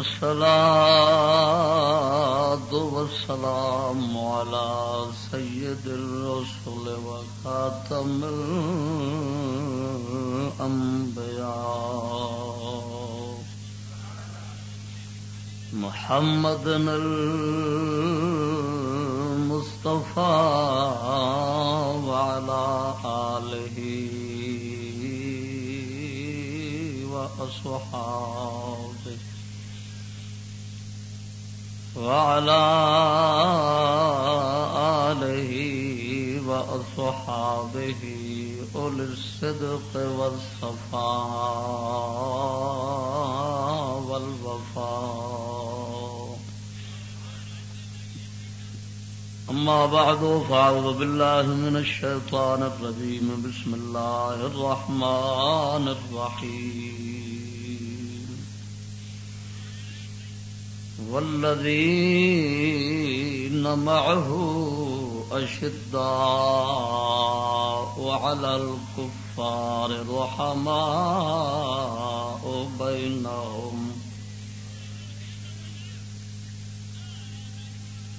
والصلاة والسلام على سيد الرسل وخاتم الأنبياء. محمد المصطفى. وعلى آله وأصحابه أولي الصدق والصفاء والوفاء. أما بعد، فأعوذ بالله من الشيطان الرجيم. بسم الله الرحمن الرحيم. والذين معه أشداء على الكفار رحماء بينهم.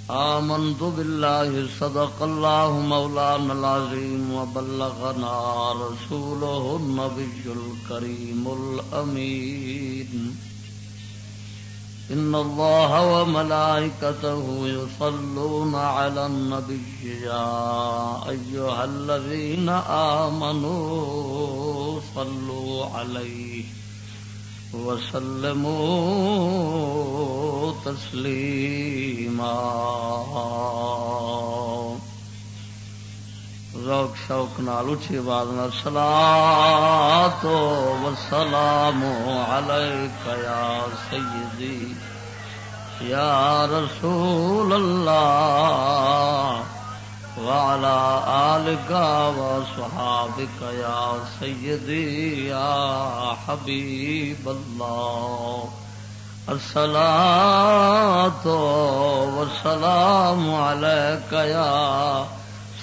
آمنت بالله، صدق الله مولانا العظيم، وبلغنا رسوله النبي الكريم الأمين. إن الله وملائكته يصلون على النبي يا أيها الذين آمنوا صلوا عليه وسلموا تسليما روک شوق نال اچھی آواز نہ سلا تو وسلام یا سیدی، یا رسول اللہ والا آلك وصحابك يا سيدي يا حبيب الله الصلاة والسلام عليك يا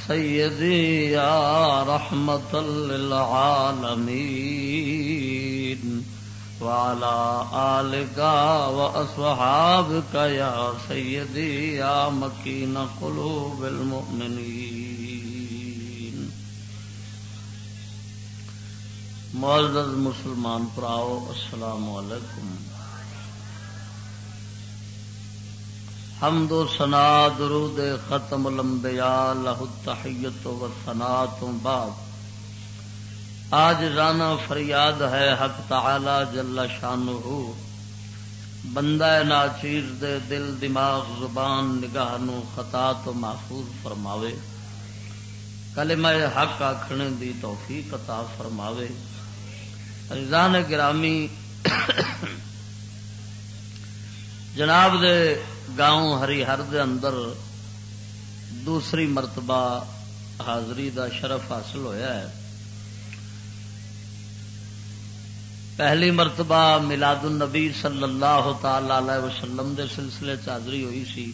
سيدي يا رحمة للعالمين وعلى آلك وأصحابك يا سيدي يا مكين قلوب المؤمنين معزز مسلمان پراؤ، السلام علیکم حمد و سنا درود ختم الانبیاء لہ التحیت و سنا تو بعد۔ آج رانا فریاد ہے حق تعالی جل شان بندہ ناچیر دے دل دماغ زبان نگاہ نو خطا تو محفوظ فرماوے۔ کلمہ حق آخنے دی توفیق عطا فرماوے۔ رضان گرامی جناب دے گاؤں ہری ہر دے اندر دوسری مرتبہ حاضری دا شرف حاصل ہویا ہے۔ پہلی مرتبہ ملاد النبی صلی اللہ تعالی علیہ وسلم دے سلسلے چادری ہوئی سی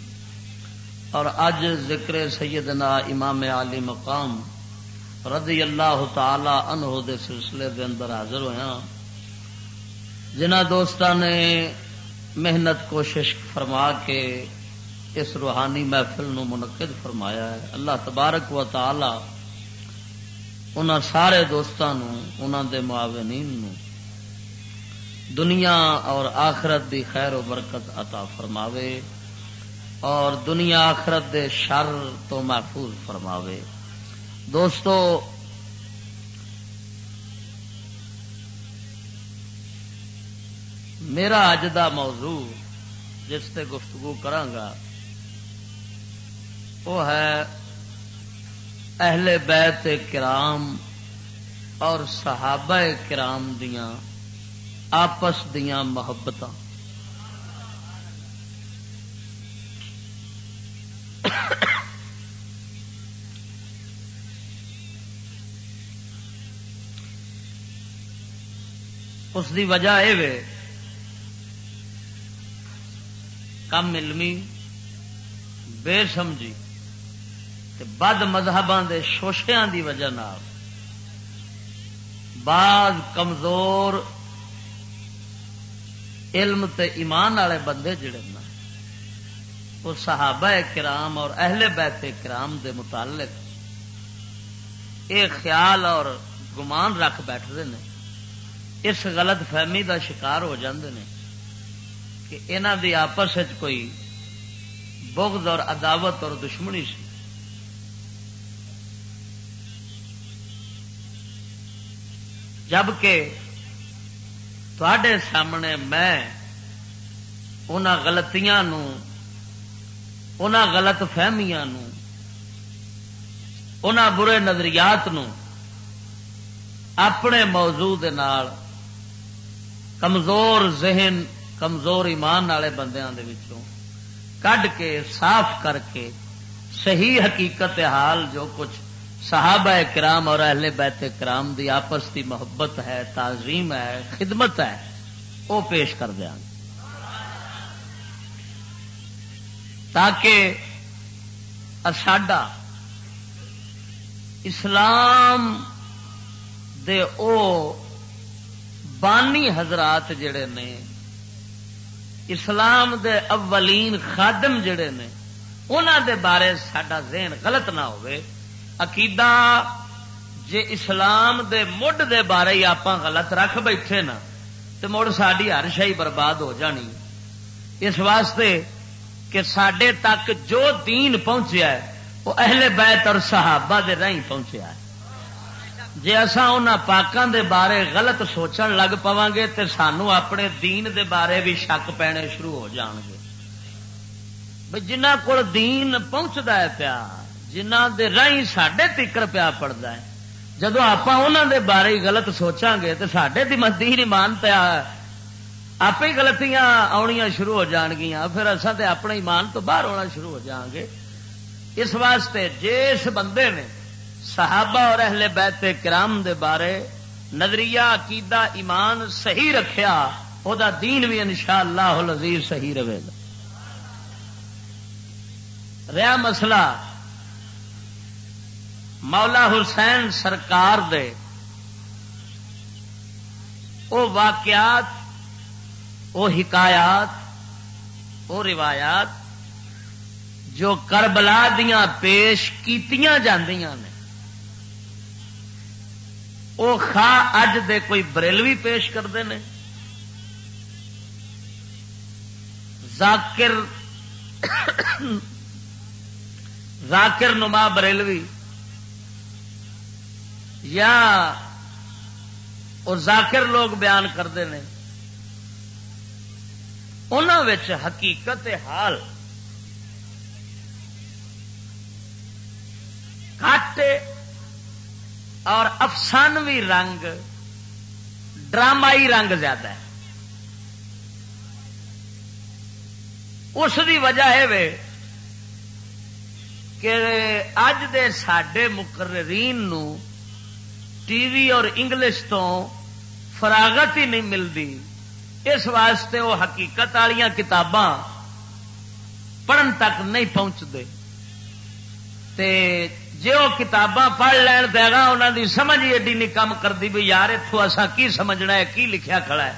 اور اج ذکر سیدنا امام علی مقام رضی اللہ تعالی عنہ دے سلسلے دے اندر حاضر ہویا جنہ دوستان نے محنت کوشش فرما کے اس روحانی محفل نو منعقد فرمایا ہے۔ اللہ تبارک و تعالی ان سارے دوستان انہوں دے معاونین نو دنیا اور آخرت دی خیر و برکت عطا فرماوے اور دنیا آخرت دے شر تو محفوظ فرماوے۔ دوستو میرا اج دا موضوع جس سے گفتگو کرانگا، وہ ہے اہل بیت کرام اور صحابہ کرام دیاں، آپس دیا محبت اس دی وجہ یہ کم علمی، بے سمجھی بد مذہباں دے شوشیاں دی وجہ بعض کمزور علم تے ایمان والے بندے جڑے نا، وہ صحابہ کرام اور اہل بیت کرام دے متعلق یہ خیال اور گمان رکھ بیٹھتے ہیں، اس غلط فہمی دا شکار ہو جاندے ہیں۔ کہ انہوں دی آپس کوئی بغض اور عداوت اور دشمنی سی۔ جبکہ تھے سامنے میں ان گلتیاں ان غلط فہمیاں ان برے نظریات نو اپنے موضوع نال کمزور ذہن کمزور ایمان والے بندیاں دے وچوں کڈ کے صاف کر کے صحیح حقیقت حال جو کچھ صحابہ کرام اور اہل بیت کرام دی آپس کی محبت ہے، تعظیم ہے، خدمت ہے، وہ پیش کر دیا۔ تاکہ ساڈا اسلام دے او بانی حضرات جڑے نے اسلام دے اولین خادم جڑے نے انہوں دے بارے سڈا ذہن غلط نہ ہوئے۔ عقیدہ جے اسلام دے مڈ دے بارے ہی آپ غلط رکھ بیٹھے نا تو مڑ ساری ہر شاہی برباد ہو جانی۔ اس واسطے کہ سڈے تک جو دین پہنچیا ہے، وہ اہل بیت اور صحابہ دے راہ پہنچیا ہے۔ جی اصا ان پاکوں دے بارے غلط سوچن لگ پوا گے تو سانو اپنے دین دے بارے بھی شک پینے شروع ہو جان گے جنہ کول دین پہنچتا ہے پیا، جنہ دے رائی سڈے تکر پیا پڑتا ہے۔ جدو آپ دے بارے غلط سوچا گے تو سڈے دین ایمان پیا آپ ہی گلتیاں آنیا شروع ہو جان گیا پھر اصا تو اپنے ایمان تو باہر ہونا شروع ہو جان گے اس واسطے جس بندے نے صحابہ اور اہل بیت کرام دے بارے نظریہ، عقیدہ، ایمان صحیح رکھیا وہ دین بھی ان شاء اللہ صحیح رہے گا۔ رہا مسئلہ مولا حسین سرکار دے۔ او واقعات، او حکایات، او روایات جو کربلا دیا پیش کیتیاں جاندیاں نے۔ وہ خا اج دے کوئی بریلوی پیش کرتے ہیں ذاکر ذاکر نما بریلوی یا اور ذاکر لوگ بیان کرتے ہیں انہوں حقیقت حال کٹ اور افسانوی رنگ ڈرامائی رنگ زیادہ ہے۔ اس دی وجہ ہے کہ اج دے سڈے مقررین نو ٹی وی اور انگلش تو فراغت ہی نہیں ملتی اس واسطے وہ حقیقت والیا کتاباں پڑھن تک نہیں پہنچتے جی وہ کتاباں پڑھ لین دے گا انہوں دی سمجھ ہی ایڈی نہیں کام کرتی بھی یار اتو اصا کی سمجھنا ہے، کی لکھیا کھڑا ہے؟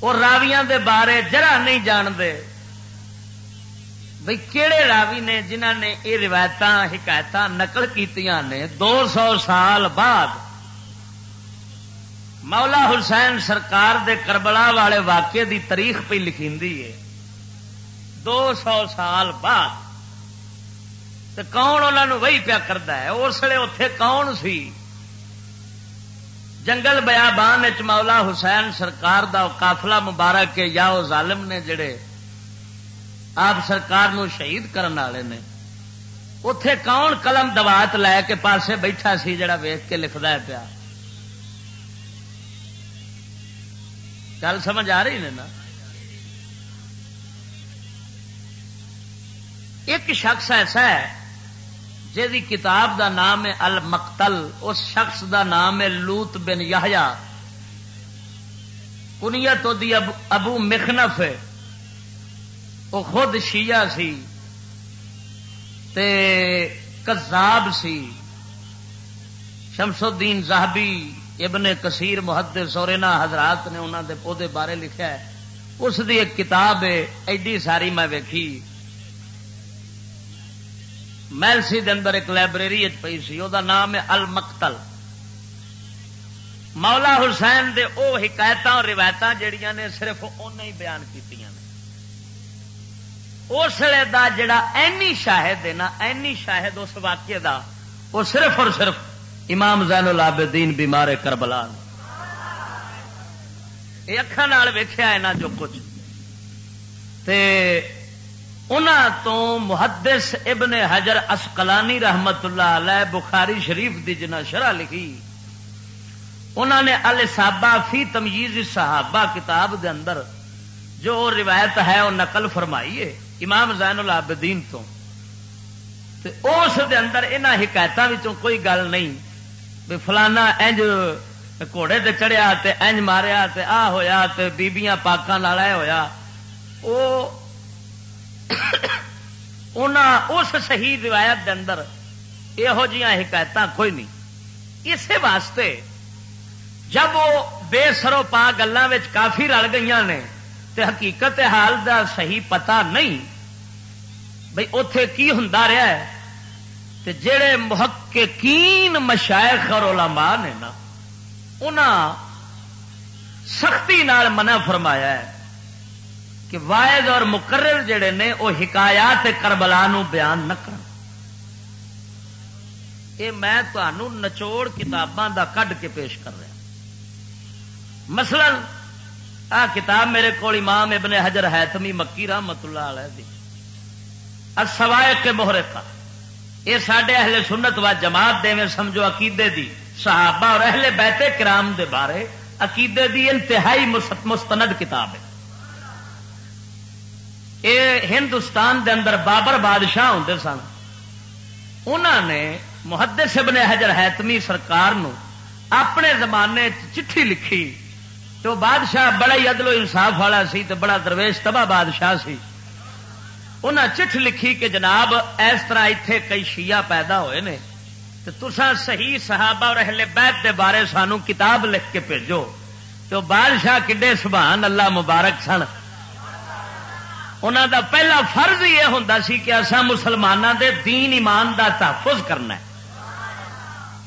وہ راویاں دے بارے جرا نہیں جانتے۔ بھائی کہڑے راوی نے جنہ نے یہ روایت حکایت نقل کی دو سو سال بعد مولا حسین سرکار دے کربلا والے واقعے دی تاریخ پہ لکھی ہے۔ دو سو سال بعد تو کون انہوں وہی پیا کرتا ہے؟ اس لیے اتے کون سی؟ جنگل بیابان مولا حسین سرکار دا کافلا مبارک یا وہ ظالم نے جڑے آپ سرکار نو شہید کرنے والے نے۔ اتے کون قلم دوات لے کے پاسے بیٹھا سی جڑا ویخ کے لکھتا ہے پیا؟ گل سمجھ آ رہی نے نا؟ ایک شخص ایسا ہے جی کتاب دا نام ہے المقتل، اس شخص دا نام ہے لوت بن یحیا کنیت دی ابو مخنف ہے۔ وہ خود شیعہ سی۔ تے کذاب سی۔ شمس الدین زاہبی ابن کثیر محدث سورنا حضرات نے انہوں نے پودے بارے لکھا ہے۔ اس دی ایک کتاب ہے، ایڈی ساری میں ویکھی۔ میلسی دے اندر ایک لائبریری پی سی وہ نام ہے المقتل۔ مولا حسین دے او حکایت اور روایت جہیا نے صرف ان ہی بیان کی اسلے دا جڑا اینی شاہد ہے نا، اینی شاہد اس واقعے دا، وہ صرف اور صرف امام زین العابدین بیمار کربلا۔ یہ اکھان ویخیا ہے نا جو کچھ۔ تے تو محدث ابن حجر اسقلانی رحمت اللہ علیہ بخاری شریف دی جنا شرح لکھی انہوں نے الصابہ فی تمیز صحابہ کتاب دے اندر جو روایت ہے وہ نقل فرمائی ہے امام زین العابدین تو۔ اس دے اندر انہوں حکایتوں کوئی گل نہیں بھی فلانا انج گھوڑے تے چڑھیا تے انج ماریا تے آ ہویا تے بیبیاں پاکاں لالا ہویا او اس صحیح روایت دے اندر یہو جہاں حکایت کوئی نہیں۔ اسی واسطے جب وہ بے سرو پا گلوں کافی رل گئی نے تے حقیقت حال دا صحیح پتا نہیں بھائی اتے کی ہوں رہا ہے تے جڑے محققین مشائخ اور علماء نے نا انہاں سختی نال منع فرمایا ہے۔ کہ واحد اور مقرر جڑے نے وہ حکایات کربلا نو بیان نہ کر یہ میں تنوع نچوڑ کتاباں دا کڈ کے پیش کر رہا مثلا آ کتاب میرے کو امام ابن حجر ہے مکی رحمت اللہ علیہ دی۔ سوائے کے موہرے کا یہ سڈے اہل سنت و جماعت دے میں سمجھو عقیدے دی صحابہ اور اہل بیتے کرام دے بارے عقیدے دی انتہائی مستند کتاب ہے۔ یہ ہندوستان دے اندر بابر بادشاہ ہوں سن۔ انہوں نے محدث ابن حجر حتمی سرکار نو اپنے زمانے چٹھی لکھی۔ تو بادشاہ بڑا ہی عدل و انصاف والا سی تو بڑا درویش تباہ بادشاہ سی۔ انہیں چٹھ لکھی کہ جناب اس طرح اتے کئی شیعہ پیدا ہوئے نے۔ تو تسا صحیح صحابہ اور اہل بیت دے بارے سانو کتاب لکھ کے بھیجو۔ تو بادشاہ کڈے سبحان اللہ مبارک سن۔ انہوں دا پہلا فرض یہ ہوں سی کہ اصا مسلمانوں دے دین ایمان دا تحفظ کرنا ہے۔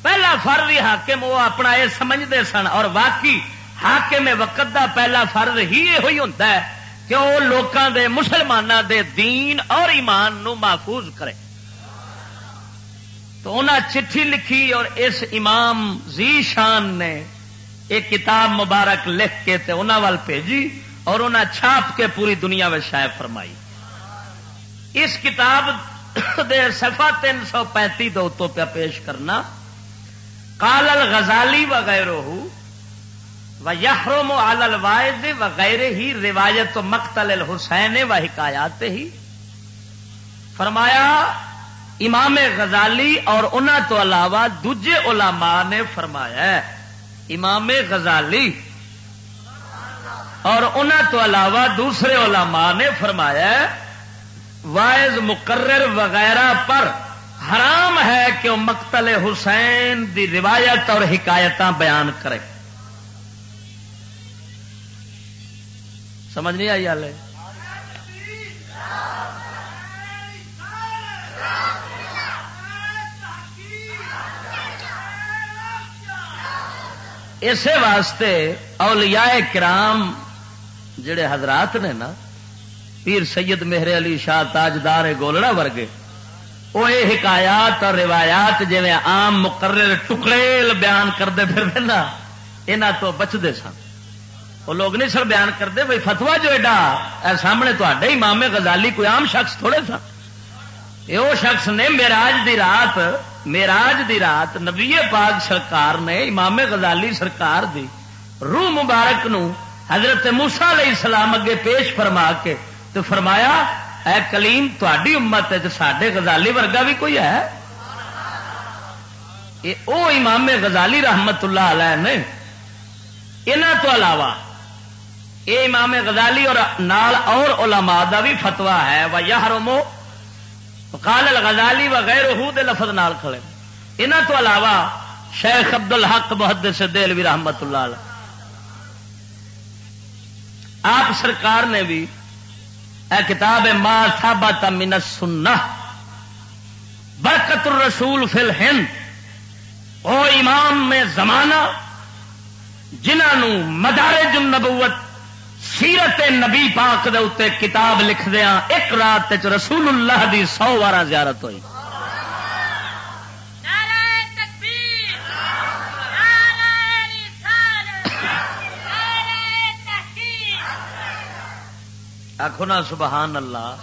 پہلا فرض ہی حاکم وہ اپنا یہ سمجھتے سن اور واقعی حاکم وقت دا پہلا فرض ہی یہ ہوتا ہے کہ وہ لوگوں دے مسلمانوں دے دین اور ایمان نو محفوظ کرے۔ تو انہیں چٹھی لکھی اور اس امام زی شان نے ایک کتاب مبارک لکھ کے تے انہوں وال بھیجی۔ اور انہیں چھاپ کے پوری دنیا میں شائع فرمائی۔ اس کتاب دے سفا تین سو پینتی دو تو پہ پیش کرنا۔ کال الغزالی وغیرہ و یحرم علی الوائد وغیرہ ہی روایت و مقتل الحسین و حکایات ہی۔ فرمایا، امام غزالی اور انہوں تو علاوہ دوجے علماء نے فرمایا ہے، امام غزالی اور انہوں تو علاوہ دوسرے علماء نے فرمایا وائز مقرر وغیرہ پر حرام ہے کہ وہ مقتل حسین دی روایت اور حکایت بیان کرے۔ سمجھ نہیں آئی ہال اسی واسطے اولیاء کرام جڑے حضرات نے نا، پیر سید مہر علی شاہ تاجدار گولڑا ورگے وہ یہ حکایات اور روایات جی آم مقرر ٹکڑے بیان کرتے پھر نا یہاں تو بچتے سن۔ وہ لوگ نہیں سر بیان کرتے بھائی فتوا جو ایڈا سامنے تے مامے غزالی کوئی عام شخص تھوڑے سا یہ شخص نے میراج دی رات میراج دی رات نبی پاک سرکار نے امام غزالی سرکار دی روح مبارک نو حضرت موسا علیہ السلام اگے پیش فرما کے تو فرمایا، اے کلیم تاری امت سڈے غزالی ورگا بھی کوئی ہے؟ یہ او امام غزالی رحمت اللہ علیہ نے انہوں تو علاوہ یہ امام غزالی اور نال اور علماء دا بھی فتوا ہے وہ یحرمو قال الغزالی و غیر دے لفظ نال کھڑے۔ انہاں تو علاوہ شیخ ابد الحق محدث سے دل بھی رحمت اللہ آپ سرکار نے بھی اے کتاب ما ثابت من السنہ برکت الرسول فی الہند او امام میں زمانہ، جنہوں مدارج النبوت، سیرت نبی پاک دے اتنے کتاب لکھ دیا، ایک رات رسول اللہ دی سو بارہ زیارت ہوئی۔ آخو نا سبحان اللہ۔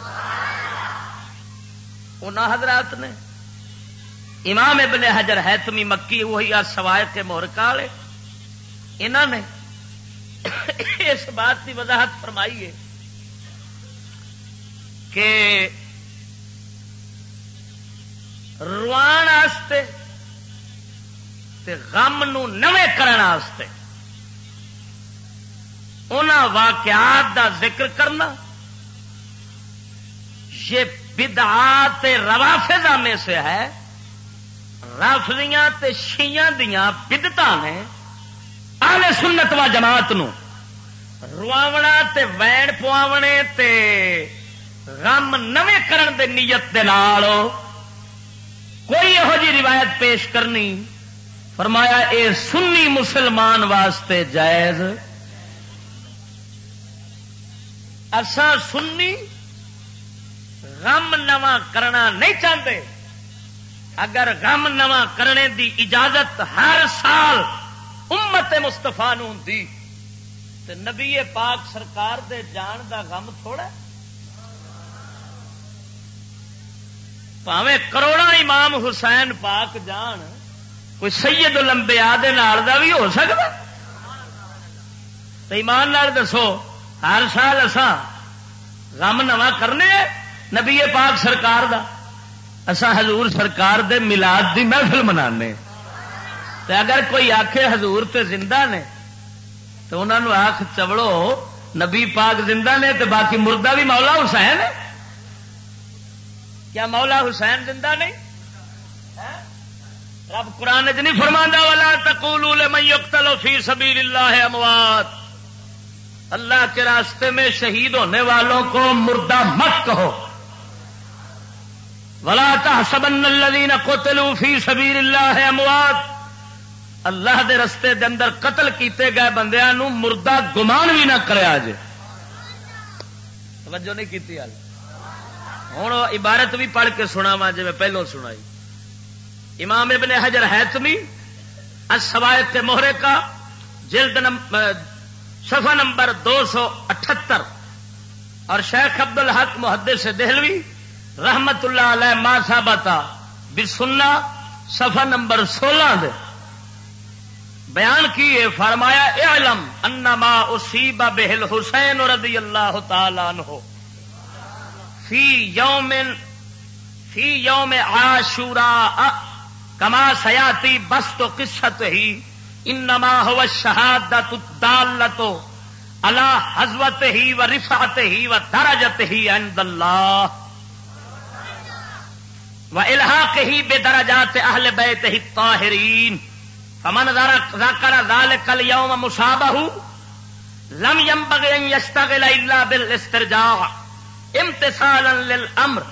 ان حضرات نے امام ابن حجر ہے مکی وہی آ سوائے کے مورکا والے انہوں نے اس بات کی وضاحت فرمائی ہے کہ روان غم نوے کرنے ان واقعات دا ذکر کرنا یہ بدعات روافظہ میں سے ہے، رافضیاں تے شیعہ دیاں بدتا نے آل سنت و جماعت نو۔ رواونا تے وین پواونے تے غم نوے کرن دے نیت دے نال کوئی یہو جی روایت پیش کرنی۔ فرمایا، اے سنی مسلمان واسطے جائز۔ اسا سنی غم نواں کرنا نہیں چاہتے۔ اگر غم نواں کرنے دی اجازت ہر سال امت مستفا نبی پاک سرکار دے جان دا غم تھوڑا۔ پاوے کروڑا امام حسین پاک جان، کوئی سید لمبے آدھے دا بھی ہو سکتا۔ تو ایمان نال دسو، ہر سال اسا غم نواں کرنے نبی پاک سرکار دا۔ اسا حضور سرکار دے ملاد دی محفل منانے۔ تے اگر کوئی آخے حضور تے زندہ نے تو انہوں نے آخ چوڑو، نبی پاک زندہ نے تو باقی مردہ بھی مولا حسین ہے۔ کیا مولا حسین زندہ نہیں؟ رب قرآن چ نہیں فرما والا تقول یقتل فی سبیل اللہ اموات اللہ کے راستے میں شہید ہونے والوں کو مردہ مت کہو۔ ولا تحسبن الذين قتلوا في سبيل الله اموات اللہ دے رستے دے اندر قتل کیتے گئے بندیاں نو مردہ گمان بھی نہ کرے آج۔ توجہ نہیں کیتی حال ہوں عبارت بھی پڑھ کے سنا وا جی میں پہلو سنائی۔ امام ابن حجر حیتمی، السوائد کے موہرے کا جلد نمبر صفحہ نمبر دو سو اٹھتر۔ اور شیخ عبد الحق محدث دہلوی رحمت اللہ علیہ ماں صاحبتا بسنا صفحہ نمبر سولہ دے۔ بیان کیے، فرمایا، اعلم انما اصیب بہل حسین رضی اللہ تعالی عنہ۔ فی یوم فی یوم عاشورا کما سیاتی بس تو قصت ہی، انما هو الشہادت الدالت، علی حضوت ہی و رفعت ہی و درجت ہی عند اللہ۔ و الحاق ہی بے درجات اہل بیت ہی طاہرین۔ فمن ذکر ذلك اليوم مصابه، لم ينبغي ان يشتغل الا بالاسترجاع امتثالا للامر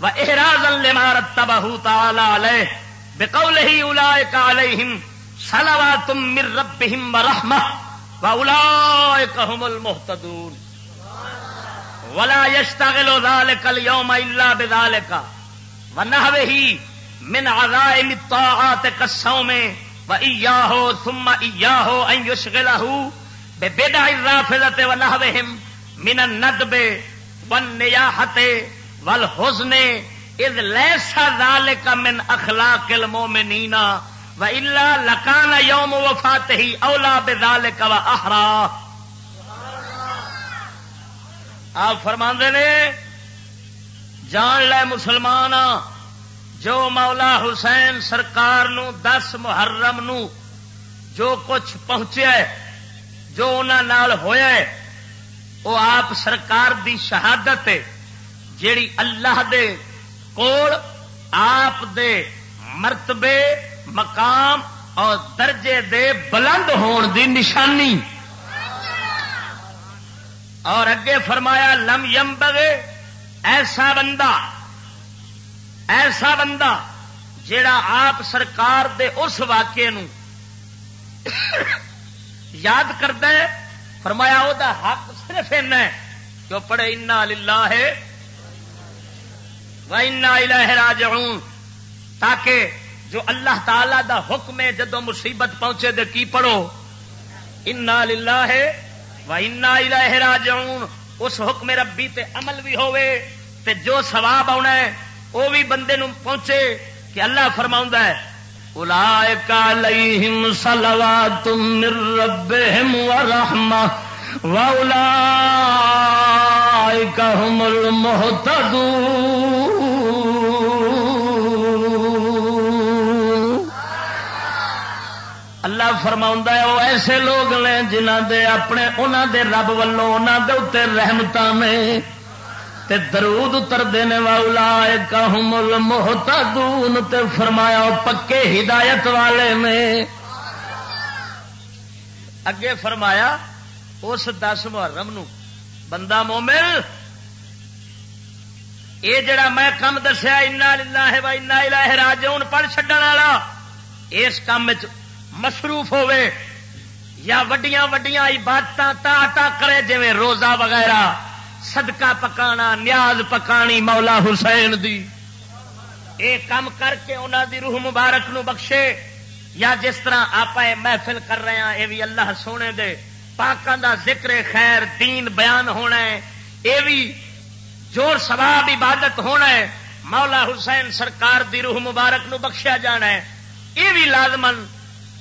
واحرازا لما رتبه تعالى عليه۔ بقوله اولئك عليهم صلوات من ربهم ورحمه واولئك هم المهتدون۔ ولا يشتغل ذلك اليوم الا بذلك۔ ونحوه من عظائم الطاعات كالصوم ہو ثم ایاہو ان یشغلہو بے بیدع الرافضت و نحوہم من الندب والنیاحت والحزن اذ لیسا ذالک من اخلاق المومنین و الا لکان یوم وفاتہی اولا بذالک و احرا آپ فرماندے نے؟ جان لے مسلمانہ جو مولا حسین سرکار نو، دس محرم نو، جو کچھ پہنچیا ہے، جو انہوں ہوا ہے وہ آپ سرکار دی شہادت ہے، جیڑی اللہ دے کول، آپ دے مرتبے، مقام اور درجے دے بلند ہون دی نشانی۔ اور اگے فرمایا، لم یم بگے ایسا بندہ ایسا بندہ جڑا آپ سرکار دے اس واقعے نو یاد کرد فرمایا وہ حق صرف کہ وہ پڑھے، انا للہ ہے راجعون تاکہ جو اللہ تعالی دا حکم ہے جدو مصیبت پہنچے دے کی پڑھو؟ انا للہ ہے انا راجعون اس حکم ربی تے عمل بھی ہوئے تے جو ثواب آنا ہے وہ بھی بندے نو پہنچے کہ اللہ فرما ہے، اولائک علیہم صلوات من ربہم ورحمہ واولائک هُمُ المہتدون۔ اللہ فرما ہے وہ ایسے لوگ نے جنہ دے اپنے انہوں دے رب ولوں انہوں دے اتنے رحمتہ میں تے درود اتر دینے والا کہم المحتدون تے فرمایا پکے ہدایت والے میں اگے فرمایا، اس دس محرم نو بندہ مومل اے جڑا میں کم دسیا، انا للہ و انا الہ راجعون، پڑھ چھڈن والا، اس کام مصروف ہوئے یا وڈیاں وڈیاں عبادتاں تا تا کرے جویں روزہ وغیرہ صدقہ پکانا، نیاز پکانی مولا حسین دی۔ اے کام کر کے انہوں دی روح مبارک نو بخشے یا جس طرح آپ محفل کر رہے ہیں یہ بھی اللہ سونے دے پاکوں دا ذکر خیر دین بیان ہونا ہے۔ یہ بھی جوڑ سواب عبادت ہونا ہے۔ مولا حسین سرکار دی روح مبارک نو بخشیا جانا ہے۔ یہ بھی لازمن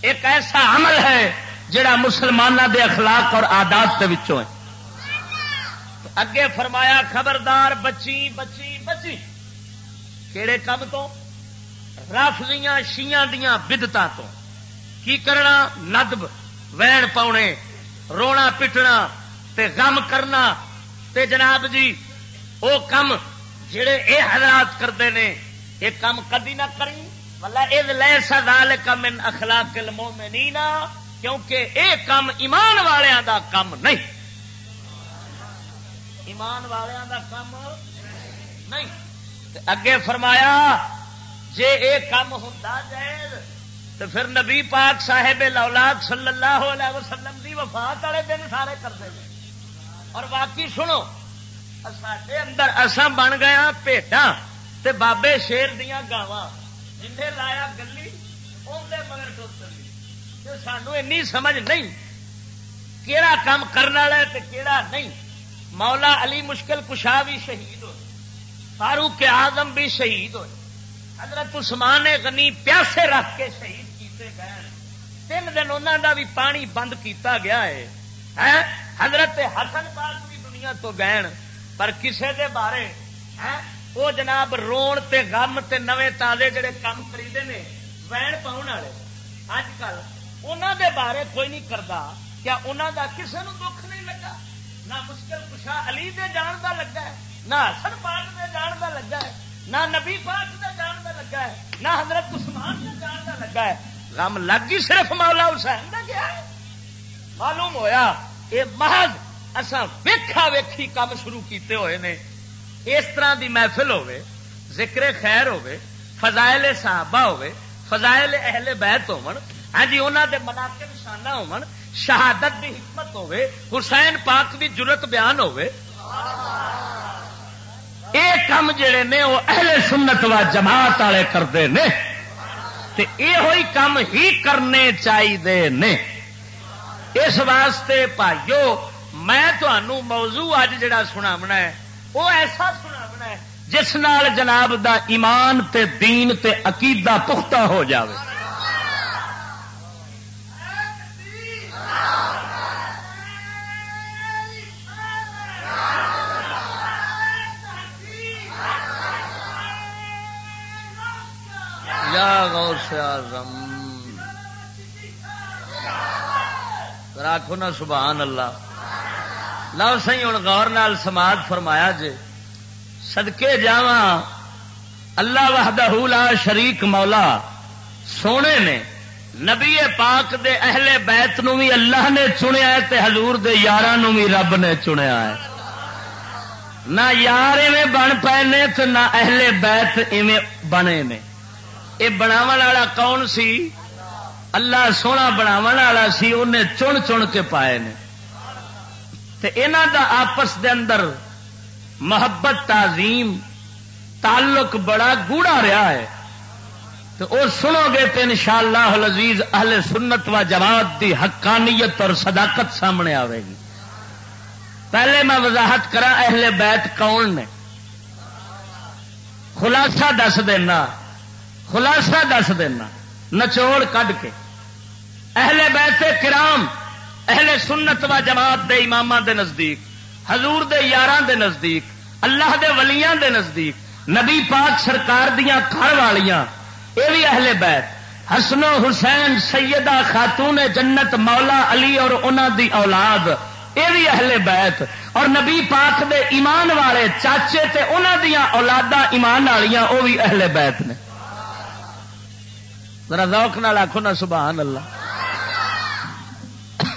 ایک ایسا عمل ہے جڑا مسلمانوں دے اخلاق اور آدات کے ہے۔ اگے فرمایا، خبردار، بچی بچی بچی۔ کہڑے کم تو؟ رافضیاں شیاں دیا بدتا تو۔ کی کرنا؟ ندب، وین پاؤنے رونا پٹنا تے غم کرنا۔ تے جناب جی وہ کم جڑے اے حضرات کرتے ہیں یہ کم کدی نہ کری مطلب یہ کم اخلاق المومنین کیونکہ اے کم ایمان والوں دا کم نہیں۔ ایمان والوں کا کام نہیں۔ اگے فرمایا، جے اے کام ہوتا جائز تو پھر نبی پاک صاحب لولاد صلی اللہ علیہ وسلم دی وفات والے دن سارے کرتے ہیں۔ اور باقی سنو سڈے اندر اصا بن گیا ہاں پیٹا تے بابے شیر دیا گاواں۔ جنہیں لایا گلی اندر مگر ٹوٹلی سانو این سمجھ نہیں کہڑا کام کرنے والا کہڑا نہیں، مولا علی مشکل کشا بھی شہید ہوئے، فاروق آزم بھی شہید ہوئے، حضرت عثمان غنی پیاسے رکھ کے شہید کیتے گئے تین دن انہوں دا بھی پانی بند کیتا گیا ہے حضرت حسن پاک بھی دنیا تو گئے پر کسے دے بارے وہ جناب رون تے غم تے نوے تازے جڑے کام خریدے نے، وین پاؤن والے۔ اج کل انہوں دے بارے کوئی نہیں کرتا کیا انہوں دا کسے نو دکھ نہیں لگا؟ نہ مشکل کشا علی دے جان دا لگا ہے، نہ حسن پاک دے جان دا لگا ہے، نہ نبی پاک دے جان دا لگا ہے، نہ حضرت عثمان دے جان دا لگا ہے۔ غم لگ ہی صرف مولا حسین دا گیا ہے؟ معلوم ہویا یہ محض اسا ویکھا ویکھی کام شروع کیتے ہوئے نے۔ اس طرح دی محفل ہوے ذکر خیر ہوے فضائل صحابہ ہوے فضائل اہل بیت ہون ہاں جی انہاں دے مناقب شانہ ہون شہادت بھی حکمت ہوے حسین پاک بھی جرت بیان ہوے یہ کام جڑے نے، وہ اہل سنت و جماعت والے کرتے ہیں یہ کام ہی کرنے چاہیے نے۔ اس واسطے بھائیو، میں تمہوں موضوع اج جڑا سنا ہے وہ ایسا سنا ہے جس نال جناب دا ایمان تے دین تے عقیدہ پختہ ہو جاوے۔ یا غوث اعظم۔ راکھو نا سبحان اللہ۔ لو سی ہوں غور نال سماج فرمایا جے سدکے جا اللہ وحدہ لا شریک مولا سونے نے نبی پاک دے اہل بیت نو بھی اللہ نے چنیا تے حضور دے یار بھی رب نے چنیا ہے۔ نہ یار ایویں بن پے نے تو نہ اہل بیت ایویں بنے نے۔ یہ بناو والا کون سی؟ اللہ سونا بناو والا سی انہیں چن چن کے پائے نے۔ انہ دا آپس دے اندر محبت، تعظیم، تعلق بڑا گوڑا رہا ہے۔ تو وہ سنو گے تو ان شاء اللہ اہل سنت و جماعت دی حقانیت اور صداقت سامنے آئے گی۔ پہلے میں وضاحت کرا اہل بیت کون نے؟ خلاصہ دس دینا۔ خلاصہ دس دینا۔ نچوڑ کڈ کے۔ اہل بیت کرام اہل سنت و جماعت دے امام دے نزدیک، حضور دے یار دے نزدیک، اللہ دے ولیاں دے نزدیک، نبی پاک سرکار دیا گھر والیاں یہ بھی اہل بیت، حسن و حسین، سیدہ خاتون جنت مولا علی اور انہوں دی اولاد یہ بھی اہل بیت، اور نبی پاک دے ایمان والے چاچے تے انہوں دیا اولادا ایمان والیاں وہ بھی اہل بیت نے۔ ذرا ذوق نال آخو نا، سبحان اللہ۔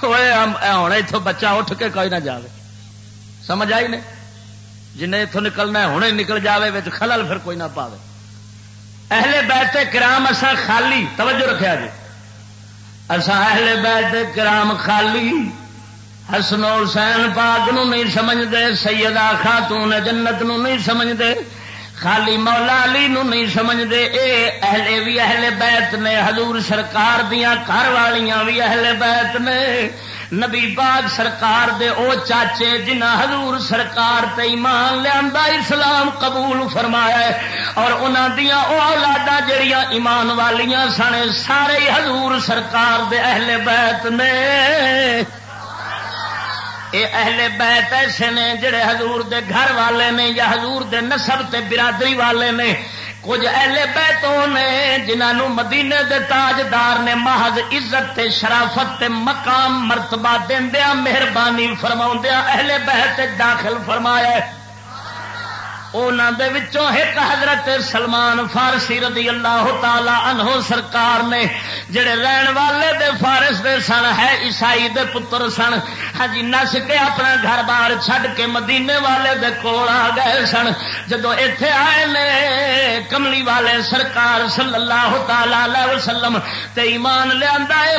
ہوں اتوں بچہ اٹھ کے کوئی نہ جائے سمجھ آئی نے جنہیں اتوں نکلنا ہوں نکل جائے خلل پھر کوئی نہ پاوے۔ اہل بیت کرام اصا خالی، توجہ رکھا جی اصا اہل بیت کرام خالی، حسن حسین پاک نو نہیں سمجھتے سیدہ خاتون جنت نو نہیں سمجھتے خالی مولا علی نو نہیں سمجھتے اے اہل بھی اہل بیت نے، حضور سرکار دیا گھر والیاں بھی اہل بیت نے۔ نبی باغ سرکار دے او چاچے جنہ حضور سرکار تے ایمان لیا اسلام قبول فرمایا ہے۔ اور انہاں دیا او اولادا جڑیاں ایمان والیاں سن، سارے حضور سرکار دے اہل بیت نے۔ اے اہل بیت ایسے نے جڑے حضور دے گھر والے نے یا حضور دے نسب تے برادری والے نے، کچھ اہل بیتوں نے جنہوں مدینے دے تاجدار نے محض عزت تے شرافت تے مقام مرتبہ دیا مہربانی فرما اہل بیت داخل فرمایا ایک حضرت سلمان فارسی رضی اللہ تعالی عنہ سرکار نے، جڑے رہن والے دے فارس دے سن، ہے عیسائی دے پتر سن ہاں جی، نس کے اپنا گھر بار چھڈ کے مدینے والے دے کول آ گئے سن۔ جدو اتے آئے نے کملی والے سرکار صلی اللہ تعالی وسلم تے ایمان لیا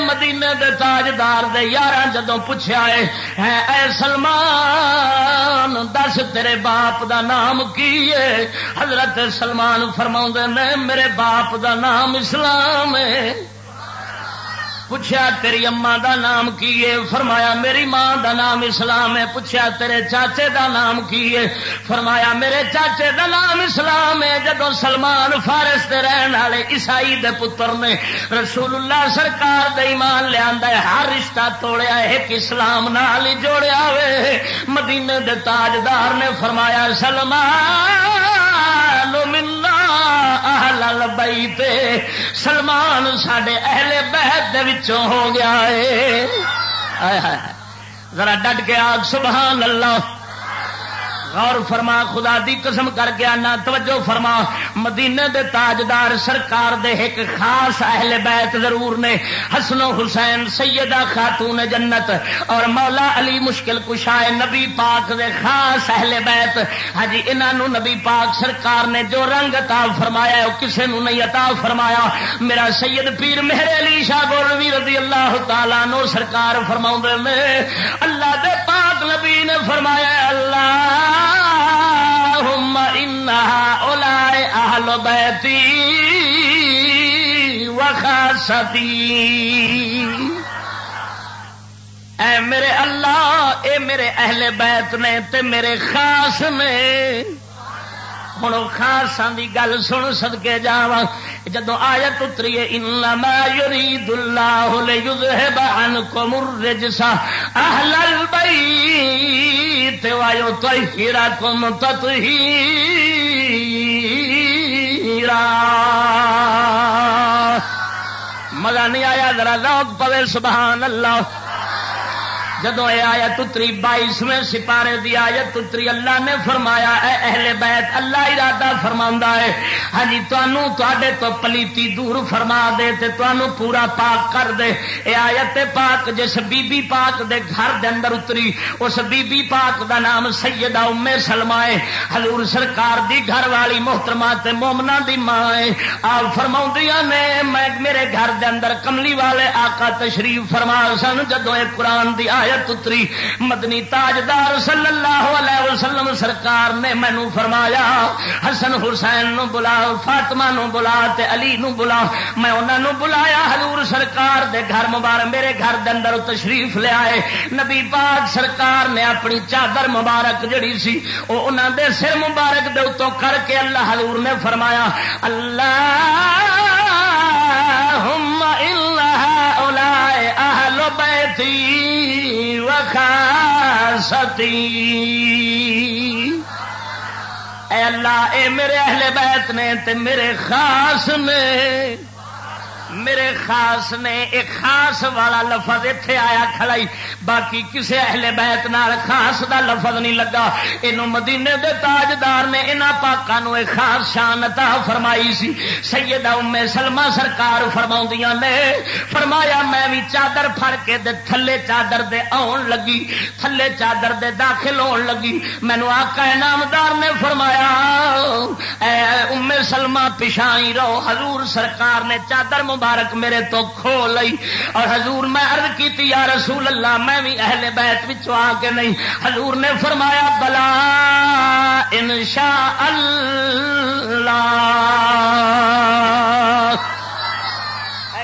مدینے دے تاجدار دے یار جدو پوچھا ہے ہاں، اے سلمان، دس تیرے باپ دا نام کی کی حضرت سلمان فرما نے میرے باپ دا نام اسلام ہے۔ پوچھا تیری اما دا نام کی ہے؟ فرمایا میری ماں دا نام اسلام ہے۔ پوچھا تیرے چاچے دا نام کی ہے؟ فرمایا میرے چاچے دا نام اسلام ہے۔ جدو سلمان فارس دے رہن والے عیسائی دے پتر نے رسول اللہ سرکار دے ایمان لیا ہر رشتہ توڑیا ایک اسلام نال ہی جوڑیا وے مدینے دے تاجدار نے فرمایا، سلمان منا اہل بیت سلمان سڈے اہل بہت ہو گیا ہے ذرا ڈٹ کے آگ سبحان اللہ غور فرما، خدا دی قسم کر کے آنا، توجہ فرما مدینے دے تاجدار سرکار دے ایک خاص اہل بیت ضرور نے حسن و حسین سیدہ خاتون جنت اور مولا علی مشکل کشائے نبی پاک دے خاص اہل بیت۔ ہاں جی انہوں نبی پاک سرکار نے جو رنگ عطا فرمایا ہے وہ کسے نو نہیں عطا فرمایا۔ میرا سید پیر مہر علی شاہ گولوی رضی اللہ تعالیٰ نو سرکار فرما نے، اللہ دے پاک نبی نے فرمایا اللہ بیتی وخاصتی اے میرے اللہ اے میرے اہل بیت نے تے میرے خاص نے ہوں خاصا کی گل سن سد کے جا جدو آیت اتری انما یرید اللہ لیذہب عنکم الرجس اہل البیت ویطہرکم تطہیرا مزہ نہیں آیا ذرا ذوق پوے سبحان اللہ جدو یہ آیت اتری، بائیسویں سپارے دی آیت اتری، اللہ نے فرمایا، اے اہل بیت، اللہ ارادہ فرما ہے۔ ہاں جی تے تو پلیتی دور فرما دے تے تنوع پورا پاک کر دے۔ اے آیت پاک، جس بی بی پاک دے گھر دے اندر اتری، اس بی بی پاک دا نام سیدہ ام سلمہ ہے۔ حضور سرکار دی گھر والی محترمہ تے مومنا دی ماں ہے۔ آپ فرما نے، میں میرے گھر دے اندر کملی والے آقا تشریف فرما سن جدو ایک قرآن دی آیت اتری مدنی تاجدار صلی اللہ علیہ وسلم سرکار نے مینو فرمایا، حسن حسین نو بلا فاطمہ نو بلا تے علی نو بلا میں انہوں نو بلایا، حضور سرکار دے گھر مبارک، میرے گھر دے اندر تشریف لے آئے۔ نبی پاک سرکار نے اپنی چادر مبارک جڑی سی وہ انہوں دے سر مبارک دے اتوں کر کے اللہ حضور نے فرمایا، اللہ اہل بیتی وخاصتی۔ اے اللہ اے میرے اہل بیت نے تے میرے خاص نے میرے خاص نے ایک خاص والا لفظ اتے آیا کھڑائی باقی کسے اہل بیت نال خاص دا لفظ نہیں لگا۔ یہ مدینے دے تاجدار نے انہوں پاکوں ایک خاص شان عطا فرمائی سی۔ سیدہ ام سلمہ سرکار فرما نے، فرمایا میں بھی چادر پھڑ کے دے تھلے چادر دے آن لگی، تھلے چادر دے داخل ہون لگی۔ مینو آقا نامدار نے فرمایا، اے ام سلمہ پچھائی رہو، حضور سرکار نے چادر مبارک مبارک میرے تو کھو لئی۔ اور حضور میں عرض کی یا رسول اللہ، میں بھی اہل بیت آ کے نہیں۔ حضور نے فرمایا، بلا انشاء اللہ۔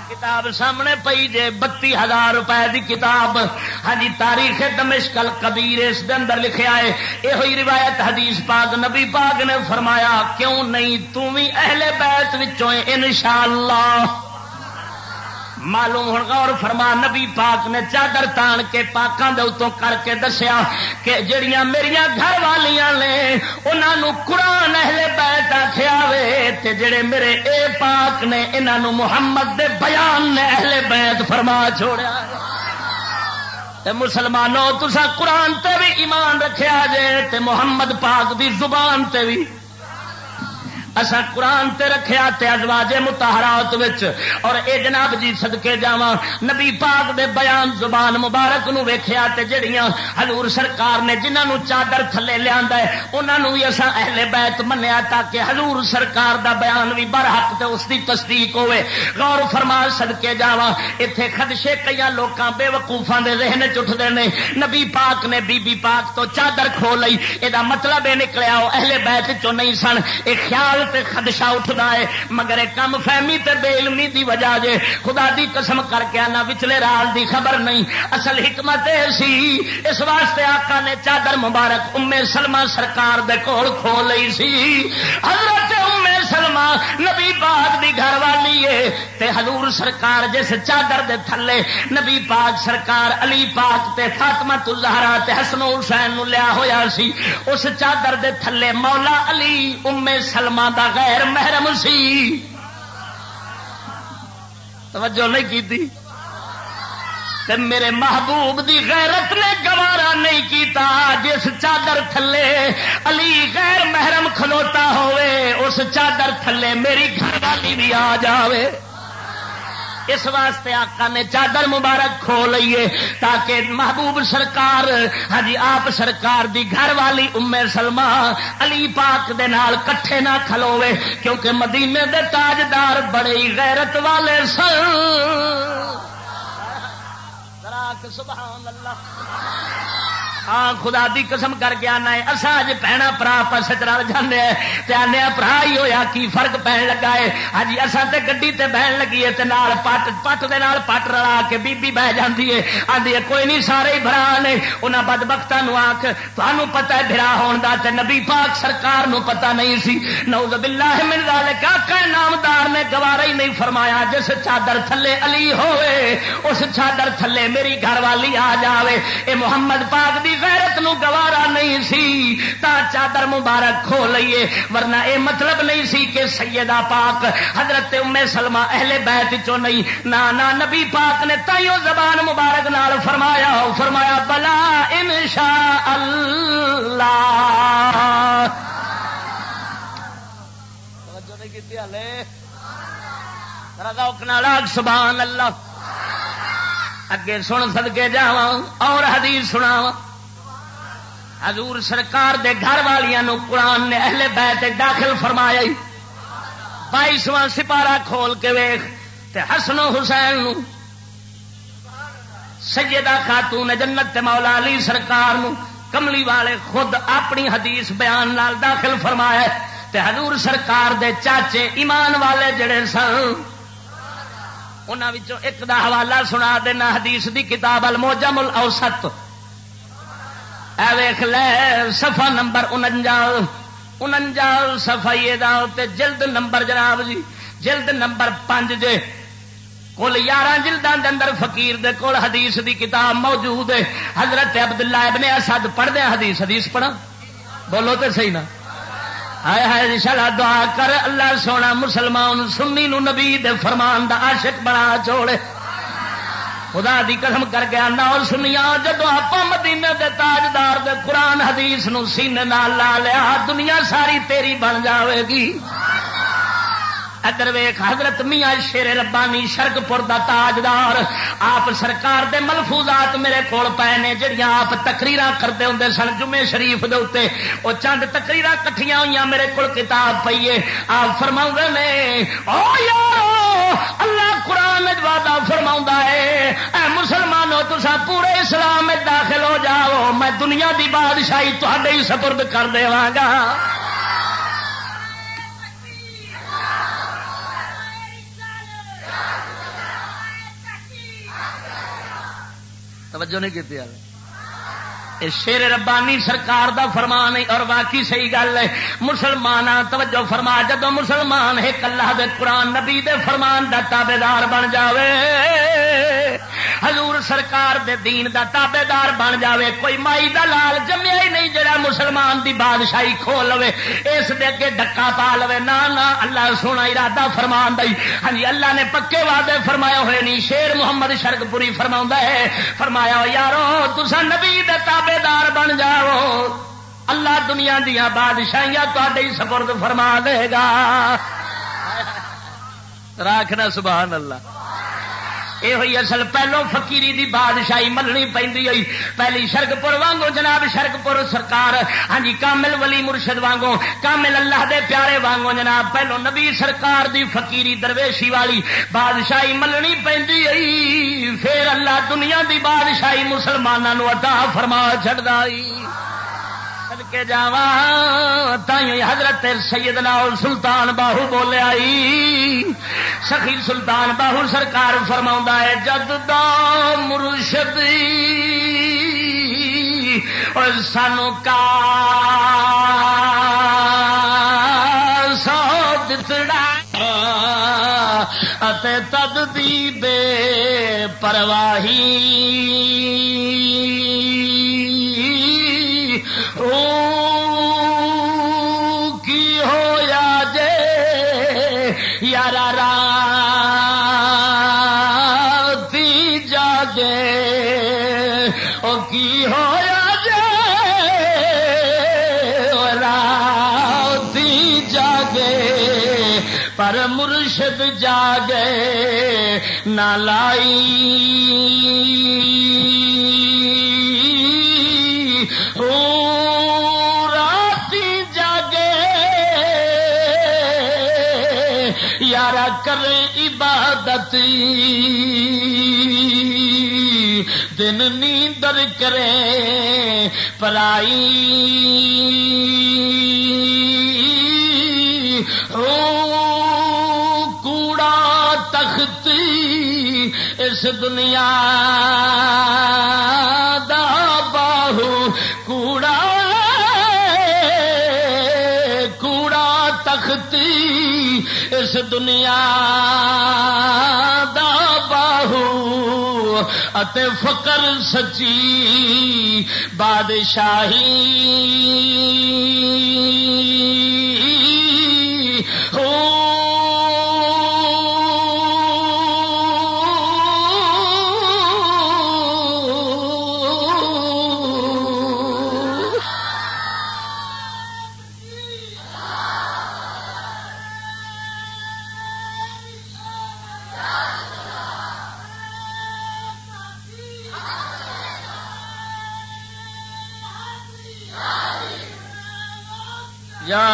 کتاب سامنے پئی جے، بتی ہزار روپے دی کتاب۔ ہاں جی، تاریخ دمشکل کبیر اس دے اندر لکھیا ہے۔ یہ ہوئی روایت حدیث پاک نبی پاک نے فرمایا، کیوں نہیں؟ تم بھی اہل بیت وچوں انشاءاللہ۔ معلوم ہو غور فرما، نبی پاک نے چادر تان کے پاکوں کے اتوں کر کے دسیا کہ جڑیاں میری گھر والیاں نے انہوں قرآن اہل بیت آخیا وے جڑے میرے اے پاک نے انہوں محمد دے بیان نے اہل بیت فرما چھوڑیا۔ مسلمانوں تسا قرآن تے بھی ایمان رکھیا جے تے محمد پاک دی زبان تے بھی اصا قرآن تے رکھیا تے ازواج متحرات وچ، اور اے جناب جی صدقے جاواں، نبی پاک دے بیان زبان مبارک نو ویکھیا تے جڑیاں حضور سرکار نے جنہاں نو چادر تھلے لیا ہے، انہاں نو بھی اسا اہل بیت منیا تاکہ حضور سرکار دا بیان بھی برحق تے اس دی تصدیق ہوے غور فرما صدقے جاواں، ایتھے خدشے کئی لوکاں بے وقوفاں دے ذہن چ اٹھدے نے۔ نبی پاک نے بی بی پاک تو چادر کھو لئی، اے دا مطلب اے نکلیا، او اہل بیت چوں نہیں سن۔ اے خیال تے خدشہ اٹھتا ہے، مگر کم فہمی تے بے علمی دی وجہ جے خدا دی قسم کر کے آنا وچلے رال دی خبر نہیں۔ اصل حکمت سی، اس واسطے آقا نے چادر مبارک ام سلمہ سرکار دے کول کھو لئی سی۔ حضرت ام سلمہ نبی پاک دی گھر والی ہے تے حضور سرکار جس چادر دے تھلے نبی پاک سرکار علی پاک تے فاطمہ الزہرا تے حسن حسین نو لیا ہویا سی، اس چادر دے تھلے مولا علی ام سلمہ دا غیر محرم سی۔ توجہ نہیں کی تھی میرے محبوب دی غیرت نے گوارا نہیں کیتا، جس چادر تھلے علی غیر محرم کھلوتا ہوئے، اس چادر تھلے میری گھر والی بھی آ جاوے۔ اس واسطے آقا نے چادر مبارک کھو لیے تاکہ محبوب سرکار ہاں جی، آپ سرکار دی گھر والی ام سلمہ علی پاک دے نال کٹھے نہ کھلوے کیونکہ مدینے دے تاجدار بڑے غیرت والے سن۔ سبحان اللہ۔ ہاں خدا دی قسم کر کے آنا ہے۔ اصا اج پینا برا پس رل جانے آنے برا ہی ہویا کی فرق پہن لگا ہے ہاں اصا تے گڈی تے بہن لگی ہے نال پٹ پٹ دے نال پٹ رلا کے بی بی بہ جاندی ہے آندی ہے کوئی نہیں سارے ہی برا نے انہاں بدبختاں نو آکھ تانوں پتہ ہے بھرا ہون دا تے نبی پاک سرکار نو پتہ نہیں سی نعوذ باللہ من ذالک کہ نامدار نے گوارا ہی نہیں فرمایا جس چادر تھلے علی ہوئے اس چادر تھلے میری گھر والی آ جاوے اے محمد پاک دی غیرت نو گوارا نہیں سی، تا چادر مبارک کھو لئیے۔ ورنہ اے مطلب نہیں سی کہ سیدہ پاک حضرت ام سلمہ اہل بیت چو نہیں۔ نا نا نبی پاک نے تائیوں زبان مبارک نال فرمایا۔ فرمایا، بلا انشاء اللہ سبحان اللہ۔ اگے سن سدکے جا اور حدیث سنا حضور سرکار دے گھر والیاں قرآن نے اہل بیت داخل فرمایا بائیسواں سپارہ کھول کے ویخ تے حسن و حسین نو۔ سیدہ خاتون جنت تے مولا علی سرکار نو کملی والے خود اپنی حدیث بیان نال داخل فرمایا تے حضور سرکار دے چاچے ایمان والے جڑے سن۔ انہوں ایک دا حوالہ سنا دینا، حدیث دی کتاب الموجم الاوسط۔ اے ویخ لے، صفحہ نمبر انجا انجا سفا جلد نمبر جناب جی جلد نمبر پانچ جے۔ کل یارہ جلدان دے اندر فقیر دے کول حدیث دی کتاب موجود ہے۔ حضرت عبداللہ ابن اسد پڑھ دیں حدیث حدیث پڑھا بولو تو صحیح نا۔ ہائے ہائے شالا دعا کر، اللہ سونا مسلمان سنی نو نبی دے فرمان دا عاشق بنا چھوڑے خدا دی قسم کر گیا نہ سنیا، جدو آپ مدینے دے تاجدار دے قرآن حدیث نو سینے نال لا لیا، دنیا ساری تیری بن جاوے گی۔ ادر ویخ حضرت میاں شیر ربانی شرک پور دا تاجدار، آپ سرکار دے ملفوظات میرے کول پے نے، جڑیاں آپ تقریر کرتے ہوں سن جمعے شریف دے اتنے وہ چند تقریر کٹھیاں ہوئی میرے کول کتاب پیے آپ فرما نے، او یارو، اللہ قرآن وعدہ فرما ہے، اے مسلمانوں تسا پورے اسلام میں داخل ہو جاؤ، میں دنیا دی بادشاہی تے ہی سپرد کر دے گا۔ توجہ نہیں کی شیر ربانی سرکار دا فرمان ہے اور باقی صحیح گل ہے۔ مسلمان توجہ فرما جدو مسلمان ایک اللہ دے قرآن نبی دے فرمان دا تابے دار بن جاوے، حضور سرکار دے دین دا تابے دار بن جاوے، کوئی مائی دا لال جمیا ہی نہیں جڑا مسلمان دی بادشاہی کھول لو اس دے اگے ڈکا پا لو نہ اللہ سونا ارادہ فرمان دئی۔ ہاں جی، اللہ نے پکے وعدے فرمایا ہوئے نہیں شیر محمد شرک پوری فرما ہے، فرمایا، یارو تسا نبی دے تابے دار بن جاؤ۔ اللہ دنیا دیا بادشاہیاں تے سپرد فرما دے گا۔ راکھنا سبحان اللہ۔ یہ ہوئی اصل پہلو فکیری دی بادشاہی ملنی پی پہلی شرک پور وانگو جناب شرک پور سرکار۔ ہاں جی کامل ولی مرشد وانگو، کامل اللہ دے پیارے وانگو جناب۔ پہلو نبی سرکار دی فقیری درویشی والی بادشاہی ملنی پی پھر اللہ دنیا دی بادشاہی مسلمانوں ادا فرما چڑھتا کے جا تھی حضرت سیدنا سلطان باہو بولیا سخی سلطان باہو سرکار فرما ہے، جد دا مرشد اور سانو کا سو دسڑا تد دی بے پرواہی۔ مرشد جاگے نہ لائی۔ راتی جاگے یار کر عبادت۔ دن نیندر کرے پرائی۔ اس دنیا دا باہو کوڑا کوڑا تختی اس دنیا دا باہو۔ اتے فقر سچی بادشاہی۔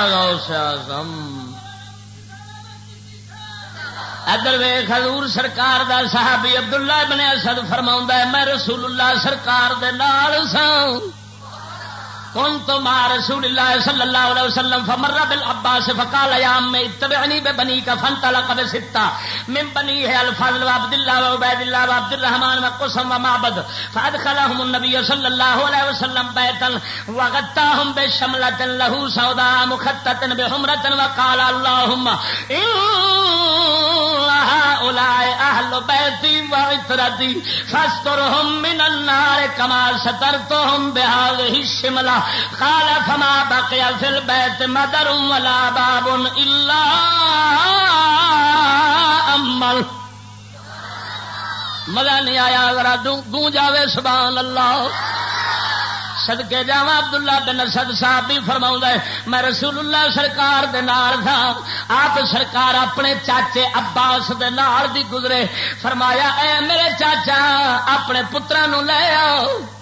جاگو سم ادر ویخ حضور سرکار دا صحابی عبداللہ بن اسد فرما ہے، میں رسول اللہ سرکار دے نال سا کن تو ماں رسول اللہ صلی اللہ علیہ وسلم، فمر بالعباس فقال یا امی اتبعنی ببنی کا فانطلق بستا من بنی ہے الفضل و عبداللہ و عبید اللہ و عبد الرحمن و قسم و معبد۔ فادخلهم النبی صلی اللہ علیہ وسلم بیتا وغتاهم بشملت له سودا مخطط بحمرت وقال اللهم ان هؤلاء اهل بیتی و عطرتی فاسترهم من النار کما سترتهم بهذه الشملہ۔ قال فما بقي في البيت مدر ولا باب إلا أمل. مزہ نہیں آیا، ذرا دوں جاوے، سبحان اللہ. سدکے جا عبد اللہ بن اسد صاحب بھی فرما ہے، میں رسول اللہ سرکار دے نال تھا، آپ سرکار اپنے چاچے عباس دے نال دی گزرے، فرمایا، اے میرے چاچا، اپنے پترا نو لے آؤ۔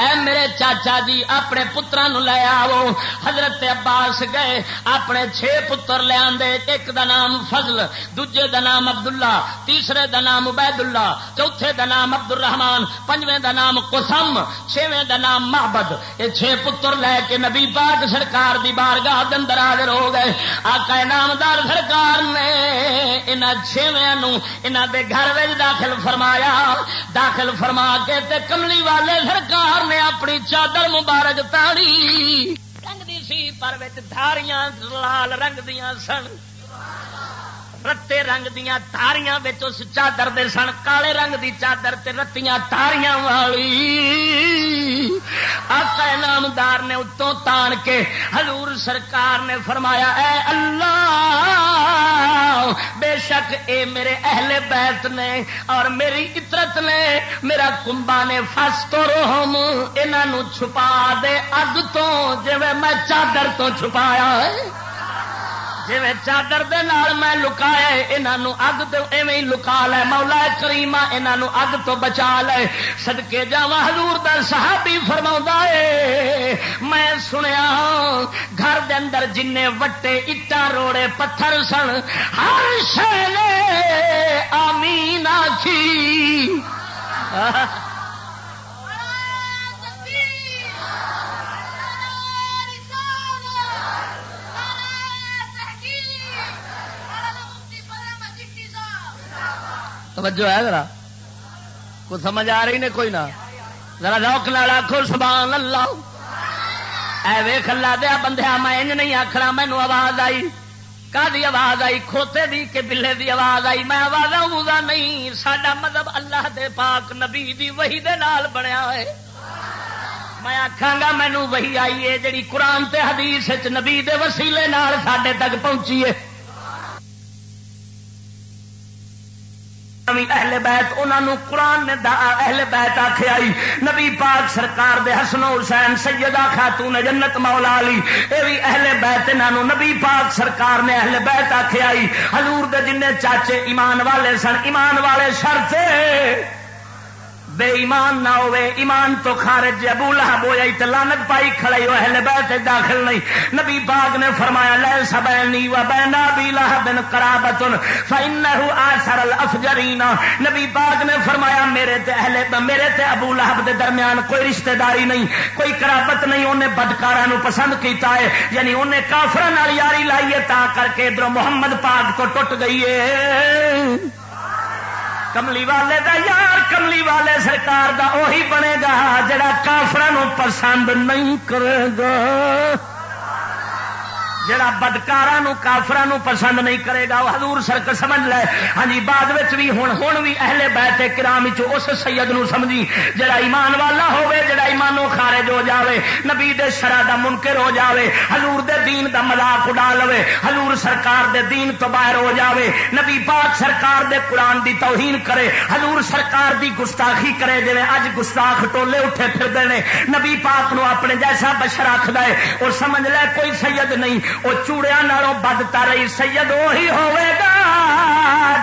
اے میرے چاچا جی اپنے پترا نو لے آو حضرت عباس گئے، اپنے چھ پتر لے آندے، ایک دا نام فضل، دوجے دا نام عبداللہ، تیسرے دا نام عبید اللہ چوتھے دا نام عبد الرحمان پنجویں دا نام قسم، چھویں دا نام محبد یہ چھ پتر لے کے نبی پاک سرکار دی بارگاہ دے اندر حاضر ہو گئے۔ آقا نامدار سرکار نے انہاں چھویں نو انہاں دے گھر وچ داخل فرمایا۔ داخل فرما کے تے کملی والے سرکار نے اپنی چادر مبارک تاڑی رنگ دی سی پر دھاریاں لال رنگ دیا سن۔ رتے رنگ دیا تاریاں اس چادر دے سن، کالے رنگ دی چادر تے رتیاں تاریاں والی۔ آقا نامدار نے اتوں تان کے حضور سرکار نے فرمایا، اے اللہ، بے شک اے میرے اہل بیت نے اور میری عطرت نے میرا کمبا نے فس تو روحم انہوں چھپا دے، اگ تو جی میں چادر تو چھپایا ہے۔ جی چادر دے نال میں لکایا انہوں اگ تو ایویں لکا لے۔ مولا کریما انہوں اگ تو بچا لے۔ سدکے جا حضور دا صحابی فرما ہے، میں سنیا گھر دے اندر جن وٹے اٹا روڑے پتھر سن، ہر شہر آمین آخی توجہ ہے ذرا۔ کو سمجھ آ رہی نے کوئی نہ۔ ذرا روک لا آخو سبحان اللہ۔ اے ویخ اللہ دیا بندیا میں انج نہیں آخنا مینو آواز آئی۔ کا آواز آئی؟ کھوتے دی کہ بلے دی آواز آئی؟ میں آواز آؤں نہیں۔ سڈا مذہب اللہ دے پاک نبی دی وہی دے نال بنیا ہے۔ میں آخا گا مینو وہی آئی ہے جی قرآن تے حدیث نبی دے وسیلے نال سڈے تک پہنچی ہے۔ اہل بیت انہوں قرآن نے اہل بیت آخیا نبی پاک سرکار دے حسن حسین، سیدہ خاتون جنت مولا علی، اے بھی اہل بیت انہوں نبی پاک سرکار نے اہل بیت آخیا حضور دے جن چاچے ایمان والے سن، ایمان والے شرط بے ایمان نہ ہوئے، ایمان تو خارج ابو لہب ہو جائی لانت پائی کھڑائی ہو اہل بیت داخل نہیں۔ نبی باغ نے فرمایا لے سبینی و بینا بی لہب قرابت فانه اثر الافجرین نبی باغ نے فرمایا، میرے تے اہل، میرے تے ابو لہب دے درمیان کوئی رشتہ داری نہیں، کوئی قرابت نہیں، انہیں بدکاراں نو پسند کیتا ہے۔ یعنی انہیں کافراں نال یاری لائی ہے تا کر کے ادھر محمد پاک تو ٹوٹ گئی ہے۔ کملی والے دا یار کملی والے سرکار دا اوہی بنے گا، جڑا کافران پسند نہیں کرے گا۔ جڑا بدکارا کافران پسند نہیں کرے گا، وہ حضور سرک سمجھ لے۔ ہاں جی بعد بھی ہوں ہوں بھی اہل بیت کرام اس سید نو سمجھی، جڑا ایمان والا ہوے جڑا ایمانوں خارج ہو جاوے، نبی دے شرع دا منکر ہو جاوے، حضور دے دین دا مذاق اڈا لوے، حضور سرکار دے دین تو باہر ہو جاوے، نبی پاک سرکار دے قرآن دی توہین کرے، حضور سرکار دی گستاخی کرے جی اج گستاخ ٹولے اٹھے پھر نبی پاک نو اپنے جیسا بشر آخد ہے، اور سمجھ لے کوئی سید نہیں وہ چوڑیا نالوں بدتا رہی سید وہی ہوے گا،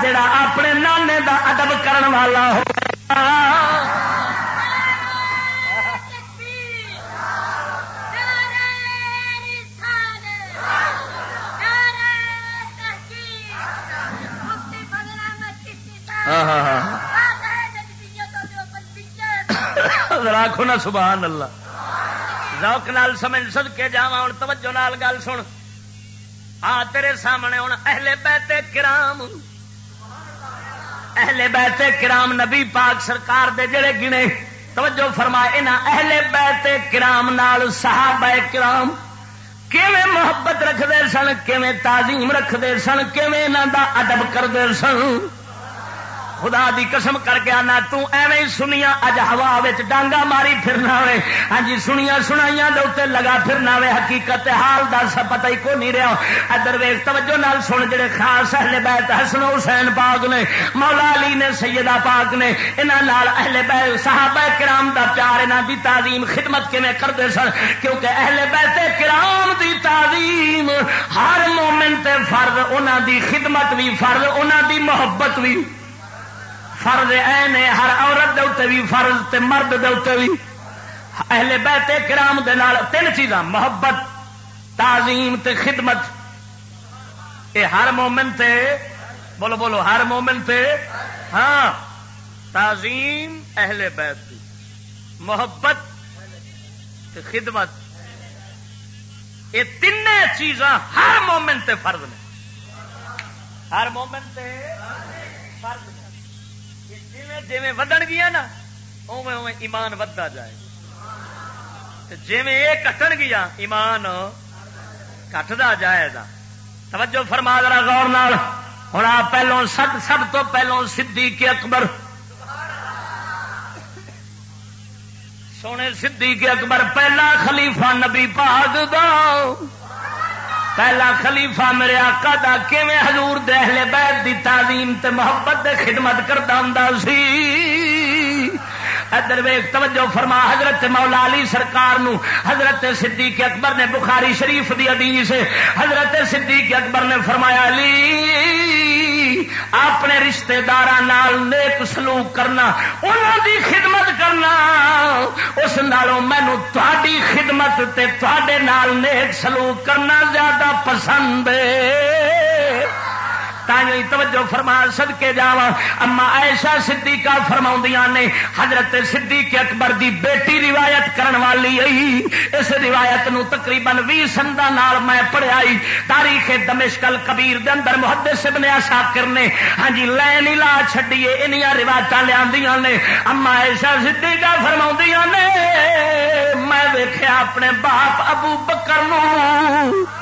جڑا اپنے نانے دا ادب کرن والا ہو ہاں، ہاں، ہاں۔ نا سبحان اللہ۔ روک نال سمجھ سد کے جا ہوں توجہ نال گل سن۔ آ تیرے سامنے ہوں، اہل بیت کرام. اہل بیت کرام نبی پاک سرکار دے جڑے گنے، توجہ فرمائے فرما اہل بیت کرام نال صحابہ کرام کیویں محبت رکھتے سن، کیویں تعظیم رکھتے سن، کیویں دا ادب کرتے سن؟ خدا دی قسم کر کے آنا تیویں سنیا اج ہوا ڈانگا ماری پھرنا وے ہاں جی سنیا سنائی دے لگا پھرنا وے حقیقت حال دا سب پتہ ہی کو نہیں رہا۔ ادھر ویگ توجہ نال سن جڑے خاص اہل بیت حسن حسین پاک نے، مولا علی نے، سیدہ پاک نے، انہاں نال اہل بیت، صحابہ کرام دا پیار، انہاں دی تعظیم خدمت کیویں کردے سن؟ کیونکہ اہل بیت کرام دی تعظیم ہر مومن تے فرض، انہاں دی خدمت بھی فرض، انہاں دی محبت بھی۔ فرض اے ہر عورت دے اتنے بھی فرض تے مرد دے اتنے بھی اہل بیت کرام دے نال تین چیزاں، محبت، تعظیم تے خدمت۔ اے ہر مومن تے، بولو بولو، ہر مومن تے۔ ہاں تعظیم اہل بیت دی۔ محبت تے خدمت۔ یہ تین چیزاں ہر مومن تے فرض نے۔ ہر مومن تے فرض نے جی ودن گیا نا اوے اوے ایمان ودا جائے۔ جی یہ کٹن گیا ایمان کٹتا جائے گا۔ توجہ فرما ذرا غور نال۔ ہوں آپ پہلو سب سب تو پہلو صدیق اکبر۔ سونے صدیق اکبر، پہلا خلیفہ نبی پاک دا۔ پہلا خلیفہ میرے آقا دا کیویں حضور دے اہل بیت دی تعظیم تے محبت دے خدمت کرتا ہوں سی؟ ادھر ویگ توجہ فرما، حضرت مولا علی سرکار نو، حضرت صدیق اکبر نے بخاری شریف دی حدیث حضرت صدیق اکبر نے فرمایا، علی! اپنے رشتے دار نیک سلوک کرنا انہوں دی خدمت کرنا۔ اس نالوں مینو تھی خدمت تے نال نیک سلوک کرنا زیادہ پسند ہے۔ تھی توجہ فرما سد کے جا اما ایشا صدیقہ فرما نے، حضرت صدیق اکبر دی بیٹی روایت کرن والی آئی اس روایت نو تقریباً بھی سندا نال میں پڑھیا تاریخ دمشکل کبیر دے اندر محدث ابن شاکر نے ہاں جی لین ہی لا چھڈیے انیاں روایت لیا نے۔ اما ایشا صدیقہ فرما نے، میں ویخیا اپنے باپ ابو بکر نو۔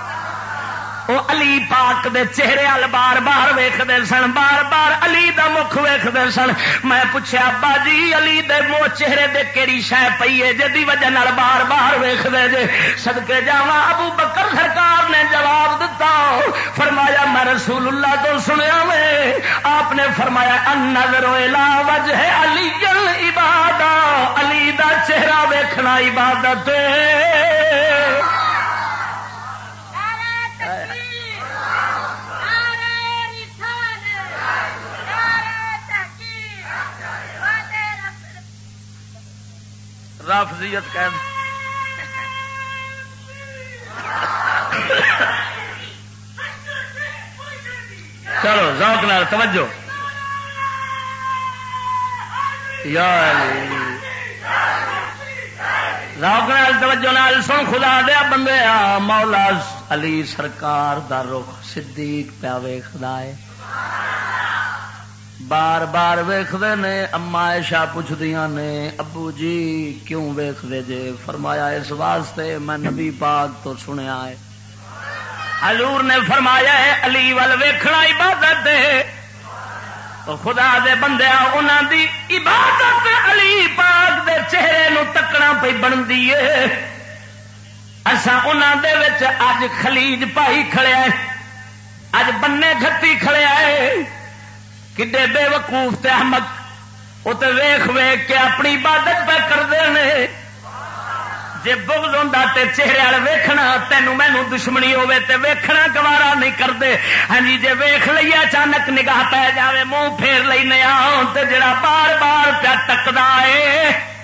وہ علی پاک دے چہرے وال بار بار ویختے سن بار بار علی دا مکھ ویختے سن میں پوچھا ابا جی علی دے مو چہرے دے کیڑی شہ پی ہے جی وجہ نال بار بار ویختے جے سدکے جا ابو بکر سرکار نے جواب دتا فرمایا میں رسول اللہ تو سنیا میں آپ نے فرمایا ان نظر وجہ علی عبادت علی دا چہرہ ویکھنا عبادت رافضیت کہ چلو ذوق نال توجہ۔ یا ذوق نال توجہ نال سن، خدا دیا بندے آ، مولا علی سرکار دا رخ صدیق پیا ویخدا ہے۔ بار بار ویختے نے، اما ایشا پوچھدیا نے، ابو جی کیوں ویختے جے؟ فرمایا، اس واسطے میں نبی پاک تو سنیا ہے۔ حضور نے فرمایا ہے، علی ول ویخنا عبادت ہے۔ خدا دے بندے انہوں دی عبادت علی پاک دے چہرے نو تکنا پی بنتی ہے اصا انہوں دے اج خلیج پائی کھڑے اج بننے گتی کھڑے آئے کڈے بے وقوف تے احمد وہ تو ویخ ویخ کے اپنی عبادت پہ کرتے ہیں جی بغض ہوں تے چہرے والے ویکھنا، تینوں مینو دشمنی ہوے تے ویکھنا، گوارا نہیں کرتے ہاں جی جی ویخ لیے اچانک نگاہ پی جائے منہ پھیر لینا تے جڑا بار بار پیا ٹکتا ہے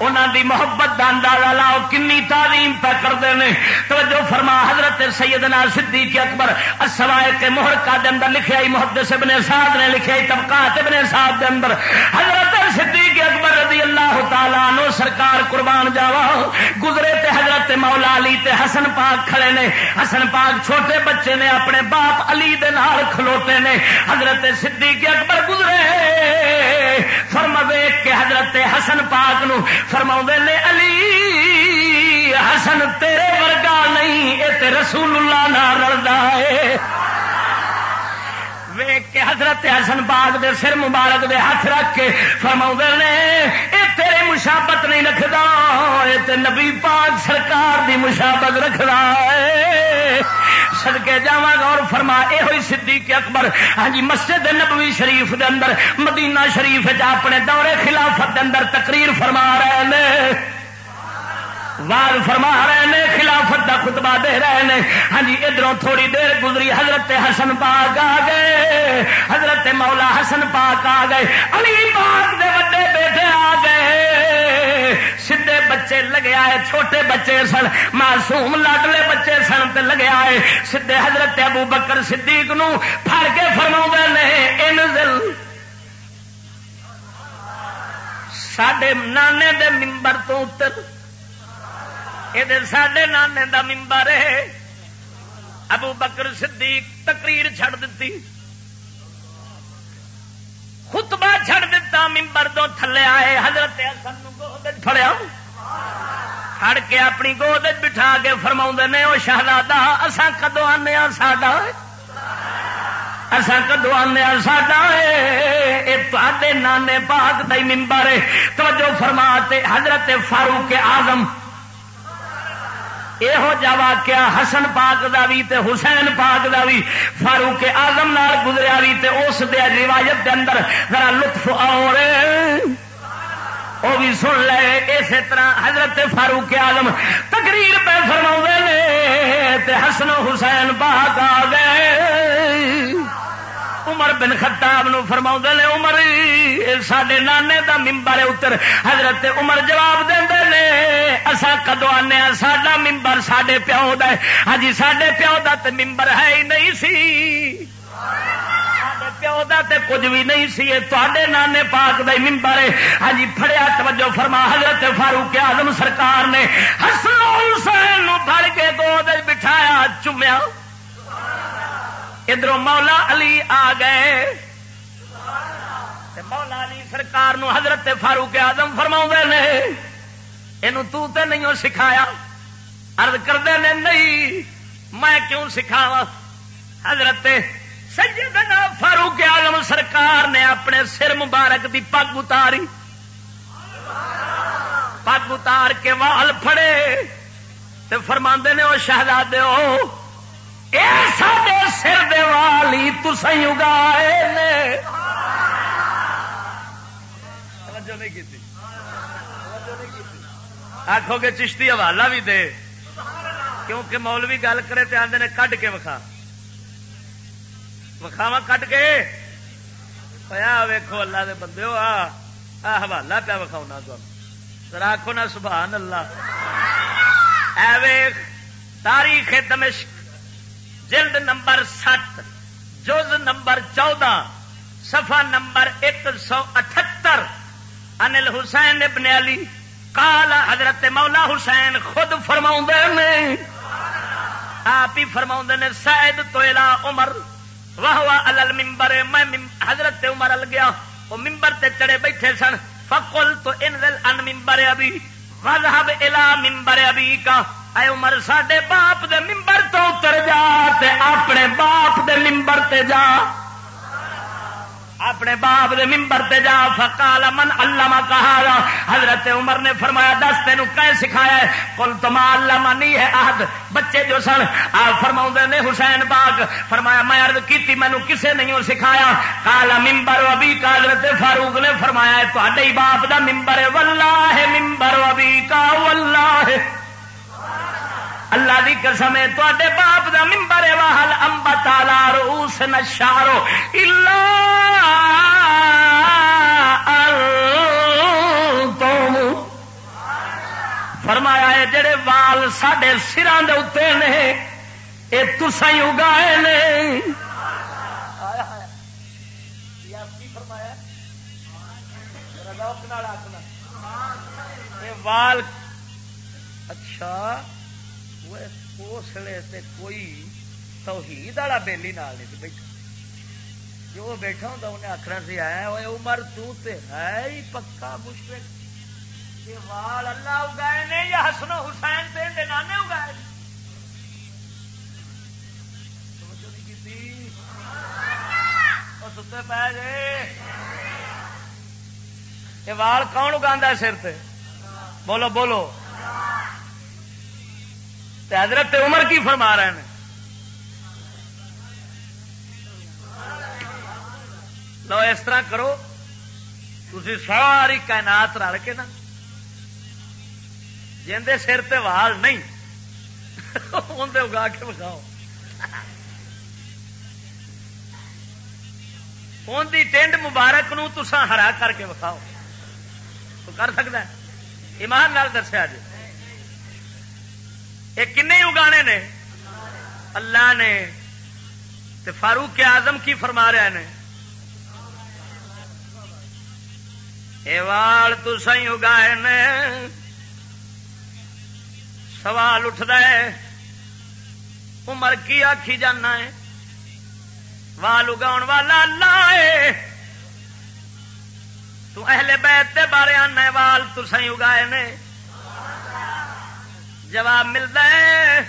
انہوں دی محبت کا اندازہ لاؤ کنی تعلیم پہ کرتے ہیں توجہ فرما، حضرت سیدنا صدیق اکبر سوائے کے مہر کا دے اندر لکھے محدث ابن سعد نے لکھے طبقات ابن سعد دے اندر۔ حضرت صدیق اکبر رضی رضی اللہ تعالیٰ نو سرکار قربان جاوا، گزرے تے حضرت مولا علی تے حسن پاک کھڑے نے۔ حسن پاک چھوٹے بچے نے، اپنے باپ علی دے نال کھلوتے نے۔ حضرت صدیق اکبر گزرے۔ فرما ویک کے حضرت حسن پاک نو فرما نے علی حسن تیرے ورگا نہیں یہ تے رسول اللہ نہ رلدا ہے. ویک کے حضرت حسن باغ دے سر مبارک دے ہاتھ رکھ کے فرما نے، اے تیرے مشابت نہیں رکھدا، اے تے نبی پاک سرکار دی مشابت رکھدا ہے۔ سدکے جا اور فرما یہ ہوئی صدیق اکبر ہاں جی مسجد نبوی شریف دے اندر، مدینہ شریف اپنے دورے خلافت دے اندر تقریر فرما رہے ہیں وال فرما رہے ہیں خلافت دا خطبہ دے رہے ہیں ہاں جی ادھر تھوڑی دیر گزری، حضرت حسن پاک آ گئے۔ حضرت مولا حسن پاک آ گئے۔ علی پاک دے وڈے بیٹے آ گئے۔ سیدے بچے لگے آئے، چھوٹے بچے سن، معصوم لاڈلے بچے سن تے لگے آئے۔ سیدے حضرت ابو بکر صدیق نو پھڑ کے فرما نے، انزل ساڈے نانے دے ممبر تو اتر۔ یہ سڈے نانے کا ممبر ہے ابو بکر صدیق تقریر چھڑ دیتی خطبہ چھڑ دیتا ممبر تو تھلے آئے حضرت گود فڑیا فڑ کے اپنی گود بٹھا کے فرما نے وہ شہزادہ اسان کدو آنے ساڈا اصا کدو آنے ساڈا یہ نانے پاک دئی ممبر ہے توجہ فرما حضرت فاروق آزم یہو جا واقعہ حسن پاک دا بھی تے حسین پاک دا بھی فاروق آزم نال گزریا بھی تے اس دے روایت دے اندر ذرا لطف اور وہ بھی سن لے اسی طرح حضرت فاروق آزم تقریر پہ فرما نے حسن حسین پاک آ گئے عمر بن خطاب نو فرما نے، عمر سڈے نانے دا ممبر اتر. حضرت عمر جواب دے نے اصا کدو آنے ہاں, ساڈا ممبر سڈے پیو دا ہاں جی, سڈے پیو دا تے ممبر ہے ہی نہیں سی. پیو دا تے کچھ بھی نہیں سی. تے نانے پاک دا ممبر ہے. ہاں جی فڑیا توجہ فرما. حضرت فاروق آزم سرکار نے حسن حسین پڑ کے گود بٹھایا، چومیا. ادھر مولا علی آ گئے۔ مولا علی سرکار نو حضرت فاروق آدم فرما نے یہ تے نہیں سکھایا۔ ارد کرتے نے، نہیں، میں کیوں سکھاوا حضرت سیدنا فاروق آدم سرکار نے اپنے سر مبارک دی پگ اتاری۔ پگ اتار کے وال پھڑے۔ فرما نے وہ شہزادے ہو سارے سر دوالی تسیں اگائے نے۔ آخو گے چشتی حوالہ بھی دے۔ کیونکہ مولوی گل کرے تو آدھے کڈ کے وکھا۔ وکھاوا کٹ کے۔ پیا ویکو اللہ دے بندے آ حوالہ پیا وکھاؤ تم آخو نا، سبحان اللہ۔ اے ویخ تاریخ دمشق جلد نمبر سات، جز نمبر چودہ سفا نمبر ایک سو اٹھتر۔ انل حسین ابن علی کالا حضرت مولا حسین خود فرما نے، آپ ہی فرما نے سید تو عمر واہ الل ممبر میں حضرت عمر ال گیا، وہ ممبر تے چڑے بیٹھے سن فکل تو انزل ان ممبر ابھی وذهب الى ممبر ابھی کا اے عمر ساڈے باپ دے ممبر تو اتر جا تے اپنے باپ دے ممبر تے جا۔ اپنے باپ دے ممبر تے جا۔ فقال من علم کہا حضرت عمر نے فرمایا، دس تین کہ سکھایا ہے۔ کل تم علم نہیں ہے عہد بچے جو سن، آپ فرما نے حسین باغ۔ فرمایا، میں عرض کی مینو کسے نہیں سکھایا۔ کالا ممبر ابھی کا حضرت فاروق نے فرمایا تے باپ دا ممبر ہے۔ واللہ ممبر ابھی کا واللہ۔ اللہ دی قسم ہے تے باپ دا ممبر واہل امبا تالا روس نشارو فرمایا ہے، جڑے وال سڈے سران دے اتنے نے یہ تسا ہی اگائے نے۔ وال اچھا۔ اس اسلے کوئی توحید والا بیلی نال نہیں بیٹھا۔ جو بیٹھا ہوں انہیں آخر سے آیا ہوئے عمر، تو تے ہے ہی پکا مشرق۔ یہ وال اللہ اگائے نے یا حسن حسین تے نانے اگائے ستے پہ گئے۔ یہ وال کون اگا سر تے؟ بولو بولو۔ حضرت عمر کی فرما رہے ہیں؟ لو اس طرح کرو تھی ساری کائنات رل کے نا جی سر تے وال نہیں اندر اگا کے بکھاؤ ان کی ٹینڈ مبارک نو تسا ہرا کر کے بکھاؤ تو کر سکتا ہے؟ ایمان نال دسیا جی۔ یہ کن اگانے نے؟ اللہ نے۔ فاروق آزم کی فرما رہے ہیں وال تو سی اگائے نے۔ سوال اٹھتا ہے، عمر کی آخی جانا ہے؟ وال اگاؤ والا اللہ ہے۔ تو اہل بیت دے بارے آنا وال تو سی اگائے نے۔ جواب ملتا ہے۔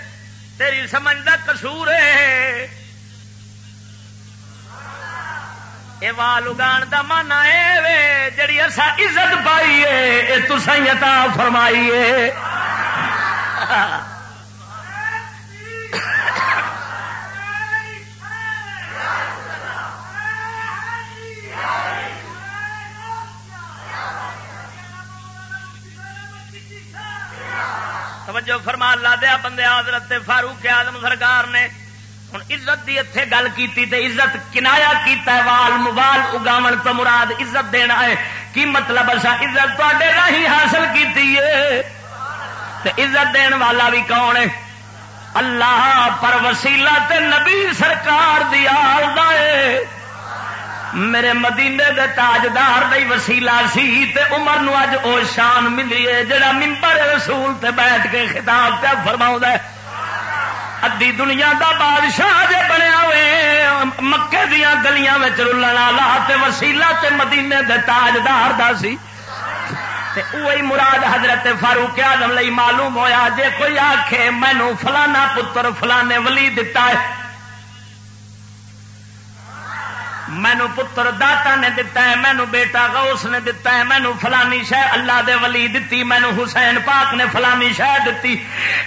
تیری سمجھ کا کسور ہے۔ یہ وال اگان کا مانا ہے جی اصا عزت پائیے یہ تسا فرمائیے توجہ فرما لا دیا بندے، حضرت فاروق آدم سرکار نے ہوں عزت کی اتنے گل کی عزت کنایا کیتا ہے، وال موال اگاو تو مراد عزت دینا ہے۔ کی مطلب اچھا عزت تے راہی حاصل کی عزت دین والا بھی کون ہے؟ اللہ، پر وسیلہ تے نبی سرکار دی آل ہے۔ میرے مدینے دے تاجدار دے وسیلہ سی تے عمر نو اج او شان ملی ہے، جڑا ممبر رسول تے بیٹھ کے خطاب پہ فرماؤں ہے۔ ادی دنیا دا بادشاہ جے بنیا ہوئے، مکے دیا گلیاں وچ رلن والا وسیلا تے مدینے دے تاجدار دا سی۔ وہی مراد حضرت فاروق آدم لئی معلوم ہویا، جے کوئی آخے مینو فلانا پتر، فلانے ولی دتا ہے مینو پتر داتا نے دتا ہے، مینو بیٹا غوث نے دتا ہے، مینو فلانی شہ اللہ دے ولی دتی، مینو حسین پاک نے فلانی شہ دتی۔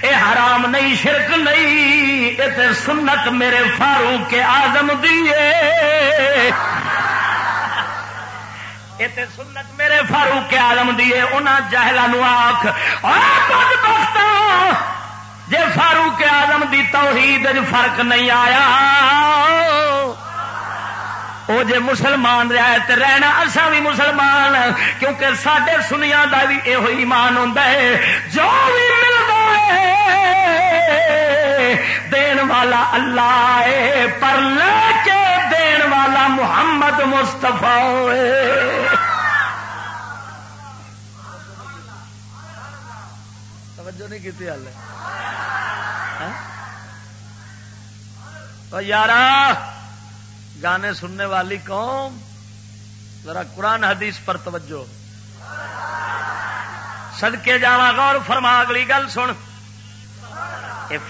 اے حرام نہیں، شرک نہیں تے سنت میرے فاروق کے آزم دیے سنت میرے فاروق کے آزم دیے انہاں جہلوں آخ جے فاروق آزم دی توحید فرق نہیں آیا۔ وہ جے مسلمان رہا ہے تو رہنا اصا بھی مسلمان، کیونکہ سڈے سنیا کا بھی یہ ایمان ہوں جو بھی ملتا ہے، دین والا اللہ ہے، پر لے کے دین والا محمد مستفا توجہ نہیں کی ہاں؟ یار گانے سننے والی قوم، ذرا قرآن حدیث پر توجہ۔ سدکے جا غور فرما، اگلی گل سن۔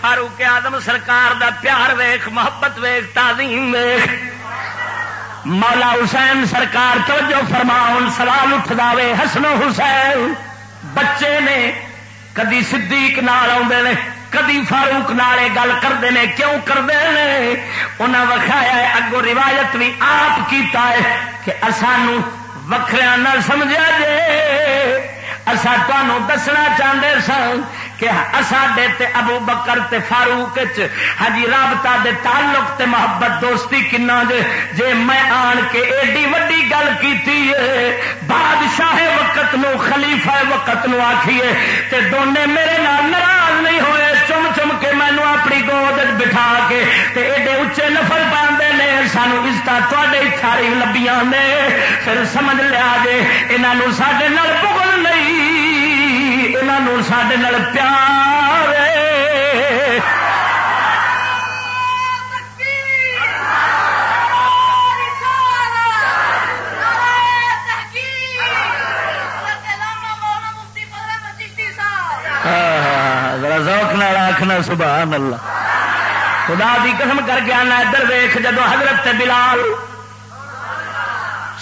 فاروق آدم سرکار دا پیار ویخ محبت ویخ تعظیم ویخ مولا حسین سرکار توجہ فرما ہوں سوال اٹھ دے حسن حسین۔ بچے نے کدی صدیق نال آدھے کدی فاروق نالے گل کرتے ہیں کیوں کرتے ہیں انہیں وکھایا ہے اگو روایت بھی آپ کیتا ہے کہ سانو وکھریا نہ سمجھا جے۔ اصا تمہوں دسنا چاہتے سن کہ ساڈے تے ابو بکر تے فاروق ہاں جی، رابطہ دے تعلق تے محبت دوستی کنا جے؟ جے میں آن کے ایڈی وڈی گل کیتی ہے، بادشاہ وقت نو، خلیفہ وقت نو آکھیے، تے دونے میرے نال ناراض نہیں ہوئے۔ چکے مینو اپنی گود بٹھا کے تے ایڈے اچے نفر پاندے نے سانو عزت تے تھاری لبیاں نے پھر سمجھ لیا جے یہاں سڈے بغل نہیں یہاں سڈے پیار آخنا، سبحان اللہ. خدا دی قسم کر کے آنا، ادھر ویخ جدو حضرت بلال.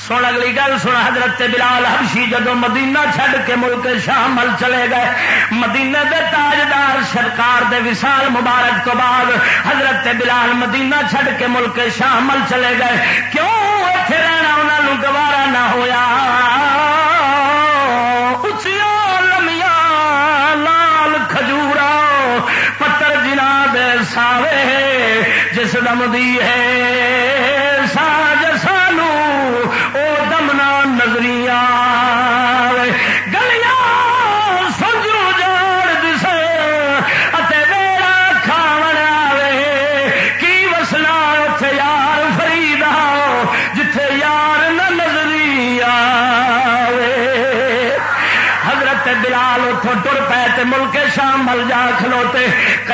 سن اگلی گل سن، حضرت بلال حبشی جدو مدینہ چھڈ کے ملک شامل چلے گئے، مدینہ دے تاجدار سرکار دے وسال مبارک تو بعد حضرت بلال مدینہ چھڈ کے ملک شامل چلے گئے، کیوں اتنے رہنا انہوں گوارا نہ ہویا؟ ساوے جس دم دی ہے۔ ساج سانو او دمنا نظریاں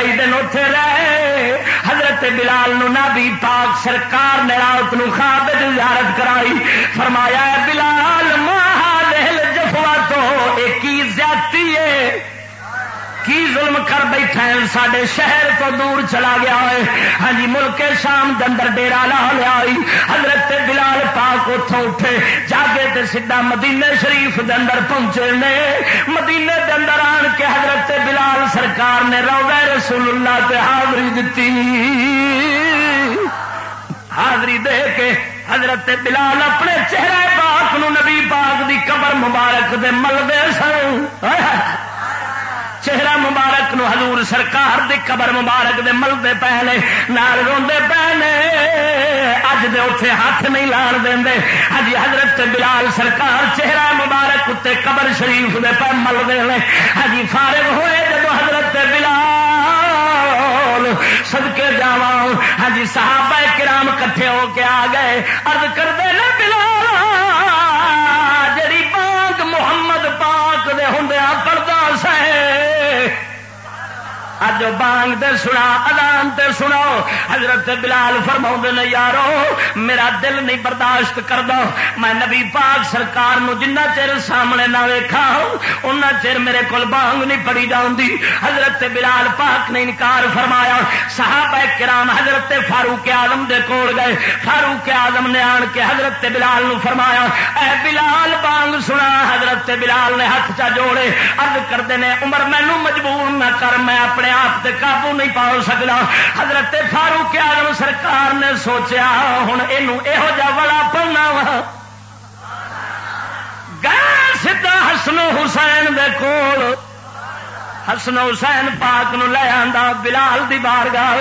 کئی دن اتے رہے۔ حضرت بلال نو نبی پاک سرکار نے رات نو خواب زیارت کرائی۔ فرمایا بلال مہا جفوا تو ایک ہی زیادتی ہے۔ کی ظلم کر بیٹھا ہے؟ سڈے شہر تو دور چلا گیا ہے۔ ہاں جی ملک شام دندر ڈیرا لا لیا حضرت بلال پاک اتوں اٹھے۔ جاگے تے سیدا مدینے شریف دندر پہنچے نے۔ مدینے دندر آن کے حضرت بلال سرکار نے روزہ رسول اللہ تے حاضری دیتی حاضری دے کے حضرت بلال اپنے چہرے پاک نو نبی پاک دی قبر مبارک دے مل سن۔ چہرہ مبارک نو حضور سرکار دی قبر مبارک دے ملتے پہلے نال روندے پہلے اج دے اتنے ہاتھ نہیں لان دیں اج حضرت بلال سرکار چہرہ مبارک اتنے قبر شریف دے پہ مل دے ہجی فارغ ہوئے جب حضرت بلال سدکے جا ہاں صحابہ کرام کٹھے ہو کے آ گئے۔ ارد کرتے اج بانگ دے سنا ادان تے سناؤ حضرت بلال فرما نے، یارو، میرا دل نہیں برداشت کر دو میں نبی پاک سرکار نو جنہ چر سامنے نہ ویکھا ان چر میرے کو بانگ نہیں پڑی جاؤں حضرت بلال پاک نے انکار فرمایا۔ صحابہ کرام حضرت فاروق آدم دے کول گئے۔ فاروق آدم نے آن کے حضرت بلال نو فرمایا، اے بلال، بانگ سنا۔ حضرت بلال نے ہاتھ چا جوڑے ارد کرتے ہیں عمر مینو مجبور نہ کر، میں اپنے آپ قابو نہیں پا سکتا حضرت فاروق آلم سرکار نے سوچیا ہوں یہ جا بڑا پڑنا وا۔ سیدا ہسنو حسین دے کول۔ ہسن حسین پاک نو لے آندا بلال دی بارگاہ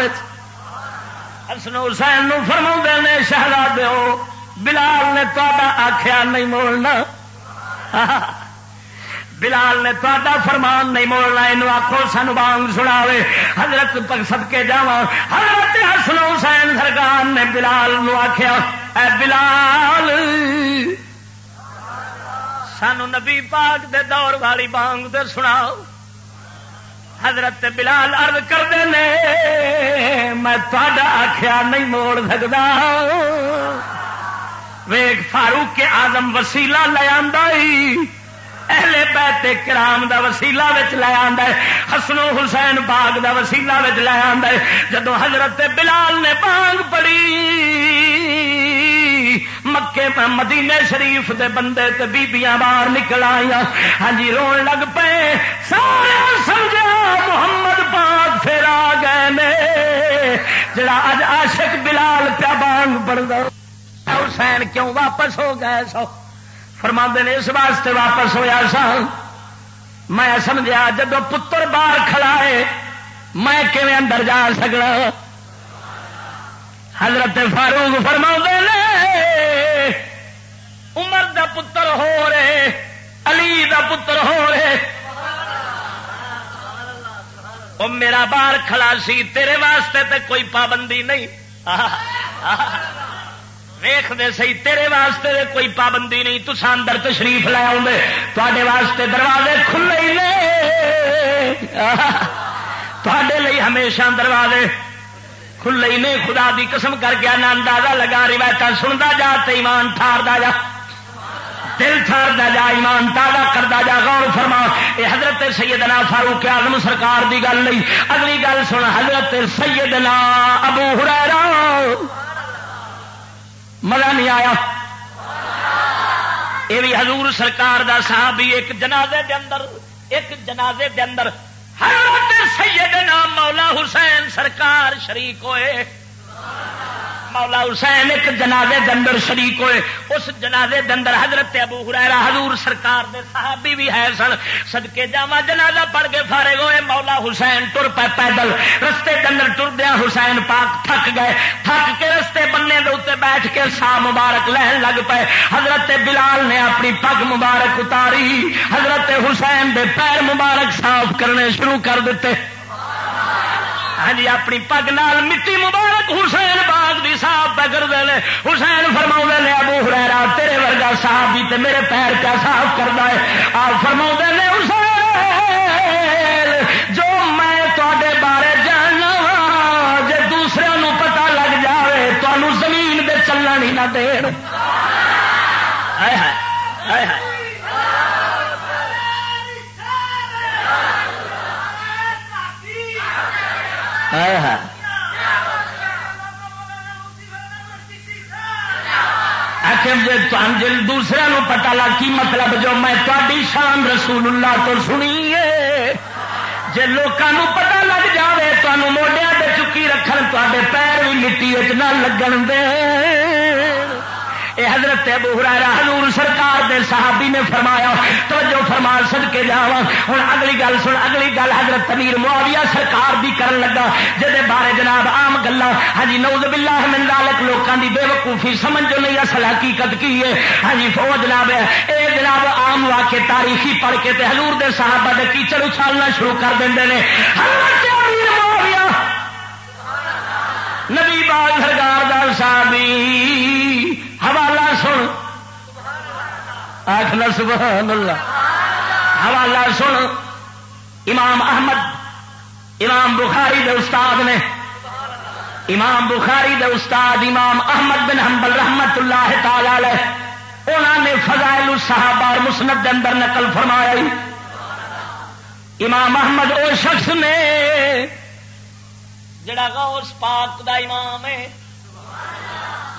ہسن حسین نو فرما نے شہرا دو بلال نے تا آخیا نہیں موڑنا بلال نے تا فرمان نہیں موڑنا یہ آخو سن بانگ سنا حضرت سد کے جا حضرت حسن حسین سرکار نے بلال نو آخیا اے بلال، سانو نبی پاک دے دور والی بانگ دے سناؤ۔ حضرت بلال ارد کرتے میں تا آخیا نہیں موڑ سکتا ویگ فاروق کے آدم وسیلہ لے آئی اہل بیت کرام دا وسیلہ وچ لے آندا ہے حسنو حسین باغ دا وسیلہ وچ لے آندا ہے جدو حضرت بلال نے بانگ پڑی، مکے مدینے شریف دے بندے تے بیبیاں باہر نکل آئی ہاں جی رون لگ پے۔ سارے سمجھا محمد پاک پھر آ گئے نے۔ جڑا اج عاشق بلال پیا بانگ پڑ حسین کیوں واپس ہو گئے سو؟ فرما نے، اس واسطے واپس ہوا سا۔ میں سمجھا جدو پتر باہر کھڑا ہے، میں کیون اندر جا سکنا؟ حضرت فاروق فرما نے، عمر دا پتر ہو رہے، علی دا پتر ہو رہے. وہ میرا باہر کھڑا سی، تیرے واسطے تے کوئی پابندی نہیں۔ ویخ دے سی تیرے واسطے دے کوئی پابندی نہیں تو اندر تشریف لے آؤ تے واسطے دروازے کھلے ہی تھے ہمیشہ دروازے کھلے ہی خدا دی قسم کر کے اندازہ لگا روایت سنتا جا تو ایمان ٹھاردا جا۔ دل ٹھاردا جا، ایمان تازہ کرتا جا۔ غور فرما یہ حضرت سیدنا فاروق آزم سرکار دی گل نہیں۔ اگلی گل سن، حضرت سیدنا ابو ہرا مزہ نہیں آیا۔ یہ بھی حضور سرکار دا صحابی ایک جنازے دے اندر، ایک جنازے دے اندر حضرت سیدنا مولا حسین سرکار شریک ہوئے۔ مولا حسین ایک جنازے دندر شریک ہوئے۔ اس جنازے دندر حضرت ابو ہریرا حضور سرکار دے صحابی بھی ہے سن۔ سدکے جاوا جنازہ پڑھ کے فارغ ہوئے۔ مولا حسین تر پہ پیدل۔ رستے دندر ٹردیا حسین پاک تھک گئے۔ تھک کے رستے بننے دے اتنے بیٹھ کے سا مبارک لہن لگ پے۔ حضرت بلال نے اپنی پگ مبارک اتاری۔ حضرت حسین دے پیر مبارک صاف کرنے شروع کر دیتے۔ ہاں جی اپنی پگ نال مٹی مبارک حسین باغ دی صاف پہ دے حسین فرما نے ابو ہرا تیرے ورگا صاحب بھی تے میرے پیر کیا صاف کرتا ہے۔ آپ فرما نے حسین، جو میں تے بارے جاننا جے دوسرے نو پتا لگ جائے تو زمین دے چلنا ہی نہ دین. جی دوسرے پتا لگ کی مطلب جو میں تاری شان رسول اللہ تو سنی جی لوگوں پتا لگ جائے تمہوں موڈیا پہ چکی رکھن تے پیر بھی مٹی نہ لگن دے۔ اے حضرت ابو ہرارا حضور سرکار دے صحابی نے فرمایا تو جو فرما سد کے جا ہوں اگلی گل سن، اگلی گل حضرت امیر معاویہ سرکار دی کرن لگا جہد بارے جناب آم گلا ہاں جی نوز باللہ من ذالک، لوکاں دی بے وقوفی سمجھ جو نہیں، اصل حقیقت کی ہے۔ ہاں جی فو جناب، اے جناب عام واقع تاریخی پڑھ کے تے حضور دے صحابہ دے کیچڑ اچھالنا شروع کر دیں نے۔ حضرت امیر معاویہ، نبی باغ سرکار دا صحابی آخر سبحان اللہ۔ حوالہ سن۔ امام احمد، امام بخاری دے استاد نے۔ امام بخاری دے استاد امام احمد بن حنبل رحمت اللہ تعالی انہوں نے فضائل الصحابہ اور مسند دے اندر نقل فرمایا امام احمد او شخص نے جڑا غوث پاک دا امام ہے۔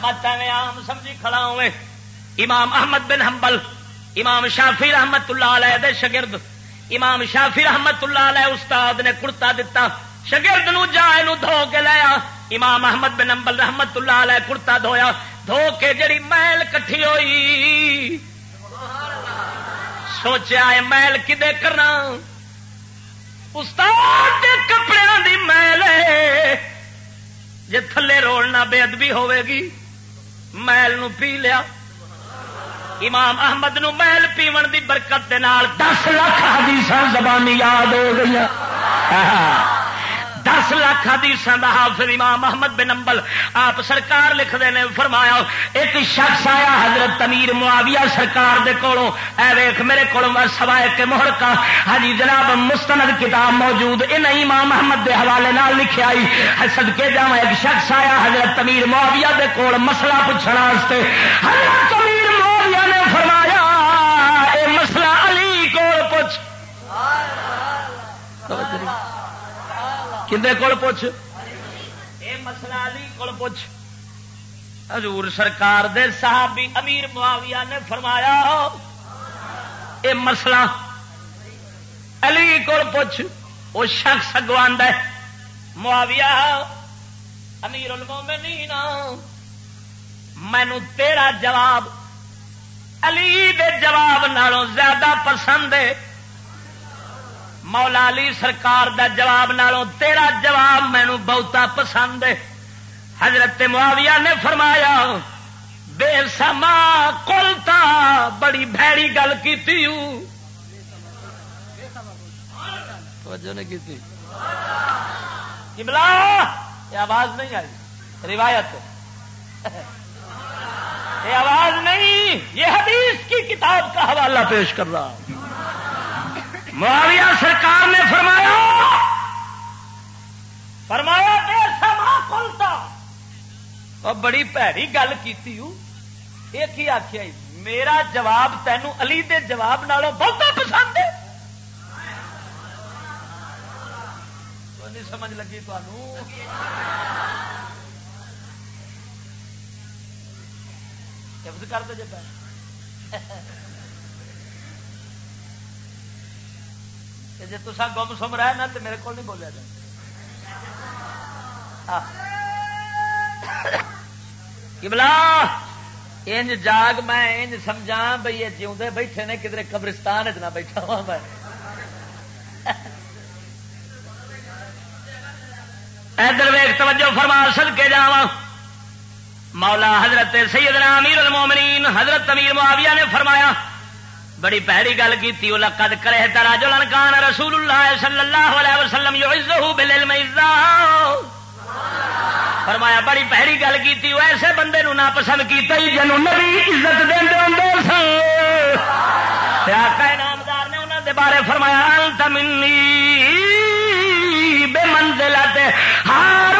مت میں عام سمجھی کھڑا ہوئے امام احمد بن حنبل، امام شافی رحمت اللہ علیہ دے شگرد، امام شافی رحمت اللہ علیہ استاد نے کرتا دتا، شگرد نو جا دھو کے لیا امام احمد بن حنبل رحمت اللہ علیہ کرتا دھویا، دھو کے جڑی محل کٹھی ہوئی۔ سوچا ہے محل کدے کرنا؟ استاد کپڑے دی محل جی تھلے روڑنا بے ادبی ہوے گی محل نو پی لیا۔ امام احمد نو محل پیون دی برکت دے نال دس لاکھ حدیث زبانی یاد ہو گئی دس لاکھ حدیث دا حافظ امام محمد بن امبل آپ سرکار لکھتے ہیں فرمایا، ایک شخص آیا حضرت امیر معاویہ سرکار دے کولوں۔ اے ویخ میرے کو سوائے کے مہر کا ہاں جی، جناب، مستند کتاب موجود۔ ان امام محمد دے حوالے نال لکھے آئی سد ہاں، کے جا ایک شخص آیا حضرت امیر معاویہ دے کول۔ مسئلہ پوچھنے حضرت امیر کھے کول پوچھ۔ مسئلہ علی کول پوچھ۔ حضور سرکار دے صحابی امیر معاویہ نے فرمایا اے مسئلہ علی کول پوچھ۔ وہ شخص اگوان ہے۔ معاویہ امیر المومنین مینو تیرا جواب علی دے جواب نالوں زیادہ پسند ہے۔ مولا علی سرکار دا جواب نالوں تیرا جواب مینو بہتا پسند ہے۔ حضرت معاویہ نے فرمایا، بے سما کلتا بڑی بھڑی گل کی یہ آواز نہیں آئی۔ روایت۔ یہ آواز نہیں، یہ حدیث کی کتاب کا حوالہ پیش کر رہا ہوں۔ معاویہ سرکار نے فرمایا فرمایا سما اور بڑی پیڑی گل کی ایک ہی آخیا میرا جواب تینوں علی دے جواب نالوں بہت پسند ہے۔ نہیں سمجھ لگی تمہوں کر دے جی جی تصا گم سم رہے نا تو میرے کو نہیں بولیا جائے بلا انج جاگ میں، انج سمجھا بھائی یہ جیوندے بیٹھے نے کدھر قبرستان نہ بیٹھا ہوا میں۔ ادھر ویگ توجہ فرما، سد کے جا مولا حضرت سیدنا امیر المومنین، حضرت امیر معاویہ نے فرمایا بڑی پیڑی گل کی لقد کرے ترا جو لنکان رسول اللہ صلی اللہ علیہ وسلم بالعلم فرمایا، بڑی پیڑی گل کی ایسے بندے نو نہ پسند کیتا ہی جنوں نبی عزت دے سن آقا نامدار نے انہوں دے بارے فرمایا تمنی بے منزلت ہارون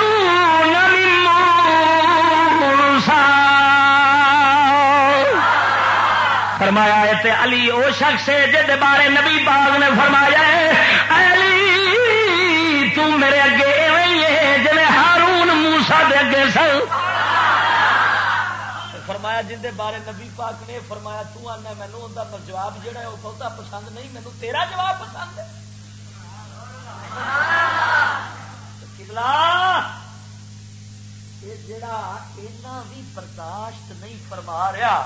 تے علی او شخص ہے جہد بارے نبی باغ نے فرمایا علی، تو میرے اگے ہے جی ہارون موسا دے اگے سر فرمایا جن بارے نبی پاک نے فرمایا، تو آنا مینو ان مطلب جواب جہا ہے وہ بہتا پسند نہیں مینو تیرا جواب پسند ہے۔ جڑا بھی برداشت نہیں فرما رہا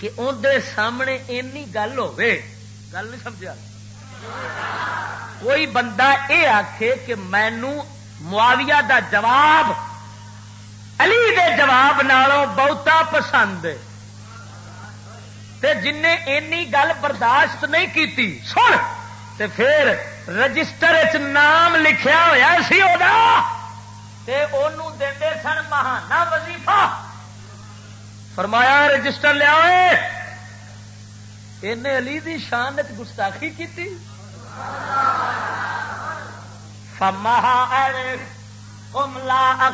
کہ اندر سامنے اینی گل ہوے گل نہیں سمجھا۔ کوئی بندہ یہ آخے کہ مینو معاویہ دا جواب، علی دے جواب نالوں بہتا پسند تے جن اینی گل برداشت نہیں کیتی، سن۔ تے پھر رجسٹر نام لکھیا ہوا سی وہ دے سن مہانا وظیفہ۔ فرمایا، رجسٹر لیا علی دی شان گستاخی کی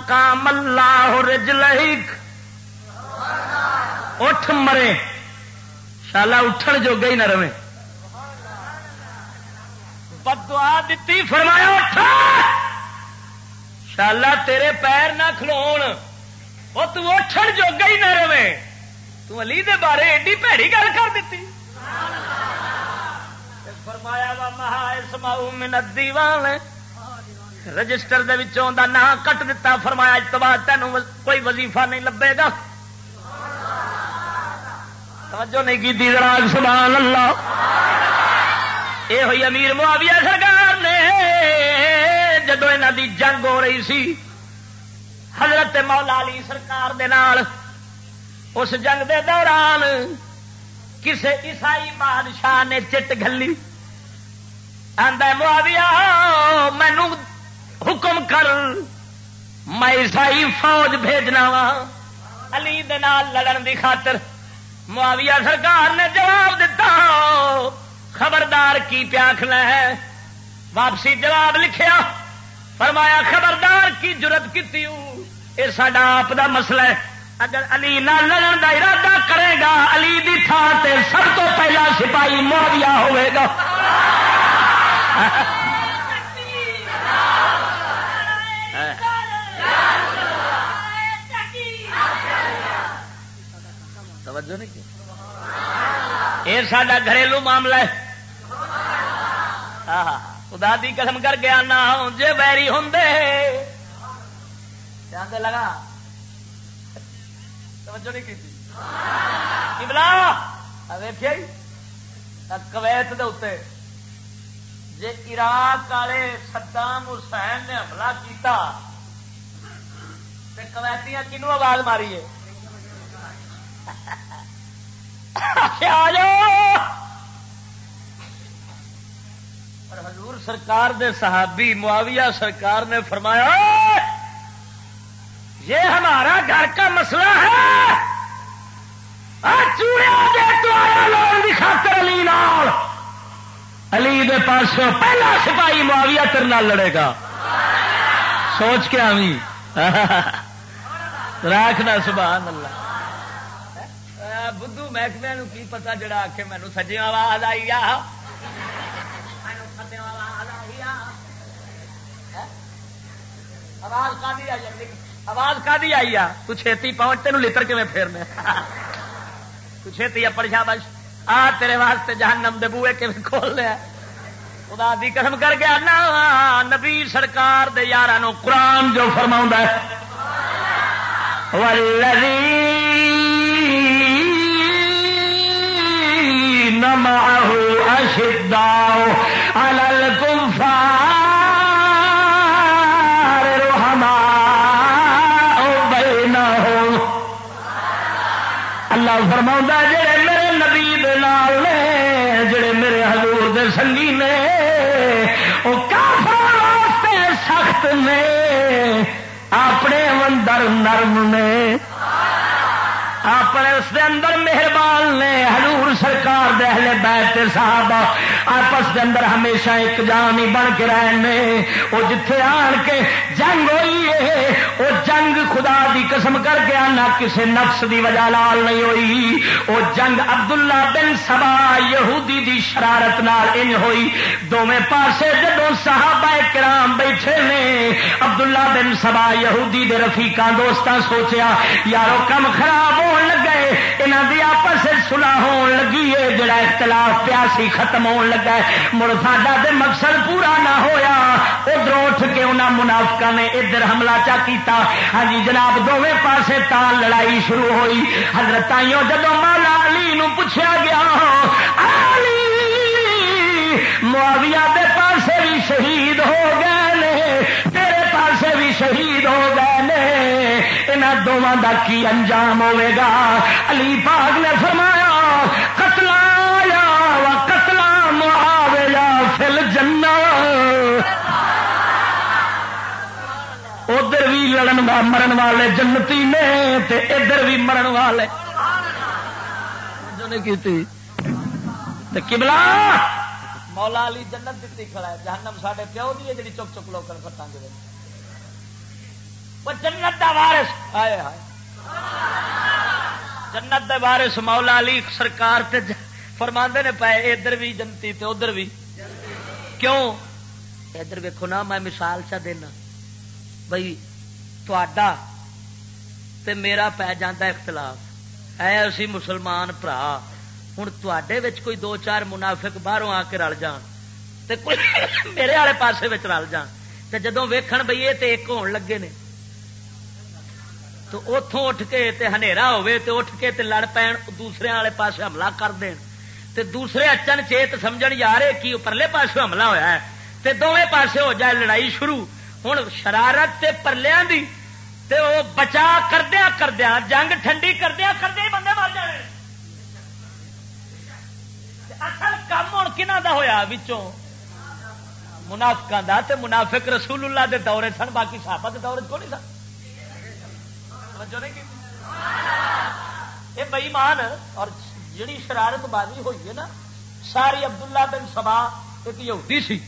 کملا اللہ اٹھ مرے۔ شالا اٹھن جو گئی نہ رہے۔ بدعا دیتی فرمایا اٹھ شالا تیرے پیر نہ کھلو وہ تٹھن جو گئی نہ رہے۔ تو علی دے بارے ایڈی پیڑی گل کر دیتی۔ فرمایا وا مہا اسماؤ منت دیوان رجسٹر دے وچوں دا نام کٹ دیتا فرمایا اج تو بعد تینوں کوئی وظیفہ نہیں لبے گا۔ توجہ نہیں کی دی راگ سبحان اللہ۔ اے ہوئی امیر معاویہ سرکار نے جدو انہاں دی جنگ ہو رہی سی حضرت مولا علی سرکار دے نال، اس جنگ دے دوران کسے عیسائی بادشاہ نے چٹ گلی معاویہ، مینو حکم کر، میں عیسائی فوج بھیجنا وا علی دے نال لڑن دی خاطر معاویہ سرکار نے جواب دیتا خبردار کی پیاکھ ہے واپسی جواب لکھیا۔ فرمایا، خبردار کی جرت کی یہ سڈا آپ کا مسئلہ ہے۔ اگر علی نہ لڑن کا ارادہ کرے گا، علی دی تھان سے سب تو پہلا سپاہی مویا ہوئے گا۔ توجہ نہیں یہ سڈا گھریلو معاملہ ہے۔ خدا دی قسم کر کے آنا جے بیری ہوں لگا۔ توجہ نہیں کی بلا ویخیا کویت دے جے عراق والے سدام حسین نے حملہ کیتا کویتیاں کنو آواز ماری ہے؟ حضور سرکار دے صحابی معاویہ سرکار نے فرمایا یہ ہمارا گھر کا مسئلہ ہے۔ چوڑیا دے تو آیا لوگ بھی خاطر علی نال۔ علی دے پاس پہلا سپاہی معاویہ تیرے لڑے گا۔ سوچ کے آئی راکھنا سبحان اللہ بدھو محکمے کی پتا جڑا آ؟ کے مینو سجے آواز آئی آ۔ آواز کا آواز کا دی آئی آ؟ تو چھتی پہنچ تین لتر کیون پھیرنے تو چھتی اپڑ شاہ بش آ، تیرے واسطے جہنم دے بوئے کیون کھول لیا خدا دی قسم کر گیا نا نبی سرکار دے یار قرآن جو فرما ہے۔ معه أشداء على الكفار اقبال فرما جڑے میرے نبی دال نے، جڑے میرے حضور دے سنگی نے وہ کافر واسطے سخت نے، اپنے اندر نرم نے۔ اپنے اس دے اندر مہربان نے، حضور سرکار دے بیت صاحب آپس دے اندر ہمیشہ ایک جان ہی بن کے رہنے وہ جتھے آن کے جنگ ہوئی ہے، وہ جنگ خدا دی قسم کر کے آنا کسے نفس دی وجہ لال نہیں ہوئی۔ وہ جنگ عبداللہ بن سبا یہودی دی شرارت نال ان ہوئی۔ دونوں پاسے جدو صحابہ کرام بیٹھے نے عبداللہ بن سبا یہودی دے رفیقاں دوستاں سوچیا، یارو کم خراب ہو لگے یہاں کی آپس سلا ہون لگی ہے جڑا اختلاف پیاسی ختم ہون لگا مڑ ساڈا تو مقصد پورا نہ ہویا ادھر اٹھ کے انہوں منافقہ نے ادھر حملہ چا کیتا۔ ہاں جی جناب دونوں پاسے تا لڑائی شروع ہوئی۔ حضرت آئیوں جب مولا علی نو پوچھا گیا، علی، معاویہ دے پاسے بھی شہید ہو گئے شہید ہو گئے یہاں دونوں کا کی انجام ہوے گا؟ علی پاک نے فرمایا قتلا یا قتلا معاویہ فل جنا ادھر بھی لڑن مرن والے جنتی نے، تے ادھر بھی مرن والے۔ کبلا مولا علی جنت دیتی کھڑا ہے، جہنم ساڈے پیو دی ہے جی چک چک لوگ فتان دے جنت دا وارث۔ آئے آئے جنت دے وارث مولا علی سرکار تے فرما نے پائے، ادھر بھی جنتی تے ادھر بھی۔ کیوں؟ ادھر ویکو نا، میں مثال چا دینا۔ بھائی تے میرا پی جانا اختلاف۔ ہے اسی مسلمان برا ہوں تے کوئی دو چار منافق باہروں آ کے رل جان۔ تے کوئی میرے والے پاسے رل جان۔ تے جدو ویکھن بھائی یہ تے ایک ہون لگے نے۔ تو اتوں اٹھ کے تے ہنیرا ہوے تے اٹھ کے تے لڑ پین، دوسرے والے پاس حملہ کر دین۔ تے دوسرے اچن چیت سمجھ یار کی پرلے پاس حملہ ہویا ہے؟ تے دونوں پاسے ہو جائے لڑائی شروع۔ ہوں شرارت تے پرلیا دی، تے وہ بچا کردیا کردیا جنگ ٹھنڈی کردیا کردیا بندے مر جانے۔ اصل کام ہوں کنہ دا ہویا بچوں منافقہ دا، تے منافق رسول اللہ دے دورے سن، باقی صحابہ دے دورے کو نہیں سن۔ یہ بئی مان اور جڑی شرارت بازی ہوئی ہے نا، ساری عبداللہ بن سبا ایک یہودی سی،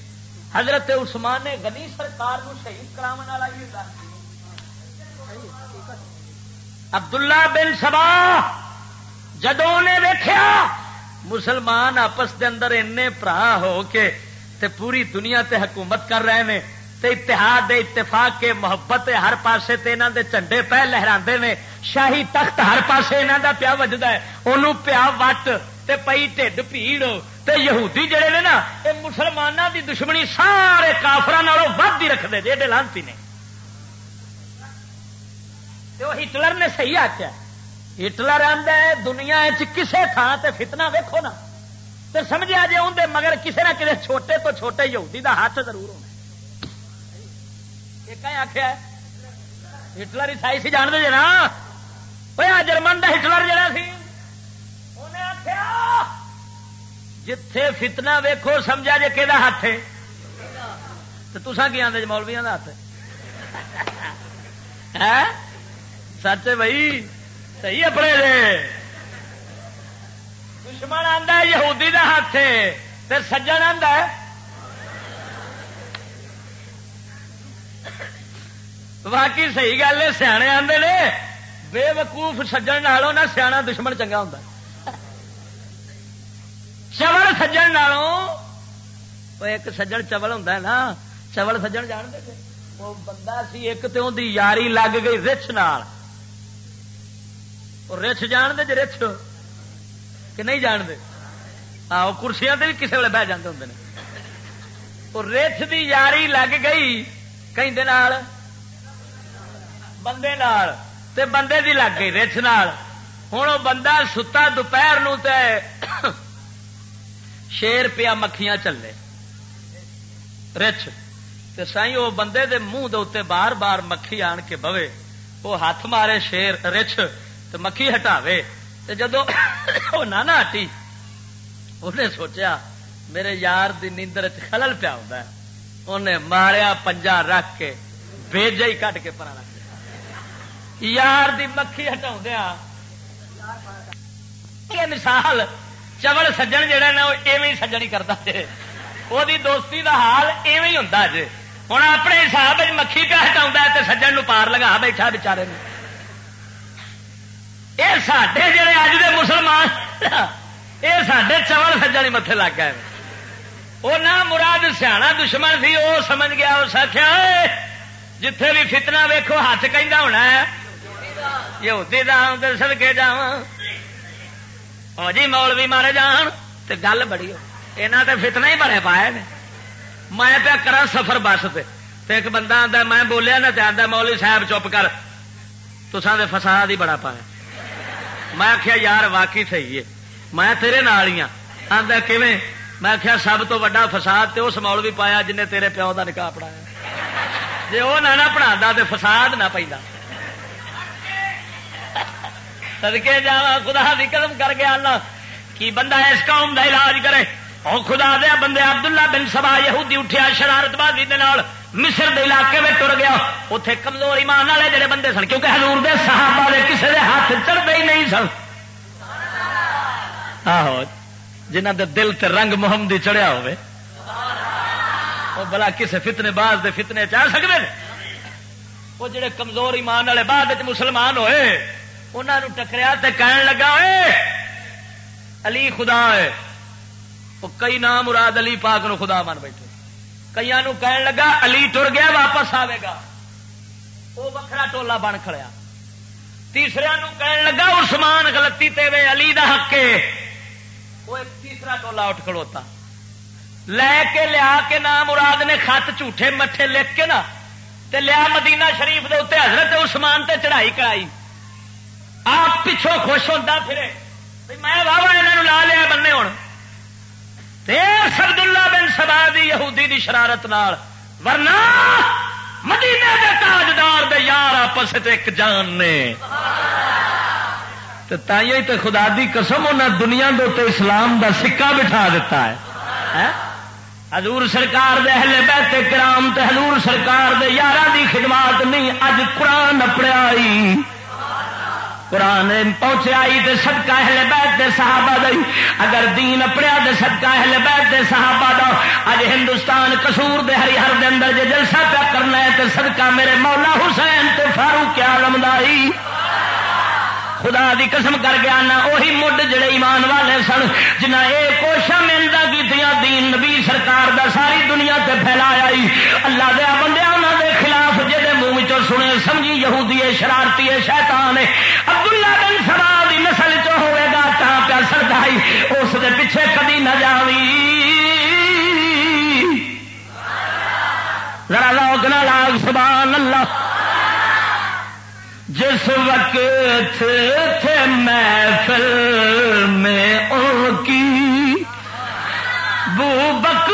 حضرت عثمان نے گنی سرکار کو شہید کرا عبداللہ بن سبا جدو نے دیکھا مسلمان آپس کے اندر این برا ہو کے تے پوری دنیا تے حکومت کر رہے ہیں تے اتحاد دے اتفاق کے محبت ہر پاسے تے انہاں دے جھنڈے پہ لہرا نے، شاہی تخت ہر پاسے انہاں دا پیا وجدا ہے انہوں پیا وٹ تے پئی ٹھڈ پیڑ تے یہودی جڑے نے نا اے مسلماناں دی دشمنی سارے کافراں نالوں ود ہی رکھدے جے لانتی نے تے ہٹلر نے صحیح آکھیا ہٹلر آندا ہے دنیا وچ کسے تھان تے فتنہ ویکھو نا تے سمجھا جے اون دے مگر کسے نہ کسے چھوٹے تو چھوٹے یہودی دا ہاتھ ضرور ہونا آخیا ہٹلر عیسائی سی جان دے نا جرمن کا ہٹلر جڑا سی انہیں آخیا جتھے فتنا ویکو سمجھا جی کہ ہاتھ تو تسا کی آدھے مولویا کا ہاتھ سچ بھائی صحیح اپنے دشمن آتا یہودی کا ہاتھ سجن آتا باقی صحیح گل ہے، سیانے آتے نے بے وقوف سجن نالوں نہ سیاح دشمن چنگا ہوں چبل سجن نالوں ایک سجن چبل ہوں نا چبل سجن جانتے وہ بندہ سی ایک تو یاری لگ گئی رچ نال۔ رچ جان دے جی رچ کہ نہیں جانتے؟ ہاں، آ کرسیاں بھی کسی ویلے بہ جاتے ہوں وہ رچ کی یاری لگ گئی، کہیں بندے نال تے بندے دی لگ گئی رچ نال ہوں وہ بندہ ستا دوپہر شیر پیا مکھیاں چلے رچ تے سائی وہ بندے دے منہ دے بار بار مکھی آن کے بوے وہ ہاتھ مارے شیر رچ تے مکھی ہٹاوے تے جدو وہ نہ ہٹی انہیں سوچیا میرے یار دی نیندر خلل پیا ہوتا ہے انہیں ماریا پنجا رکھ کے بےجا ہی کٹ کے پرانا یار دی مکھی ہٹا مثال چبل سجن جہا نا، وہ ایویں سجن ہی کرتا جی وہ دوستی دا حال ایویں ہوں جی ہوں اپنے حساب مکھی پہ ہٹا تو سجن نو پار لگا بیٹھا بچارے یہ سڈے جڑے اج دے مسلمان یہ سڈے چبل سجن ہی متے لگ گئے وہ نہ مراد سیاح دشمن سی وہ سمجھ گیا اس آخیا جتھے بھی فتنا ویکو ہاتھ کہ ہونا ہے یہ سدکے جا جی مول بھی مارے جان تو گل بڑی یہاں تو فتنا ہی بڑے پائے نے میں پیا کرا سفر بس سے ایک بندہ آتا میں بولیا نا آتا مولی صاحب چپ کر تو فساد ہی بڑا پایا میں آخیا یار واقعی صحیح ہے میں تیرے نال ہی ہاں آتا کیویں میں آخیا سب تو وا فساد تو اس مول بھی پایا جنہیں تیرے پیو کا نکاح پڑھایا جی وہ نہ پڑھا تو فساد نہ پہ سدکے جا خدا بھی قدم کر گیا اللہ، کی بندہ اس قوم کا علاج کرے؟ اور خدا دیا بندے، عبداللہ بن سبا یہودی اٹھیا شرارت بازی دے نال، مصر دے علاقے میں تر گیا۔ اتنے کمزور ایمان والے جڑے بندے سن، کیونکہ حضور دے صحابہ دے کسے دے ہاتھ چڑھتے ہی نہیں سن۔ آہو جنہ دے دل تے رنگ محمدی چڑھیا ہوئے وہ بلا کسے فتنے باز دے فتنے چاہ سکتے وہ جڑے کمزور ایمان والے بعد مسلمان ہوئے انہوں ٹکریا کہن لگا علی خدا ہے۔ وہ کئی نام مراد علی پاک نو خدا من بیٹھے۔ کئی کہن لگا، علی ٹر گیا، واپس آئے گا۔ وہ وکرا ٹولا بن کھڑیا۔ تیسرے کہن لگا، عثمان غلطی تے وے علی دا حق وہ ایک تیسرا ٹولا اٹھ کھڑوتا۔ لے کے لیا کے نام مراد نے خط جھوٹے مٹھے لکھ کے نا، تے لیا مدینہ شریف دے اتنے حضرت عثمان تے چڑھائی کرائی۔ آپ پچھوں خوش ہوتا پھرے۔ میں واہ یہاں لا لیا بننے ہوں سبد اللہ بن سبا دی یہودی دی شرارت نال، ورنہ مدینے دے تاجدار دے یار آپس ایک جان نے۔ تھی تو خدا دی قسم انہیں دنیا دے اسلام دا سکہ بٹھا دیتا ہے۔ ہاں؟ حضور سرکار دے اہل بیت کرام تے حضور سرکار دے یارہ دی خدمات نہیں، اج قرآن اپڑیا قرآن پہنچے آئی تو سدکا اہل بیت دے صحابہ دئی اگر دین اپڑیا تو سدکا اہل بیت دے صحابہ دا۔ اج ہندوستان کسور دے ہری ہر دے اندر جے جلسہ پیا کرنا ہے تو سدکا میرے مولا حسین تے فاروق عالم دائی خدا دی قسم کر گیا نا وہی مڈ جڑے ایمان والے سن، جنہ یہ کوشش ملتا کی دین نبی سرکار دا ساری دنیا تے پھیلایا اللہ دیا بندے دے خلاف جہد سنے، سمجھی یہودی شرارتی شیطان عبداللہ بن سبا دی نسل چ ہوئے گا تا پیا سردائی اس دے پیچھے کدی نہ جاوی۔ ذرا لوگ نہ لاگ سبحان اللہ جس وقت تھے محفل میں ان کی، بو بکرو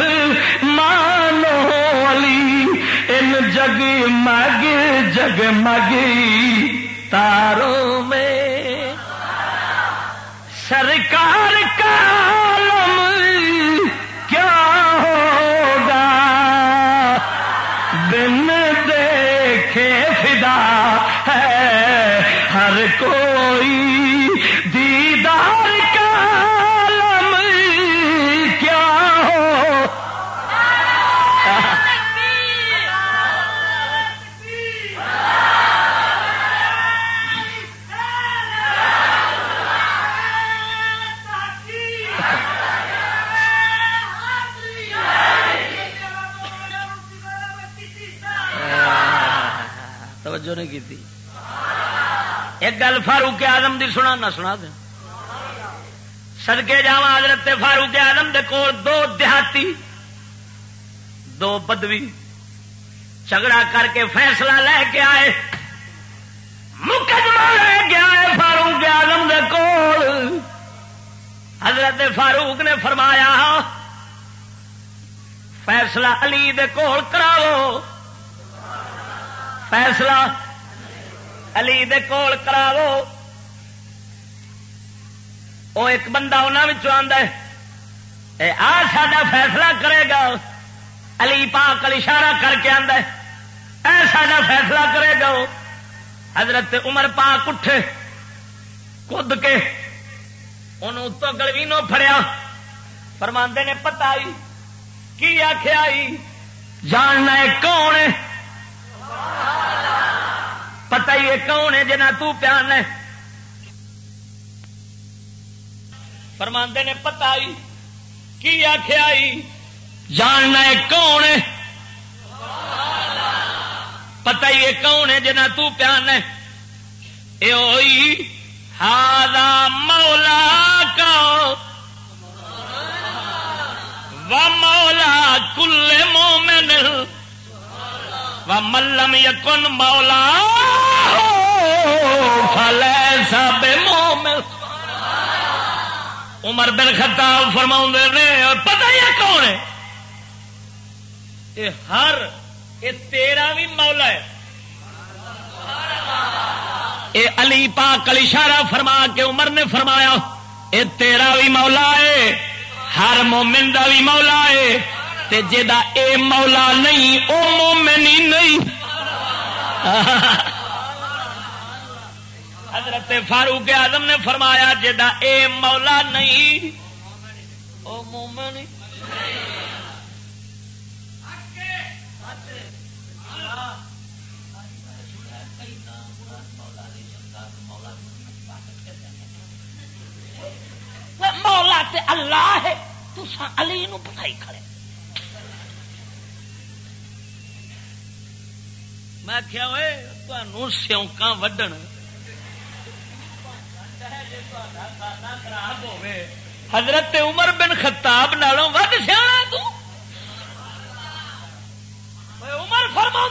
مری مانو علی ان جگ مگ جگ مگی تاروں میں سرکار کا ایک گل فاروق آدم دی سنا نہ سنا دیں سدکے جا حضرت فاروق آدم دے کول دو دیہاتی، دو بدوی۔ جھگڑا کر کے فیصلہ لے کے آئے۔ مقدمہ لے کے آئے فاروق آدم دے کول۔ حضرت فاروق نے فرمایا، فیصلہ علی دے کول کراو فیصلہ علی دے کول کراو۔ وہ ایک بندہ انہوں آ سا فیصلہ کرے گا۔ علی پاک علی اشارہ کر کے آدھا اے سا فیصلہ کرے گا۔ حضرت عمر پاک اٹھے کد کے انہوں تو گلوینوں فریا فرماندے نے پتا ہی کی آخیا جاننا کون پتا ہی ہے کون ہے جنا تو تیان ہے۔ فرماندے نے پتا ہی کی آخیا جاننا ہے کون ہے۔ پتا ہی ہے کون ہے جنا تو تیان ہے۔ یہ ہادا مولا کا۔ و مولا کل مومن۔ و ملم یکن مولا فل سب مومن۔ عمر بن خطاب فرما نے پتہ ہی کون ہے؟ یہ ہر، یہ تیرا بھی مولا ہے۔ اے علی پاک علی اشارہ فرما کے عمر نے فرمایا، اے تیرا بھی مولا ہے، ہر مومن دا بھی مولا ہے۔ تے جا اے مولا نہیں، او مومن ہی نہیں۔ حضرت فاروق اعظم نے فرمایا جا اے مولا نہیں، او مومن مولا تے اللہ ہے تو علی نو بتائی کھڑے۔ میں کیا ہوئے سیوکا وڈن. حضرت عمر بن خطاب نالوں ود سیا عمر فرما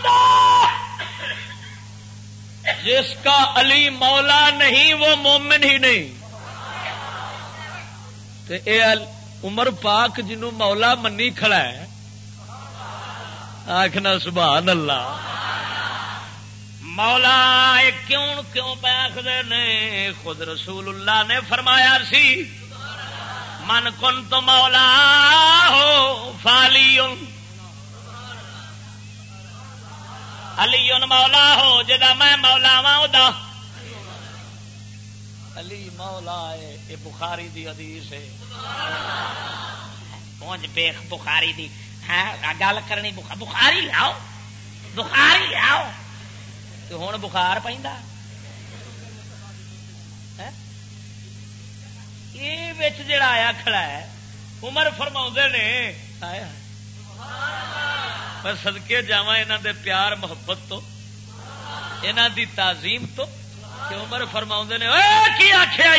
جس کا علی مولا نہیں، وہ مومن ہی نہیں. تے اے عمر پاک جنو مولا منی کھڑا ہے آخنا سبحان اللہ۔ مولا کیوں کیوں پہ نے؟ خود رسول اللہ نے فرمایا سی، من کن تو مولا ہو فالی علی مولا ہو جا میں مولا وا علی مولا ہے یہ بخاری دی حدیث ہے۔ پہنچ بیخ بخاری دی۔ ہاں گل کرنی بخاری لیاؤ بخاری لیاؤ تو ہوں بخار پہ یہ جڑا آیا کھڑا ہے عمر فرما نے آیا پر سدکے جا دے پیار محبت تو یہاں دی تعظیم تو کہ عمر فرما نے کی آخیا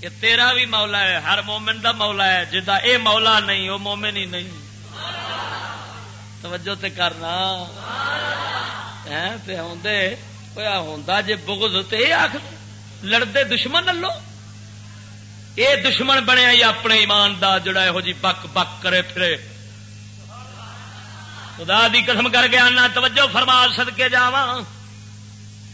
کہ تیرا بھی مولا ہے ہر مومن دا مولا ہے جدا اے مولا نہیں وہ مومن ہی نہیں توجہ تے کرنا ہوں جی بغض تے آخ لڑتے دشمن لو اے دشمن بنیا ہی اپنے ایمان دا جڑا یہو جی بک بک کرے پھرے۔ خدا دی قسم کر کے آنا توجہ فرما سد کے جاواں۔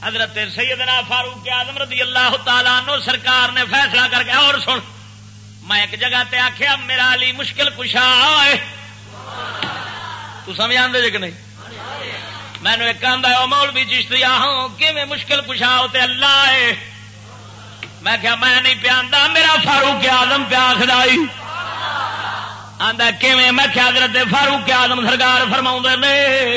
حضرت سیدنا فاروق آدم رضی اللہ تعالیٰ نو سرکار نے فیصلہ کر کے، اور سن، میں ایک جگہ تے آخیا میرا علی مشکل کشا ہے تو سمجھ آدھے جی کہ نہیں؟ میں نے ایک آدھا مول بھی چشتی ہوں کہ مشکل کشا تے اللہ ہے۔ میں کیا میں نہیں پیا میرا فاروق آدم پیاس لائی میں کیا حضرت فاروق آدم سرکار فرما نے۔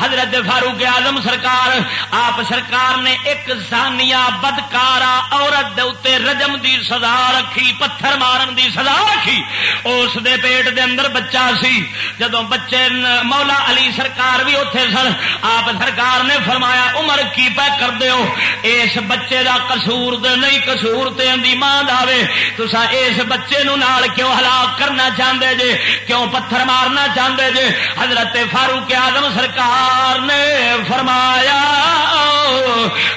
حضرت فاروق آدم سرکار، آپ سرکار نے ایک سانیا بدکارا عورت دے رجم دی سزا رکھی، پتھر مارن دی سزا رکھی۔ اس دے پیٹ دے اندر بچہ سی۔ جدو بچے مولا علی سرکار بھی اتے سن، آپ سرکار نے فرمایا، عمر کی پہ کر دیو۔ اس بچے دا قصور دے نہیں، قصور تے اندی ماں دے تسا اس بچے نو نال کیوں ہلاک کرنا چاہتے جے، کیوں پتھر مارنا چاہتے جے؟ حضرت فاروق آدم سرکار نے فرمایا،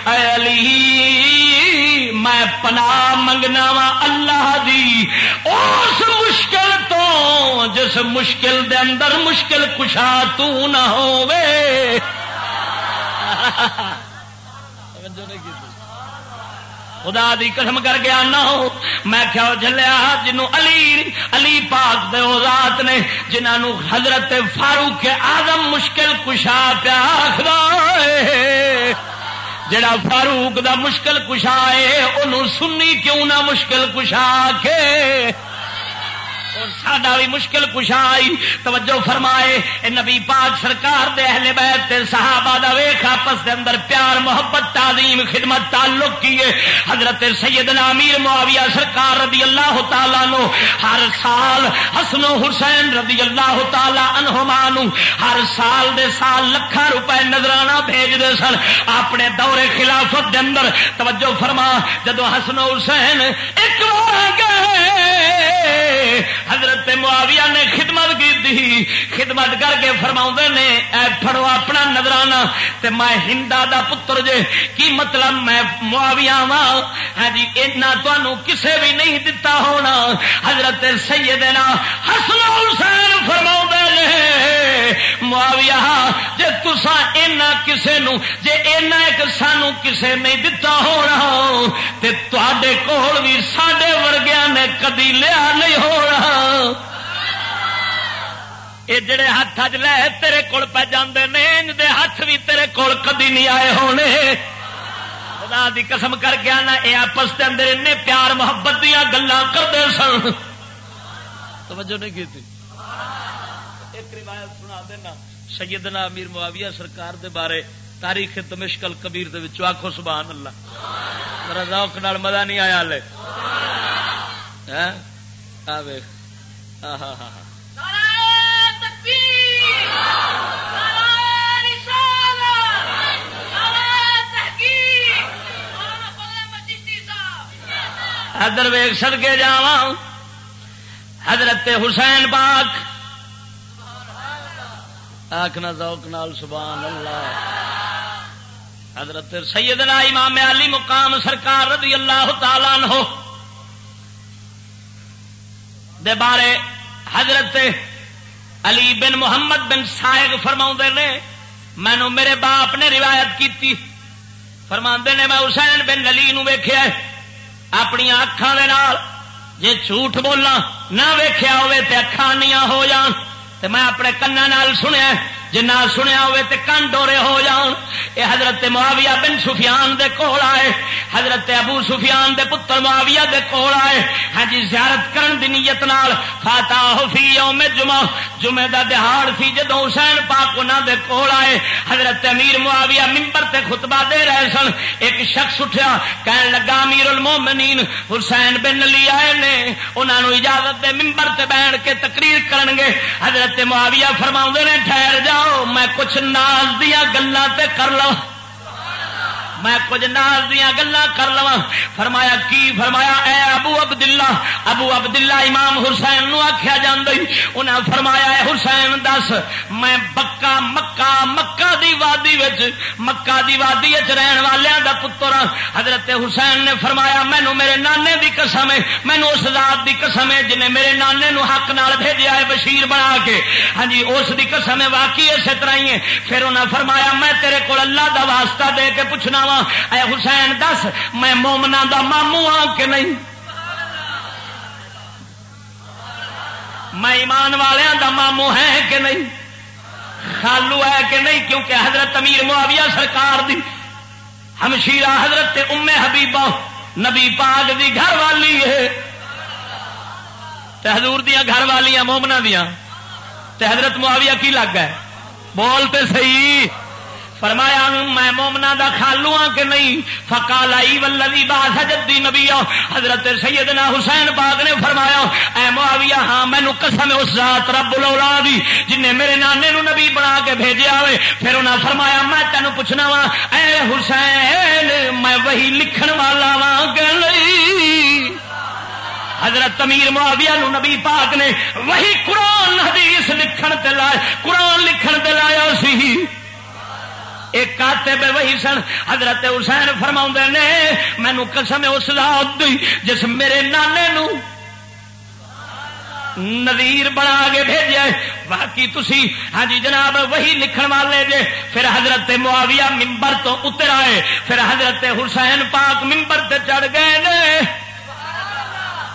اے علی، میں پناہ منگنا وا اللہ دی۔ اس مشکل تو، جس مشکل دے اندر مشکل کشا تو نہ ہوئے خدا دی قسم کر گیا نہ ہو۔ میں کیا جلیا جنوں علی علی پاک دے ذات نے، جنہوں حضرت فاروق آدم مشکل کشا پیا جڑا فاروق دا مشکل کشا ہے، انہوں سنی کیوں نہ مشکل کشا کے ساڈا بھی مشکل کشا آئی۔ توجہ فرمائے، اے نبی پاک سرکار دے اہل بیت تے صحابہ دا ویکھ، آپس دے اندر پیار، محبت، تعظیم، خدمت، تعلق کیے حضرت سیدنا امیر معاویہ سرکار رضی اللہ تعالی نو ہر سال حسن و حسین رضی اللہ تعالی عنہما نو ہر سال دے سال لکھاں روپے نظرانہ بھیج دے سن۔ اپنے دور خلافت دے اندر، توجہ فرما، جدو حسن و حسین ایک بار گئے حضرت معاویہ نے خدمت کی دی خدمت کر کے فرما نے، اے پھڑو اپنا نظرانہ تے میں ہندا دا پتر جے، کی مطلب میں معاویہ وا ہاں جی اتنا تمہوں کسے بھی نہیں دتا ہونا۔ حضرت سیدنا حسن حسین فرما نے، معاویہ، جے تسا اینا کسے نو جے اینا ایک سانو کسے نہیں دتا ہونا، تے تے کول بھی ساڈے ورگیا نے کدی لیا نہیں ہونا۔ یہ جڑے ہاتھ اج لے تیرے کول پہ جاندے نے ان دے ہاتھ بھی تیرے کول کدی نہیں آئے ہونے۔ خدا دی قسم کر کے آنا یہ آپس کے اندر ان پیار محبت دیا گلا کرتے سن۔ توجہ نہیں کی ایک روایت سنا دینا، سیدنا امیر معاویہ سرکار دے بارے، تاریخ تمشکل کبیر دے وچ آکھو سبحان اللہ میرا ذوق نال مزہ نہیں آیا لے ہاں؟ آ ویکھ۔ حضر ویگ سد کے جا حضرت حسین پاک۔ آخنا ذوق نال، سبحان اللہ۔ حضرت سیدنا امام علی مقام سرکار رضی اللہ تعالی ہو دے بارے حضرت علی بن محمد بن سائق فرما نے مینو میرے باپ نے روایت کی فرما نے، میں حسین بن علی نو ویخیا اپنی اکھان جے جھوٹ بولا نہ ویخیا ہوے تے اکھانیاں ہو جان۔ تے میں اپنے کنا نال سنیا جنا سنیا ہوئے تے کن ڈورے ہو جان یہ حضرت معاویہ بن سفیان دے کول آئے، حضرت ابو سفیان دے پتر معاویہ دے کول آئے۔ ہاں جی زیارت کرن دی نیت نال فاتح فی یوم جمعہ جمعہ دا دہاڑ سی جدو حسین پاک انہاں دے کول آئے۔ حضرت امیر معاویہ منبر تے خطبہ دے رہے سن، ایک شخص اٹھیا، کہن لگا، امیر المومنین، حسین بن علی آئے نے، انہاں نو اجازت دے منبر تے بیٹھ کے تقریر کرن گے۔ حضرت معاویہ فرماؤں نے، ٹھہر جا میں کچھ ناز دیا گلا کر لو میں کچھ ناز دیا گلا کر لوا فرمایا، کی فرمایا؟ اے ابو عبد اللہ ابو عبد اللہ امام حسین نو آخیا انہیں فرمایا، اے حسین دس، میں بکا مکہ مکہ دی وادی وچ، مکہ دی وادی وچ رہن والوں دا پتر حضرت حسین نے فرمایا مینو میرے نانے دی قسم ہے۔ مینو اس ذات دی قسم ہے جنہیں میرے نانے نو حق نال بھیجا ہے بشیر بنا کے۔ ہاں جی اس دی قسم ہے، واقعی اسی طرح ہی ہے۔ پھر انہیں فرمایا، میں تیرے کو اللہ دا واسطہ دے کے پوچھنا وا۔ اے حسین دس، میں مومنا دا مامو ہاں کہ نہیں؟ میں ایمان والوں دا مامو ہے کہ نہیں؟ خالو ہے کہ نہیں؟ کیونکہ حضرت امیر معاویہ سرکار دی ہمشیرہ حضرت ام حبیبہ نبی پاک دی گھر والی ہے۔ حضور دیا گھر والیاں مومنا دیا حضرت معاویہ کی لگ گئے؟ بولتے صحیح۔ فرمایا میں مومنا دا خالو ہاں کہ نہیں؟ فکال آئی ولوی با سجدی نبی حضرت سیدنا حسین باغ نے فرمایا، اے معاویہ ہاں مینو قسم اس ذات رب الاولاد دی جن نے میرے نانے نو نبی بنا کے بھیجیا ہوئے۔ پھر انہاں فرمایا، میں تینوں پوچھنا وا اے حسین، میں وہی لکھن والا وا کہ نہیں؟ حضرت تمیر معاویہ نو نبی پاک نے وہی قرآن حدیث لکھن تے لائے قرآن لکھن تے لایا سی۔ ایک کاتب وہی سن۔ حضرت حسین فرما نے مینو قسم اس ذات دی جس میرے نانے نو نظیر بنا کے بھیجا باقی تھی ہاں جی جناب، وہی لکھن والے جے۔ پھر حضرت معاویہ ممبر تو اتر آئے۔ پھر حضرت حسین پاک ممبر تے چڑھ گئے نے۔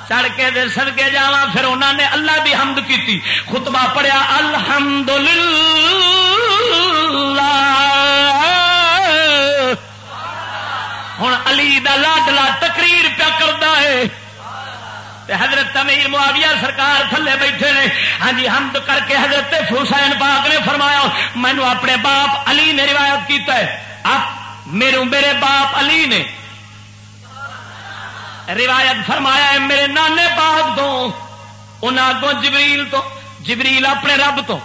چڑھ کے دے سدکے جا پھر انہوں نے اللہ بھی حمد کی خطبہ پڑھیا الحمد ہوں علی دا لاڈلا تقریر پیا کرتا ہے۔ حضرت تمیر معاویہ سرکار تھلے بیٹھے نے۔ ہاں جی حمد کر کے حضرت حسین پاک نے فرمایا مینو اپنے باپ علی نے روایت کیتا ہے۔ اب میرے میرے باپ علی نے روایت فرمایا ہے، میرے نانے باپ تو انہیں اگوں جبریل تو، جبریل اپنے رب تو۔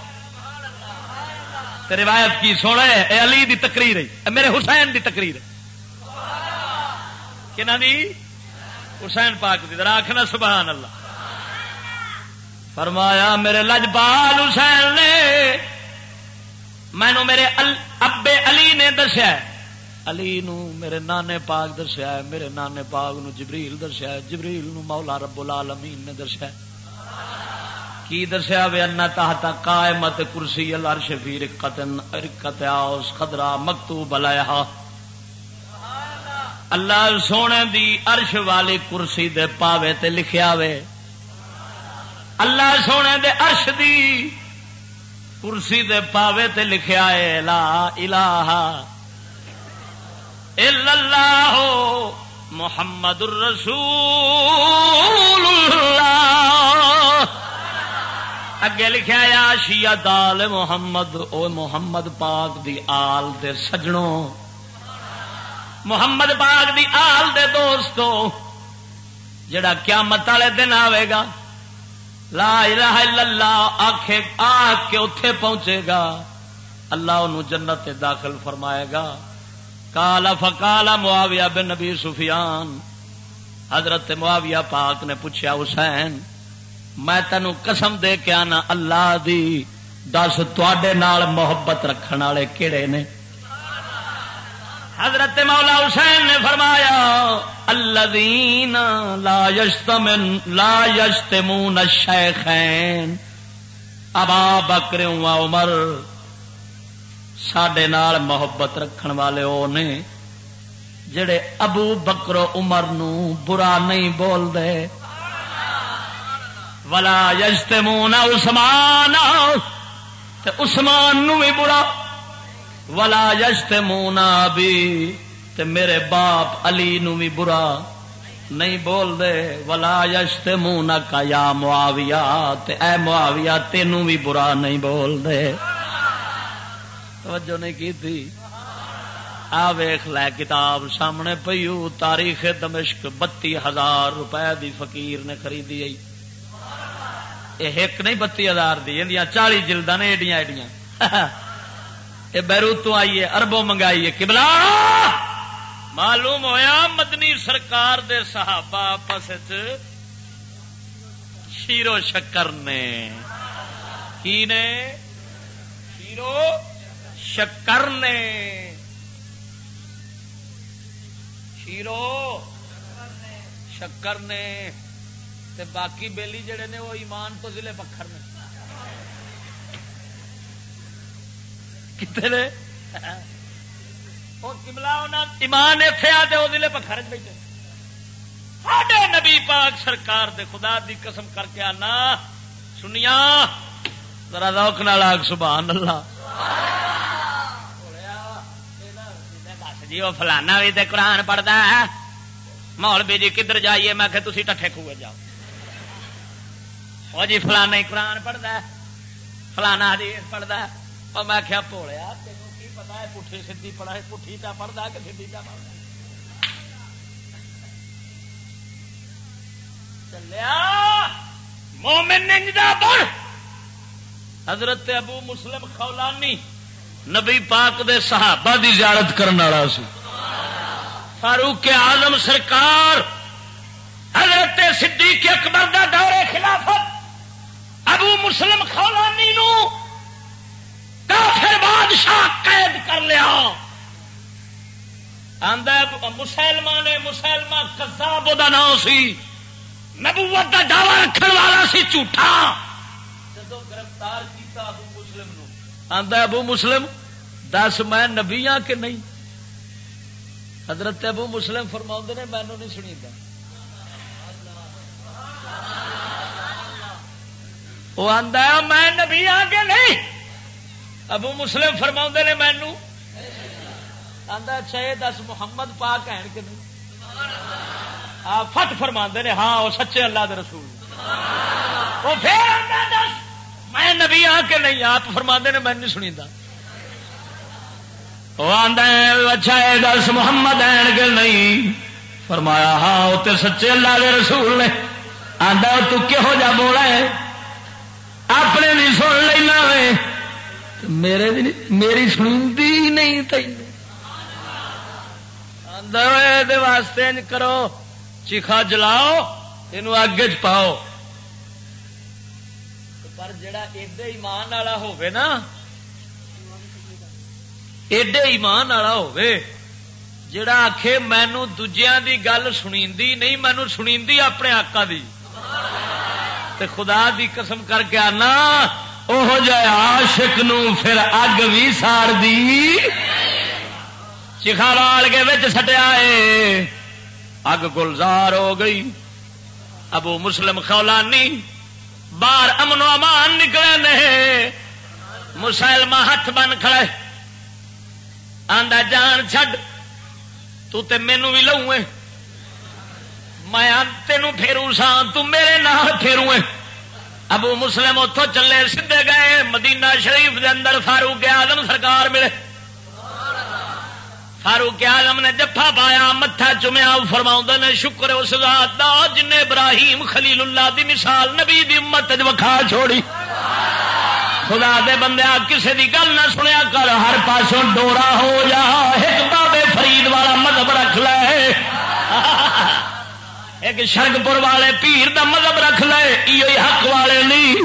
روایت کی سونا ہے، اے علی دی تقریر ہے میرے حسین دی تقریر ہے۔ کہ دی؟ حسین پاک دی. ذرا آخنا سبحان اللہ. فرمایا، میرے لجپال حسین نے مینو میرے ابے علی نے دسیا علی نو میرے نانے پاک دسیا میرے نانے پاک نو جبریل دسیا جبریل نو مولا رب العالمین نے دسیا کی دسیا وے؟ انا تحت قائمت کرسی الارش فی رقت رقت اوس خضرا مکتوب علیہا۔ اللہ سونے دی عرش والی کرسی دے پاوے تے لکھیا وے. اللہ سونے دے عرش دی کرسی دے پاوے تے لکھیا ہے، لا الہ الا اللہ محمد الرسول. اللہ اگے لکھا یا شیا دال محمد، او محمد پاک دی آل دے سجنوں. محمد پاک دی آل دے دوستو، جڑا قیامت والے دن آئے گا، لا الہ الا اللہ آخے آ کے اتے پہنچے گا۔ اللہ انہوں جنت داخل فرمائے گا۔ کالا فکالا معاویہ بن نبی سفیان، حضرت معاویہ پاک نے پوچھا، حسین، میں تینوں قسم دے کے آنا اللہ دی، دس تے محبت رکھنے والے کہڑے نے؟ حضرت مولا حسین نے فرمایا، الذین لا یشتمن لا یشتمون الشیخین۔ ابا بکر و عمر سڈے نال محبت رکھن والے وہ نے، جڑے ابو بکر عمر نو برا نہیں بول دے ولا یجتمون عثمان تے عثمان نو بھی برا۔ ولا یجتمون بھی تے میرے باپ علی نو بھی برا نہیں بول دے ولا یجتمون کا یا معاویہ۔ تے اے معاویہ تینوں بھی برا نہیں بول دے توجہ نہیں کی تھی آ ویخ لے کتاب سامنے پیو تاریخ دمشق بتی ہزار روپے دی فقیر نے خریدی یہ ایک نہیں، بتی ہزار دی۔ چالی جلدا نے ایڈیاں ایڈیاں۔ یہ بیروت تو آئیے اربوں منگائی کبلا معلوم ہویا مدنی سرکار دے صحابہ آپس شیرو شکر نے۔ کی نے؟ شیرو شکر نے۔ شیرو شکر نے۔ تے باقی بیلی جڑے نے وہ ایمان تو ضلع پکھر نے۔ کتنے ایمان اتنے آتے وہ ضلع پکھر بیٹھے۔ ساڈے نبی پاک سرکار دے خدا دی قسم کر کے آنا۔ سنیا، ذرا روک نال آگ، سبحان اللہ۔ جی وہ فلانا بھی تو قرآن پڑھتا ہے۔ مول بھی جی کدھر جائیے؟ میں کہ تھی ٹھے کھوے جاؤ۔ وہ جی فلانا ہی قرآن پڑھتا ہے۔ فلانا حدیث پڑھتا ہے۔ اور میں کیا پوڑیا تینوں کی پتا ہے پٹھی سی پڑھا پٹھی پا پڑھتا کہ سی پا پڑھتا چلیا، مومن ننجدا بڑھ! حضرت ابو مسلم خولانی نبی پاک دے صحابہ دی زیارت کرنے والا سی۔ فاروق آزم سرکار، حضرت صدیق اکبر دا دور خلافت، ابو مسلم خولانی نو کافر بادشاہ قید کر لیا۔ مسلمان مسلمان کزاب دا نام سی۔ نبوت کا دعوی رکھنے والا سی جھوٹا۔ جب گرفتار کیا ابو مسلم آدھا ابو مسلم دس میں نبی ہاں کہ نہیں؟ حضرت ابو مسلم فرما نے مینو نہیں سنی وہ آدھا میں نبی ہاں کہ نہیں؟ ابو مسلم فرما نے مینو؟ آدھا اچھا یہ دس، محمد پاک ہے کہ نہیں؟ فٹ فرما نے ہاں وہ سچے اللہ دے رسول۔ وہ پھر میں نبی ہاں آ کے نہیں؟ آپ فرما نے، میں نہیں سنی وہ آدھا اچھا دس، محمد این کے نہیں؟ فرمایا ہاں وہ تو سچے اللہ دے رسول نے۔ آدھا تو کہہو جا بولا ہے؟ اپنے بھی سن لینا میرے میری سنتی نہیں تین واسطے کرو، چیخا جلاؤ یہ اگ چ پاؤ۔ پر جڑا ایڈے ایمان والا ہوے نا، ایڈے ایمان والا ہوے جڑا آخ مینو دجیا دی گل سنی نہیں مینو سنی اپنے آقا دی۔ تے خدا دی قسم کر کے آنا وہ عاشق نو پھر اگ بھی ساڑ دی چیخا لال کے بچ سٹیا ہے اگ گلزار ہو گئی ابو مسلم خولانی باہر امن و امان نکلے نہیں مسلم ہاتھ بن کھڑے آندا جان چڈ تے مینو بھی لو میں تینوں پھیرو سا میرے نال پھیرو ابو مسلم اتوں چلے سیدے گئے، مدینہ شریف دے اندر فاروق آدم سرکار ملے۔ فاروق آلم نے جفا پایا، متھا چومیا فرما نے، شکر اس ذات دا، جن ابراہیم خلیل اللہ دی مثال، نبی دی امت وکھا چھوڑی۔ خدا دے بندے کسے دی گل نہ سنیا کر، ہر پاسوں ڈورا ہو جا، ایک بابے فرید والا مذہب رکھ لے۔ ایک شرگ پور والے پیر دا مذہب رکھ لے یہ حق والے نہیں۔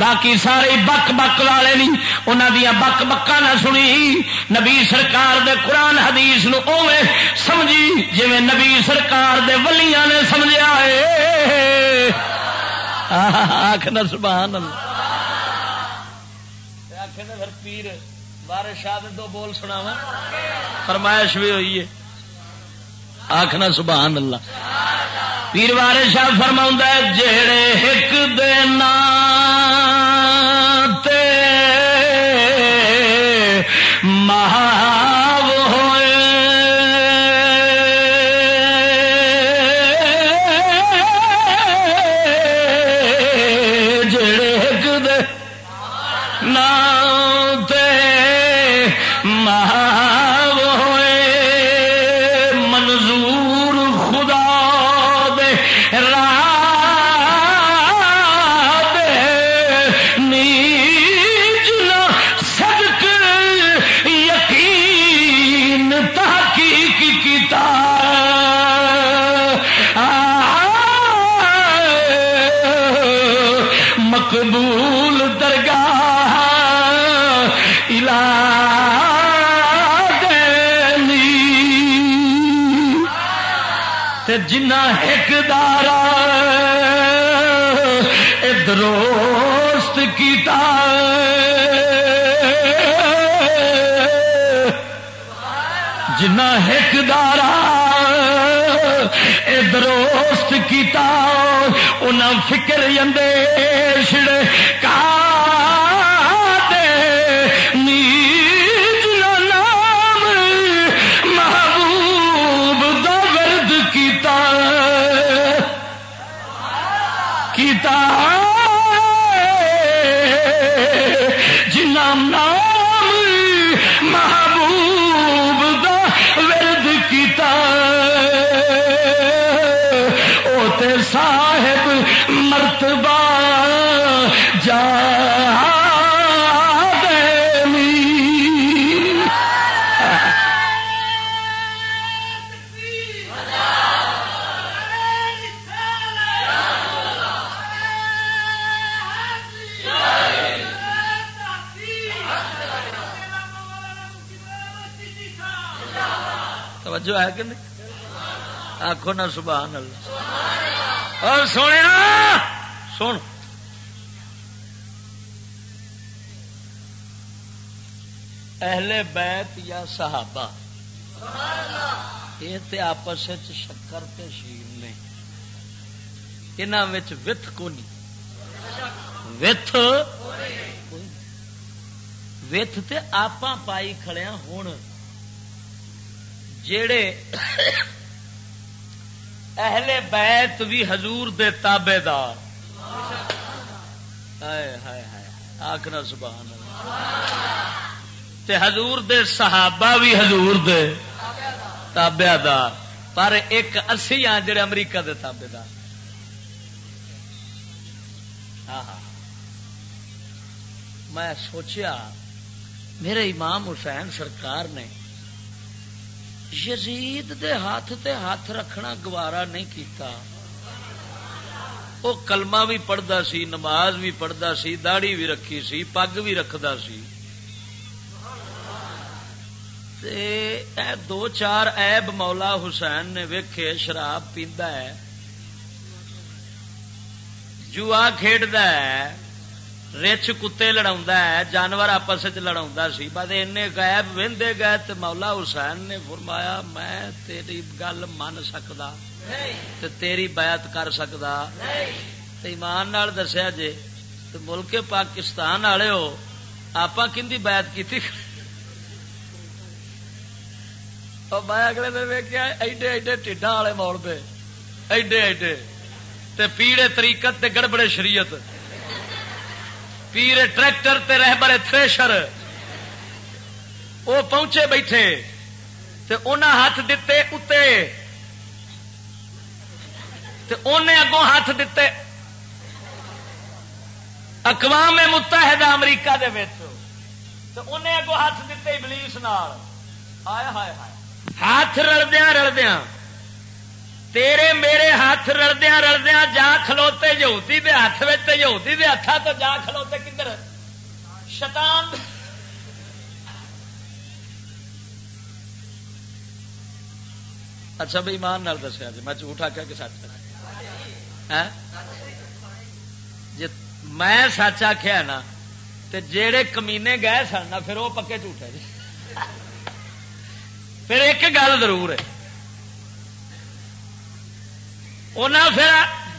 باقی سارے بک بک والے نہیں۔ انہوں دیا بک بکا نہ سنی۔ نبی سرکار دے قرآن حدیث نو اوے سمجھی جی نبی سرکار دے ولیاں نے سمجھا ہے۔ آخنا سبحان اللہ پھر پیر بارے شاہ دو بول سنا فرمائش بھی ہوئی ہے۔ آخنا سبحان اللہ۔ پیر بارے شاہ فرما جڑے ایک ایک دارا دروست کیتا انہاں فکر اندیش کا نیج توجہ ہے کہ نہیں؟ آخو نا سبحان اللہ۔ اور سونے نا سن اہل بیت یا صحابہ؟ یہ تے آپس شکر تے شیل نے۔ یہاں وت کو نہیں وت وت تے آپ پائی کھڑیا ہاں، ہوں جڑے اہل بیت بھی حضور دے تابے دار آخنا سبحان تے حضور دے صحابہ بھی حضور دے تابے دار پر ایک اسی ہاں جڑے امریکہ دے تابے دار ہاں ہاں۔ میں سوچیا، میرے امام حسین سرکار نے یزید دے ہاتھ تے ہاتھ رکھنا گوارا نہیں کیتا۔ وہ کلمہ بھی پڑھتا سی، نماز بھی پڑھتا سی داڑی بھی رکھی سی، پگ بھی رکھتا سی۔ تے دو چار ایب مولا حسین نے ویکھے، شراب پیندا ہے۔ جوا کھیڈ ہے رچ کتے لڑا ہے جانور آپس لڑا سی۔ بس این غائب وہدے گئے تو مولا حسین نے فرمایا میں تیری گل من سکتا تیری بیعت کر سکتا ایمان دسیا جی تو ملک پاکستان والے ہو آپ کی بیعت کی میں اگلے دن ویکیا ایڈے ایڈے ٹھڈا والے پہ ایڈے ایڈے تے پیڑے تریقت تے گڑبڑے شریعت۔ پیڑے ٹریکٹر تے رہبرے تھریشر، وہ پہنچے بیٹھے تے انہاں ہاتھ دیتے اتے۔ تے انہیں اگوں ہاتھ دیتے اقوام متحدہ امریکہ دے تے انہیں اگوں ہاتھ دیتے ابلیس نال۔ آیا ہائے ہائے ہاتھ رلدیا رلدیا تیرے میرے ہاتھ رلدیا رلدیا جا کھلوتے یہودی دے ہاتھ یہودی دے ہاتھا تو جا کھلوتے کدھر؟ شتان اچھا بھائی مان دسیا جی میں جھوٹ آخیا کہ سچ؟ ہاں؟ جی میں سچ آخیا نا جڑے کمینے گئے سن پھر وہ پکے جھوٹے جی۔ پھر ایک گل ضرور ہے۔ انہیں پھر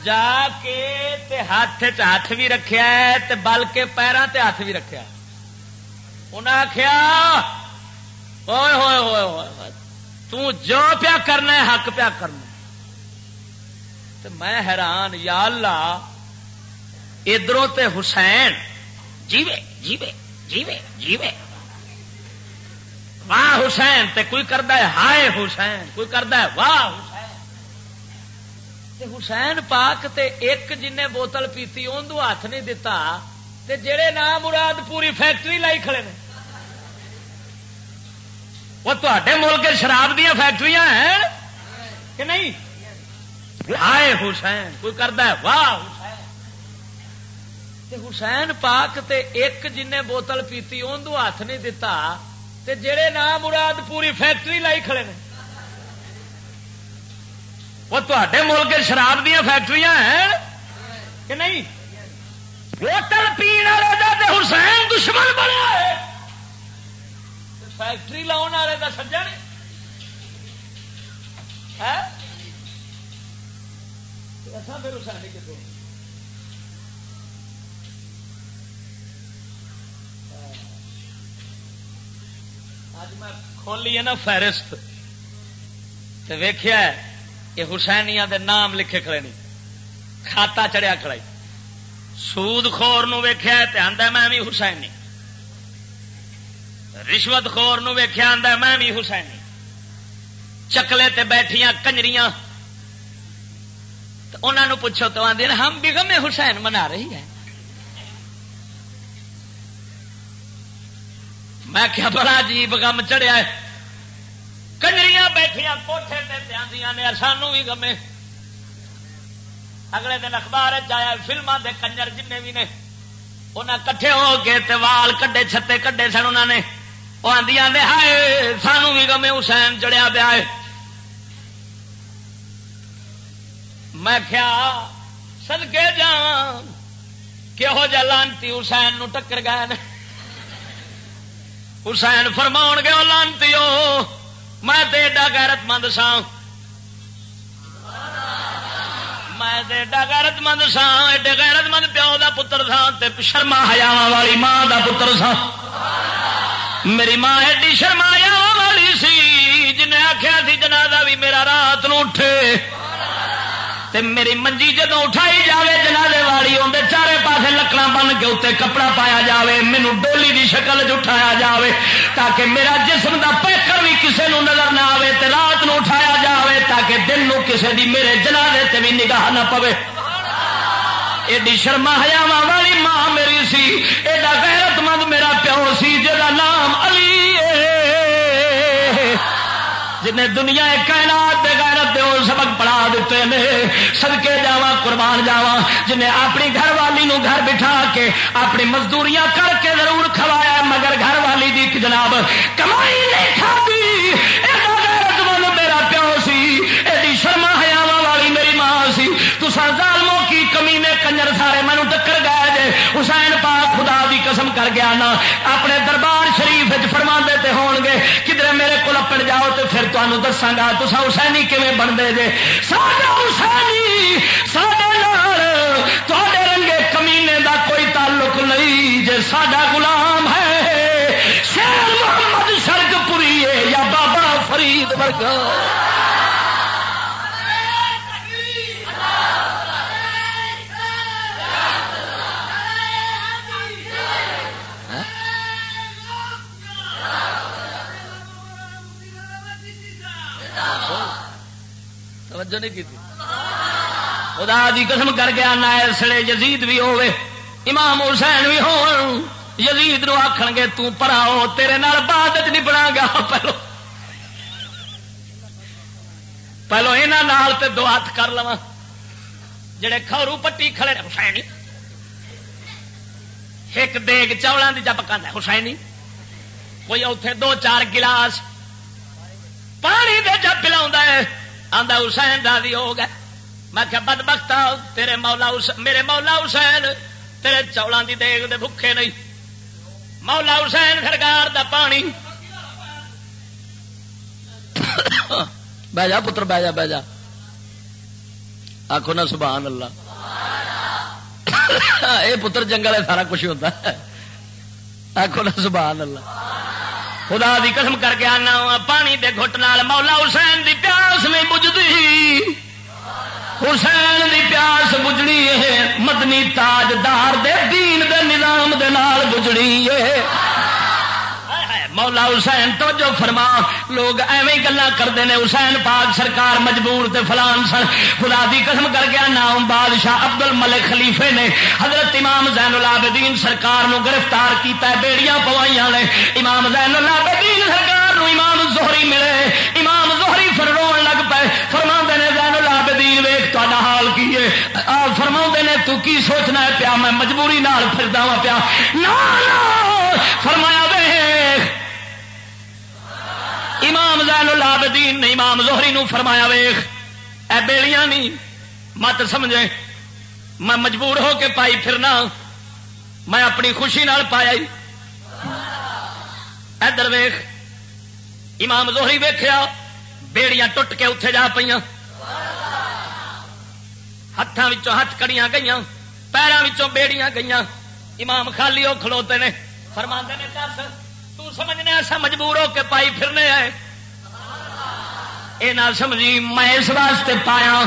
جا کے تے ہاتھ ہاتھ بھی رکھا ہے بل کے پیروں تے ہاتھ بھی رکھا انہیں آخیا ہوئے ہوئے ہوئے ہوئے تو پیا کرنا ہے، حق پیا کرنا تو میں حیران، یا اللہ، ادھروں تے حسین، جیوے جیوے جیوے جیوے۔ واہ حسین، تے کوئی کرتا ہے، ہائے حسین، کوئی کرتا ہے، واہ حسین۔ حسین پاک تے ایک جن بوتل پیتی ان ہاتھ نہیں دتا تے جڑے نام مراد پوری فیکٹری لائی کھڑے نے۔ وہ تے ملک شراب دیا فیکٹری ہیں؟ کہ نہیں؟ ہائے حسین، کوئی کرتا ہے؟ واہ حسین۔ تے حسین پاک تے ایک جن بوتل پیتی ان ہاتھ نہیں دتا تے جڑے نام مراد پوری فیکٹری لائی کھڑے نے۔ وہ تے ملک شراب دیا فیکٹری ہیں کہ نہیں بوتل پینے والے حسین دشمن بنیا ہے فیکٹری لاؤن والے کا سجا نہیں پھر حسین کتوں اج میں کھولی ہے نا فہرست ویخیا یہ حسینیا دے نام لکھے کھڑے نہیں کھاتا چڑیا کھڑائی سود خور ویخیا آدھا میں بھی حسینی۔ رشوت خور ویخیا آدھا میں بھی حسینی۔ چکلے تے بیٹھیاں کنجریاں۔ انہوں نے پوچھو تو آدھے ہم بھی حسین منا رہی ہے میں کیا بڑا عجیب گم چڑیا کنجریاں بیٹھیا کوٹھے نے سانو بھی گمے اگلے دن اخبار چیا فلما دے کنجر جن بھی نے انہیں کٹھے ہو کے وال کڈے چھتے کڈے سن انہوں نے وہ آدی نے ہائے سانو بھی گمے حسین چڑیا پیا میں کیا سدکے جا کہو جا لانتی حسین نو ٹکر گئے حسین فرما گے وہ لانتی میں ایڈا غیرت مند سا میں ایڈا غیرت مند سا ایڈے غیرت مند پیو دا پتر سا شرما ہزا والی ماں دا پتر سا میری ماں ایڈی شرما والی سی، جنہیں آخیا سی جنازہ بھی میرا رات نو اٹھے۔ تے میری منجی جدو اٹھائی جاوے جنازے والی اندر چارے پاسے لکڑا بن کے اتنے کپڑا پایا جاوے مینو ڈولی دی شکل اٹھایا جاوے تاکہ میرا جسم دا پیکر بھی کسے نو نظر نہ آوے تے رات نو اٹھایا جاوے تاکہ دن نو کسے دی میرے جنازے تے بھی نگاہ نہ پوے۔ ایڈی شرما ہیاوا والی ماں میری سی، ایڈا غیرت مند میرا پیو سی جا نام علی جنہیں دنیا کائنات دے غیرت دے سبق پڑھا دیتے ہیں سدکے جاوا قربان جاوا جنہیں اپنی گھر والی نو گھر بٹھا کے اپنی مزدوریاں کر کے ضرور کھوایا، مگر گھر والی دی جناب، کمائی نہیں کھاتی۔ غیرت مند میرا پیو سی شرما ہیاوا والی میری ماں سی۔ تو ظالموں کی کمی کنجر سارے مینو ٹکر گئے جے۔ حسین پاک خدا دی قسم کر گیا نا، اپنے دربار شریف فرما دیتے ہون گے کدھر میرے کو اپن جاؤ تو پھر تمہیں دساگا تو حسینی کیون بنتے جے؟ سارا حسینی سارے رنگے کمینے دا کوئی تعلق نہیں جے ساڈا غلام ہے۔ شیر محمد شرک پوری ہے یا بابا فرید ورگا۔ توجہ نہیں کی خدا دی قسم کر کے آنا اسلے یزید بھی ہوے امام حسین بھی ہو یزید نو آخ گے ترا ہو تیرے نال بعد نہیں بنا گا پہلو۔ پہلو یہاں نال تے دو ہاتھ کر لوا جڑے کھورو پٹی کھڑے حسین ایک دیگ چوڑا کی جب پکا حسین کوئی اتے دو چار گلاس پانی دے جب پلا آدھا حسین دادی ہو گئے۔ میں کیا بد بخت تیرے مولا میرے مولا حسین، تیرے چولاں دی دیگ دے بھوکے نہیں۔ مولا حسین سرکار دا پانی۔ بہ جا پتر، بہ جا بہ جا۔ آخو نا، سبحان اللہ۔ اے پتر، جنگل ہے، سارا کچھ ہوتا ہے۔ آخو نا، سبحان اللہ۔ خدا دی قسم کر کے آنا پانی دے گھٹ نال مولا حسین دی پیاس نہیں بجتی حسین دی پیاس بجڑی ہے، مدنی تاجدار دے، دین دے نظام دے نال بجڑی ہے. مولا حسین تو جو فرما۔ لوگ ایویں گلا کرتے ہیں، حسین پاک سرکار مجبور تے فلان سن۔ خدا دی قسم کر گیا نام بادشاہ ابدل ملک خلیفے نے حضرت امام زین العابدین سرکار نو گرفتار کیتا ہے، بیڑیاں پوائیاں نے۔ امام زین العابدین سرکار نو امام زہری ملے۔ امام زہری پھر رون لگ پے۔ فرما نے، زین العابدین ویخ تا حال کیے فرما نے، تو کی سوچنا ہے پیا؟ میں مجبوری نال پھر پیا۔ نا نا فرمایا امام زین العابدین نے امام زہری نو فرمایا، ویخ، اے بیڑیاں نہیں مت سمجھے۔ میں مجبور ہو کے پائی پھرنا میں اپنی خوشی نال پایا ادھر ویخ، امام زہری ویخیا بیڑیاں ٹوٹ کے اتے جا پہ ہاتھوں ہاتھ کڑیاں گئی پیروں بیڑیاں گئی امام خالی وہ کھلوتے نے۔ فرما نے، دس۔ سمجھنے ایسا مجبور ہو کے پائی پھرنے آئے۔ یہ نہ سمجھی، میں اس واسطے پایا۔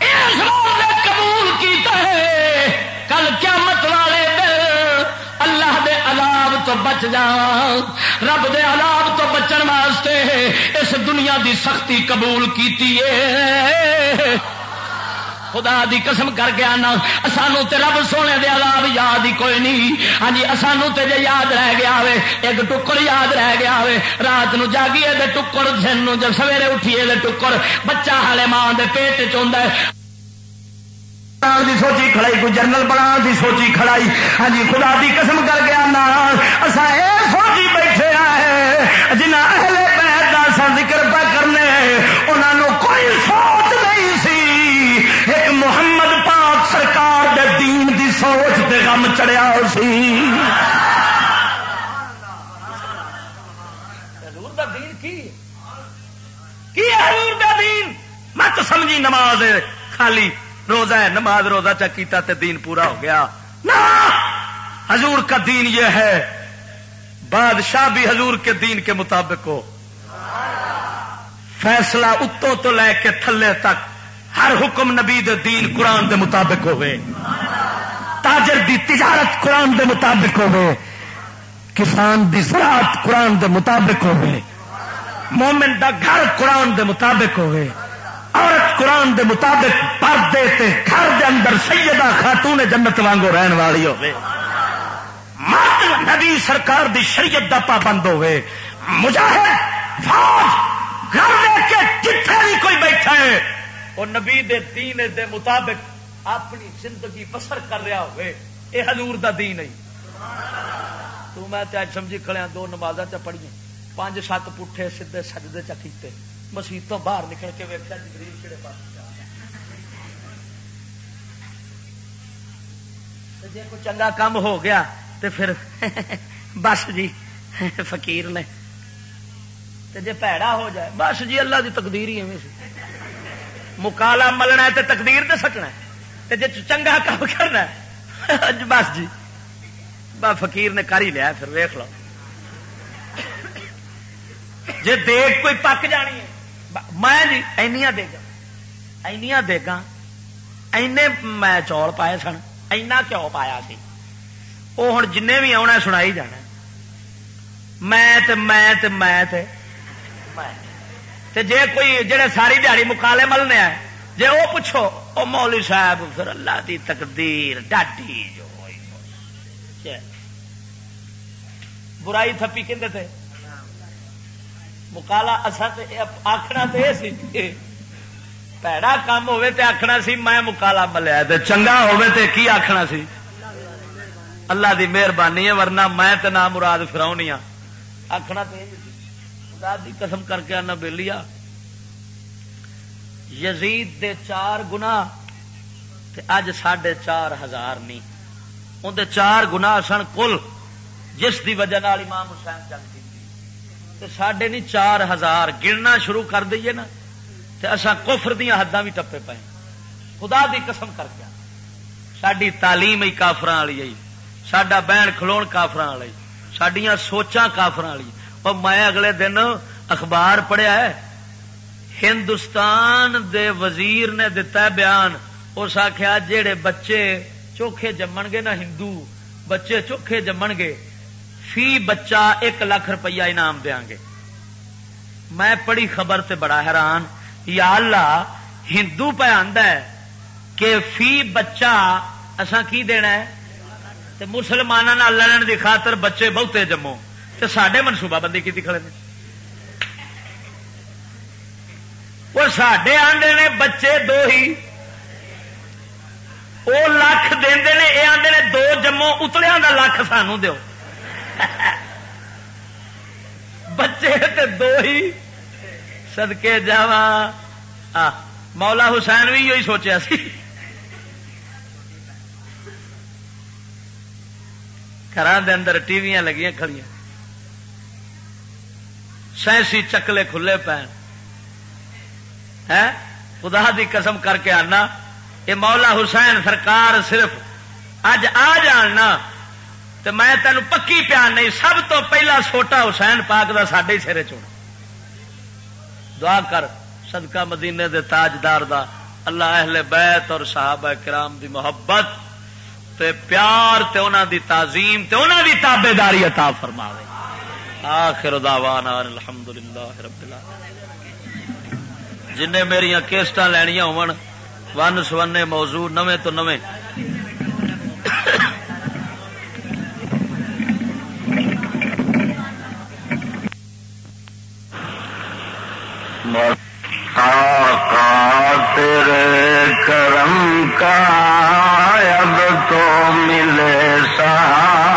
اس قبول کیتا ہے۔ کل کیا مت والے اللہ دے عذاب تو بچ جا۔ رب دے عذاب تو بچن واسطے اس دنیا دی سختی قبول کیتی ہے۔ خدا دی قسم کر کے آنا. سانو تے رب سونے دے عذاب یاد ہی کوئی نہیں. ہاں جی سانو تے جے یاد رہ گیا ہوے ایک ٹکر یاد رہ گیا ہوے رات نو جاگیے دے ٹکر دن نو جب سویرے اٹھیے دے ٹکر بچہ ہالے ماں دے پیٹ چوندا ہے. دی سوچی کھڑائی، کوئی جنرل بنا دی سوچی کھڑائی. ہاں جی خدا دی قسم کر گیا نا اصا یہ سوچی بیٹھے آئے جنہ اہل چڑیا سی۔ میں تو سمجھی نماز خالی روزہ ہے، نماز روزہ چکیتا تے دین پورا ہو گیا۔ نا حضور کا دین یہ ہے، بادشاہ بھی حضور کے دین کے مطابق ہو۔ فیصلہ اتوں تو لے کے تھلے تک ہر حکم نبی دے دین قرآن دے مطابق ہوئے۔ تاجر دی تجارت قرآن دے مطابق ہوئے، کسان دی زراعت قرآن دے مطابق ہوئے، مومن دا گھر قرآن دے مطابق ہوئے، عورت قرآن دے مطابق پردے تے گھر دے اندر سیدہ خاتون جنت وانگو رہن والی ہوئے۔ مرد نبی سرکار دی شریعت دا پابند ہوئے۔ مجاہد، فوج، گھر لے کے جتنے بھی کوئی بیٹھا ہے، وہ نبی دے دین دے مطابق اپنی زندگی بسر کر رہا ہوئے اے حضور دا دین ہے۔ تو میں تے سمجھی کھڑے ہاں، دو نمازاں چ پڑھیاں۔ پانچ سات پٹھے سیدے سجدے چ کیتے۔ مسیح تو باہر نکل کے ویکیا جبریل کہڑے پاس جی کوئی چنگا کام ہو گیا تو پھر بس جی فقیر نے۔ جی پیڑا ہو جائے بس جی اللہ دی تقدیر ہی سی۔ مکالا ملنا ہے تو تقدیر دے سکنا ہے۔ جی چنگا کام کرنا ہے۔ بس جی۔ بس فقیر نے کر ہی لیا پھر ویخ لو۔ جی دیکھ کوئی پک جانی ہے۔ میں جی اینیا دےگا اینیا دےگا اینے میں چول پائے سن اینا کیوں پایا سی؟ وہ ہوں جن بھی آنا سنائی جانا میں تے میں تے میں تے۔ تے۔ جے کوئی، جڑے ساری دیہی مکالے ملنے آئے، جے وہ پوچھو او مولوی صاحب، پھر اللہ دی تقدیر، ڈاڈی جو برائی تھپی کھے تھے؟ مکالا آخنا تو یہ پیڑا کام ہوے تے آخنا سی، میں مکالا ملیا تے۔ چنگا ہوے تے کی آخنا سی؟ اللہ دی مہربانی ہے، ورنہ میں تے نہ مراد فراؤنی ہاں آخنا تو دی قسم کر کے آنا بلیا یزید دے چار گنا اج ساڑھے چار ہزار نہیں۔ اندر چار گنا سن کل، جس دی وجہ امام حسین جنگ سڈے نہیں چار ہزار، گننا شروع کر دئیے نا۔ تو اصا کفر دیا حداں بھی ٹپے پے خدا دی قسم کر کے۔ ساری تعلیم ہی کافر والی آئی سڈا بہن کھلو کافر والی سڈیا سوچا کافر والی۔ اور میں اگلے دن اخبار پڑھیا ہے۔ ہندوستان دے وزیر نے دتا ہے بیان۔ اس آخیا جہے بچے چوکھے جمن گے نا ہندو، بچے چوکھے جمن گے، فی بچہ ایک لاکھ روپیہ انعام دیا گے۔ میں پڑھی خبر سے بڑا حیران۔ یا اللہ، ہندو پہ ہے کہ فی بچہ اسا کی دینا ہے؟ مسلمانوں لڑن کی خاطر بچے بہتے جمو۔ تو سڈے منصوبہ بندی کی کھڑے نے۔ وہ سڈے آدھے نے بچے دو ہی۔ وہ لکھ دے یہ آدھے نے دو جمو اتلیا کا لکھ سانو دو بچے تے دو ہی سدکے جا مولا حسین بھی یہی سوچیا سی گھر اندر ٹی لگی کھڑی سائنسی چکلے کھلے پے خدا دی قسم کر کے آنا۔ یہ مولا حسین سرکار صرف اج آ جاننا تو میں تینوں پکی پیار نہیں، سب تو پہلا سوٹا حسین پاک کا سڈے سرے چونا۔ دعا کر صدقہ مدینے دے تاجدار دا، اللہ اہل بیت اور صحابہ کرام دی محبت تے پیار تے انہاں دی تعظیم تے انہاں دی تابے داری عطا فرماوے۔ آخر دعوانا الحمدللہ رب العالمین۔ جن میری کیسٹا لینیا ہون، ون سونے موضوع، نویں تو نویں۔ تیرے کرم کا اب تو ملے سارا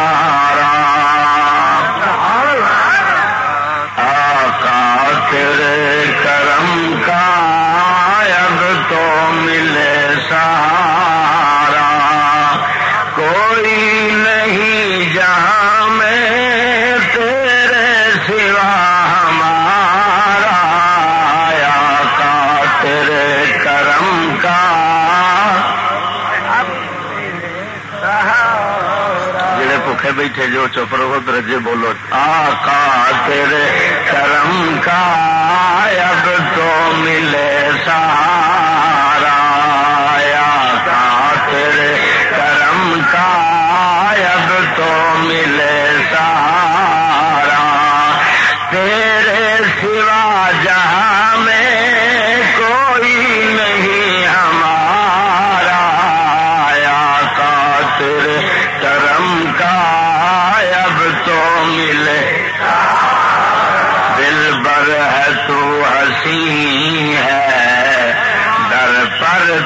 بیٹھے جو چپروت رجے بولو آقا تیرے کرم کا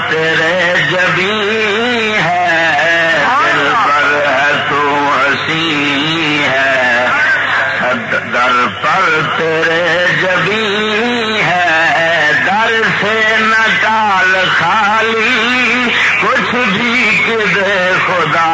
تیرے جبی ہے، دل پر ہے تو ہنسی ہے۔ در پر تیرے جبی ہے، در سے نکال خالی، کچھ بھی دے خدا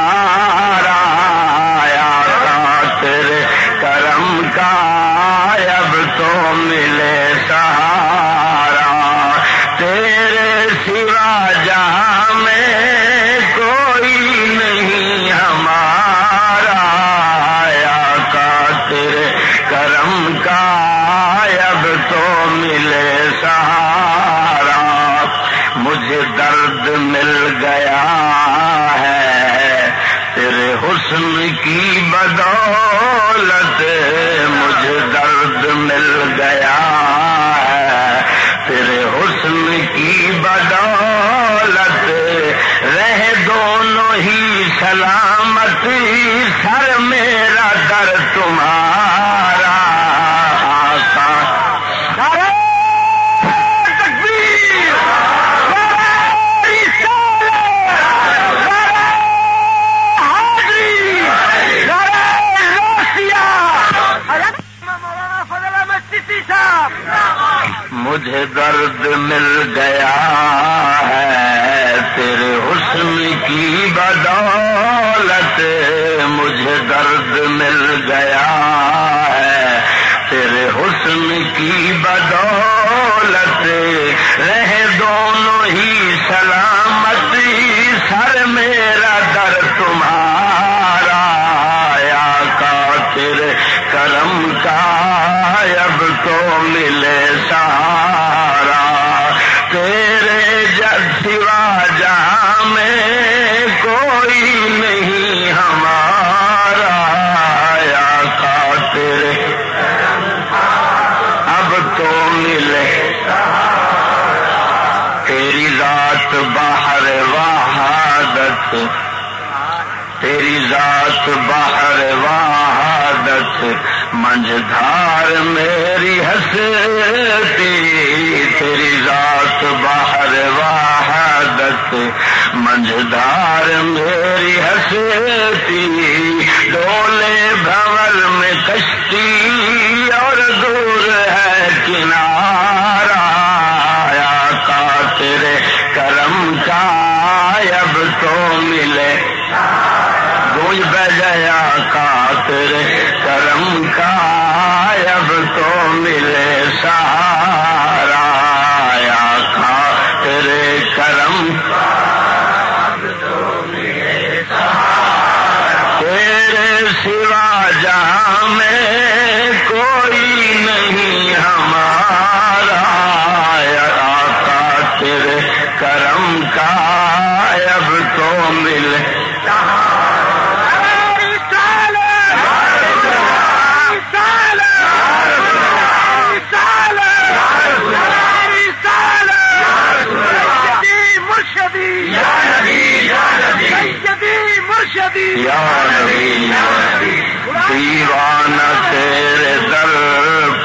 دیوان تیرے در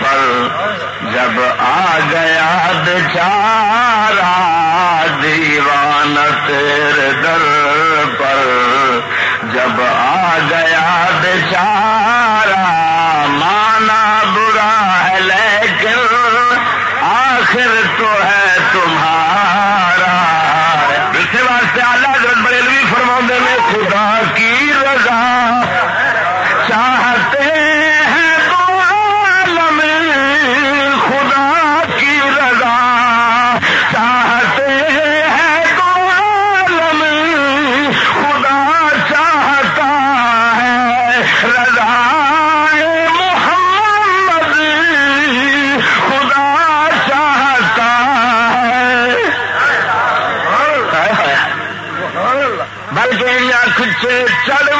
پر جب آ گیا دچارا دیوان تیرے در سے چڑھ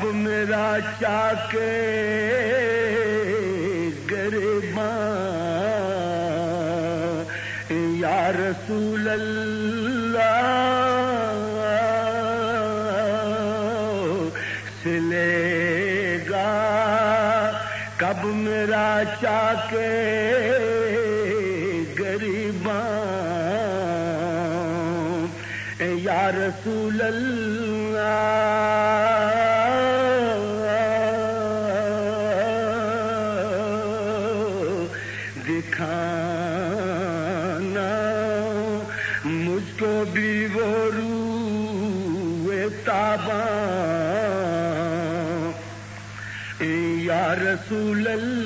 اب میرا چاک گریباں، یا رسول اللہ سلے گا۔ کب میرا چاکے گریباں، یا رسول اللہ لل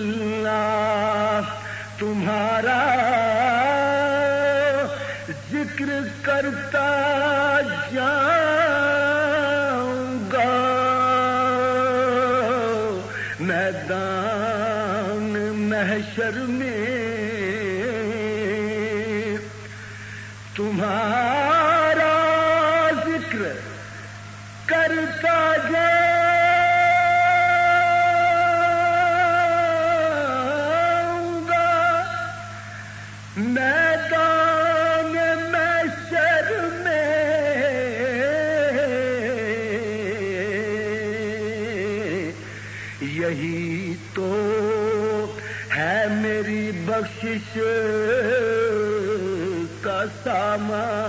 کا سامان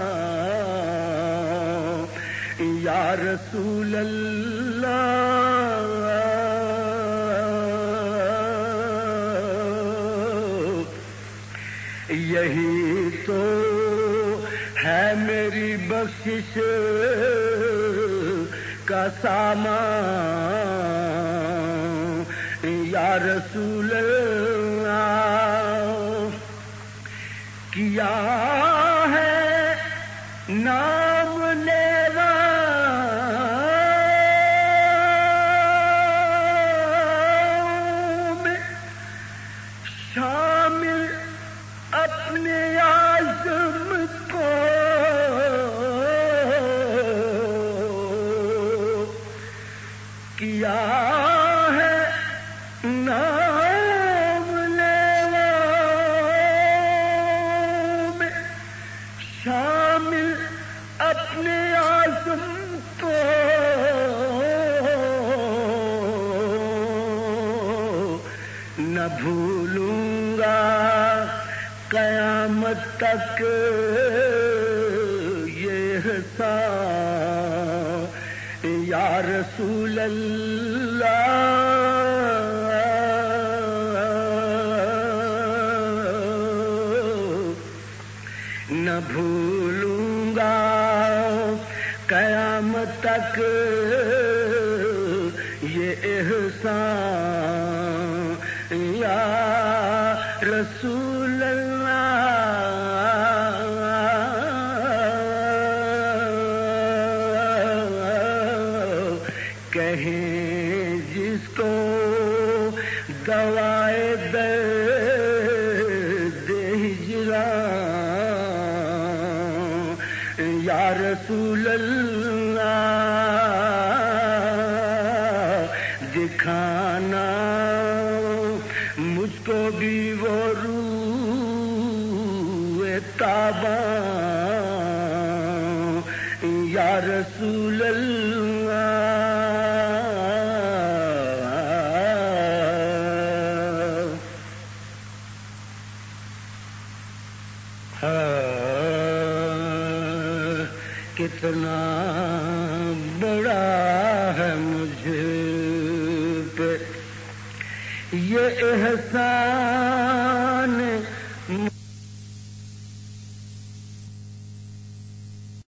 یا رسول اللہ۔ یہی تو ہے میری بخشش کا سامان۔ رسول رکھا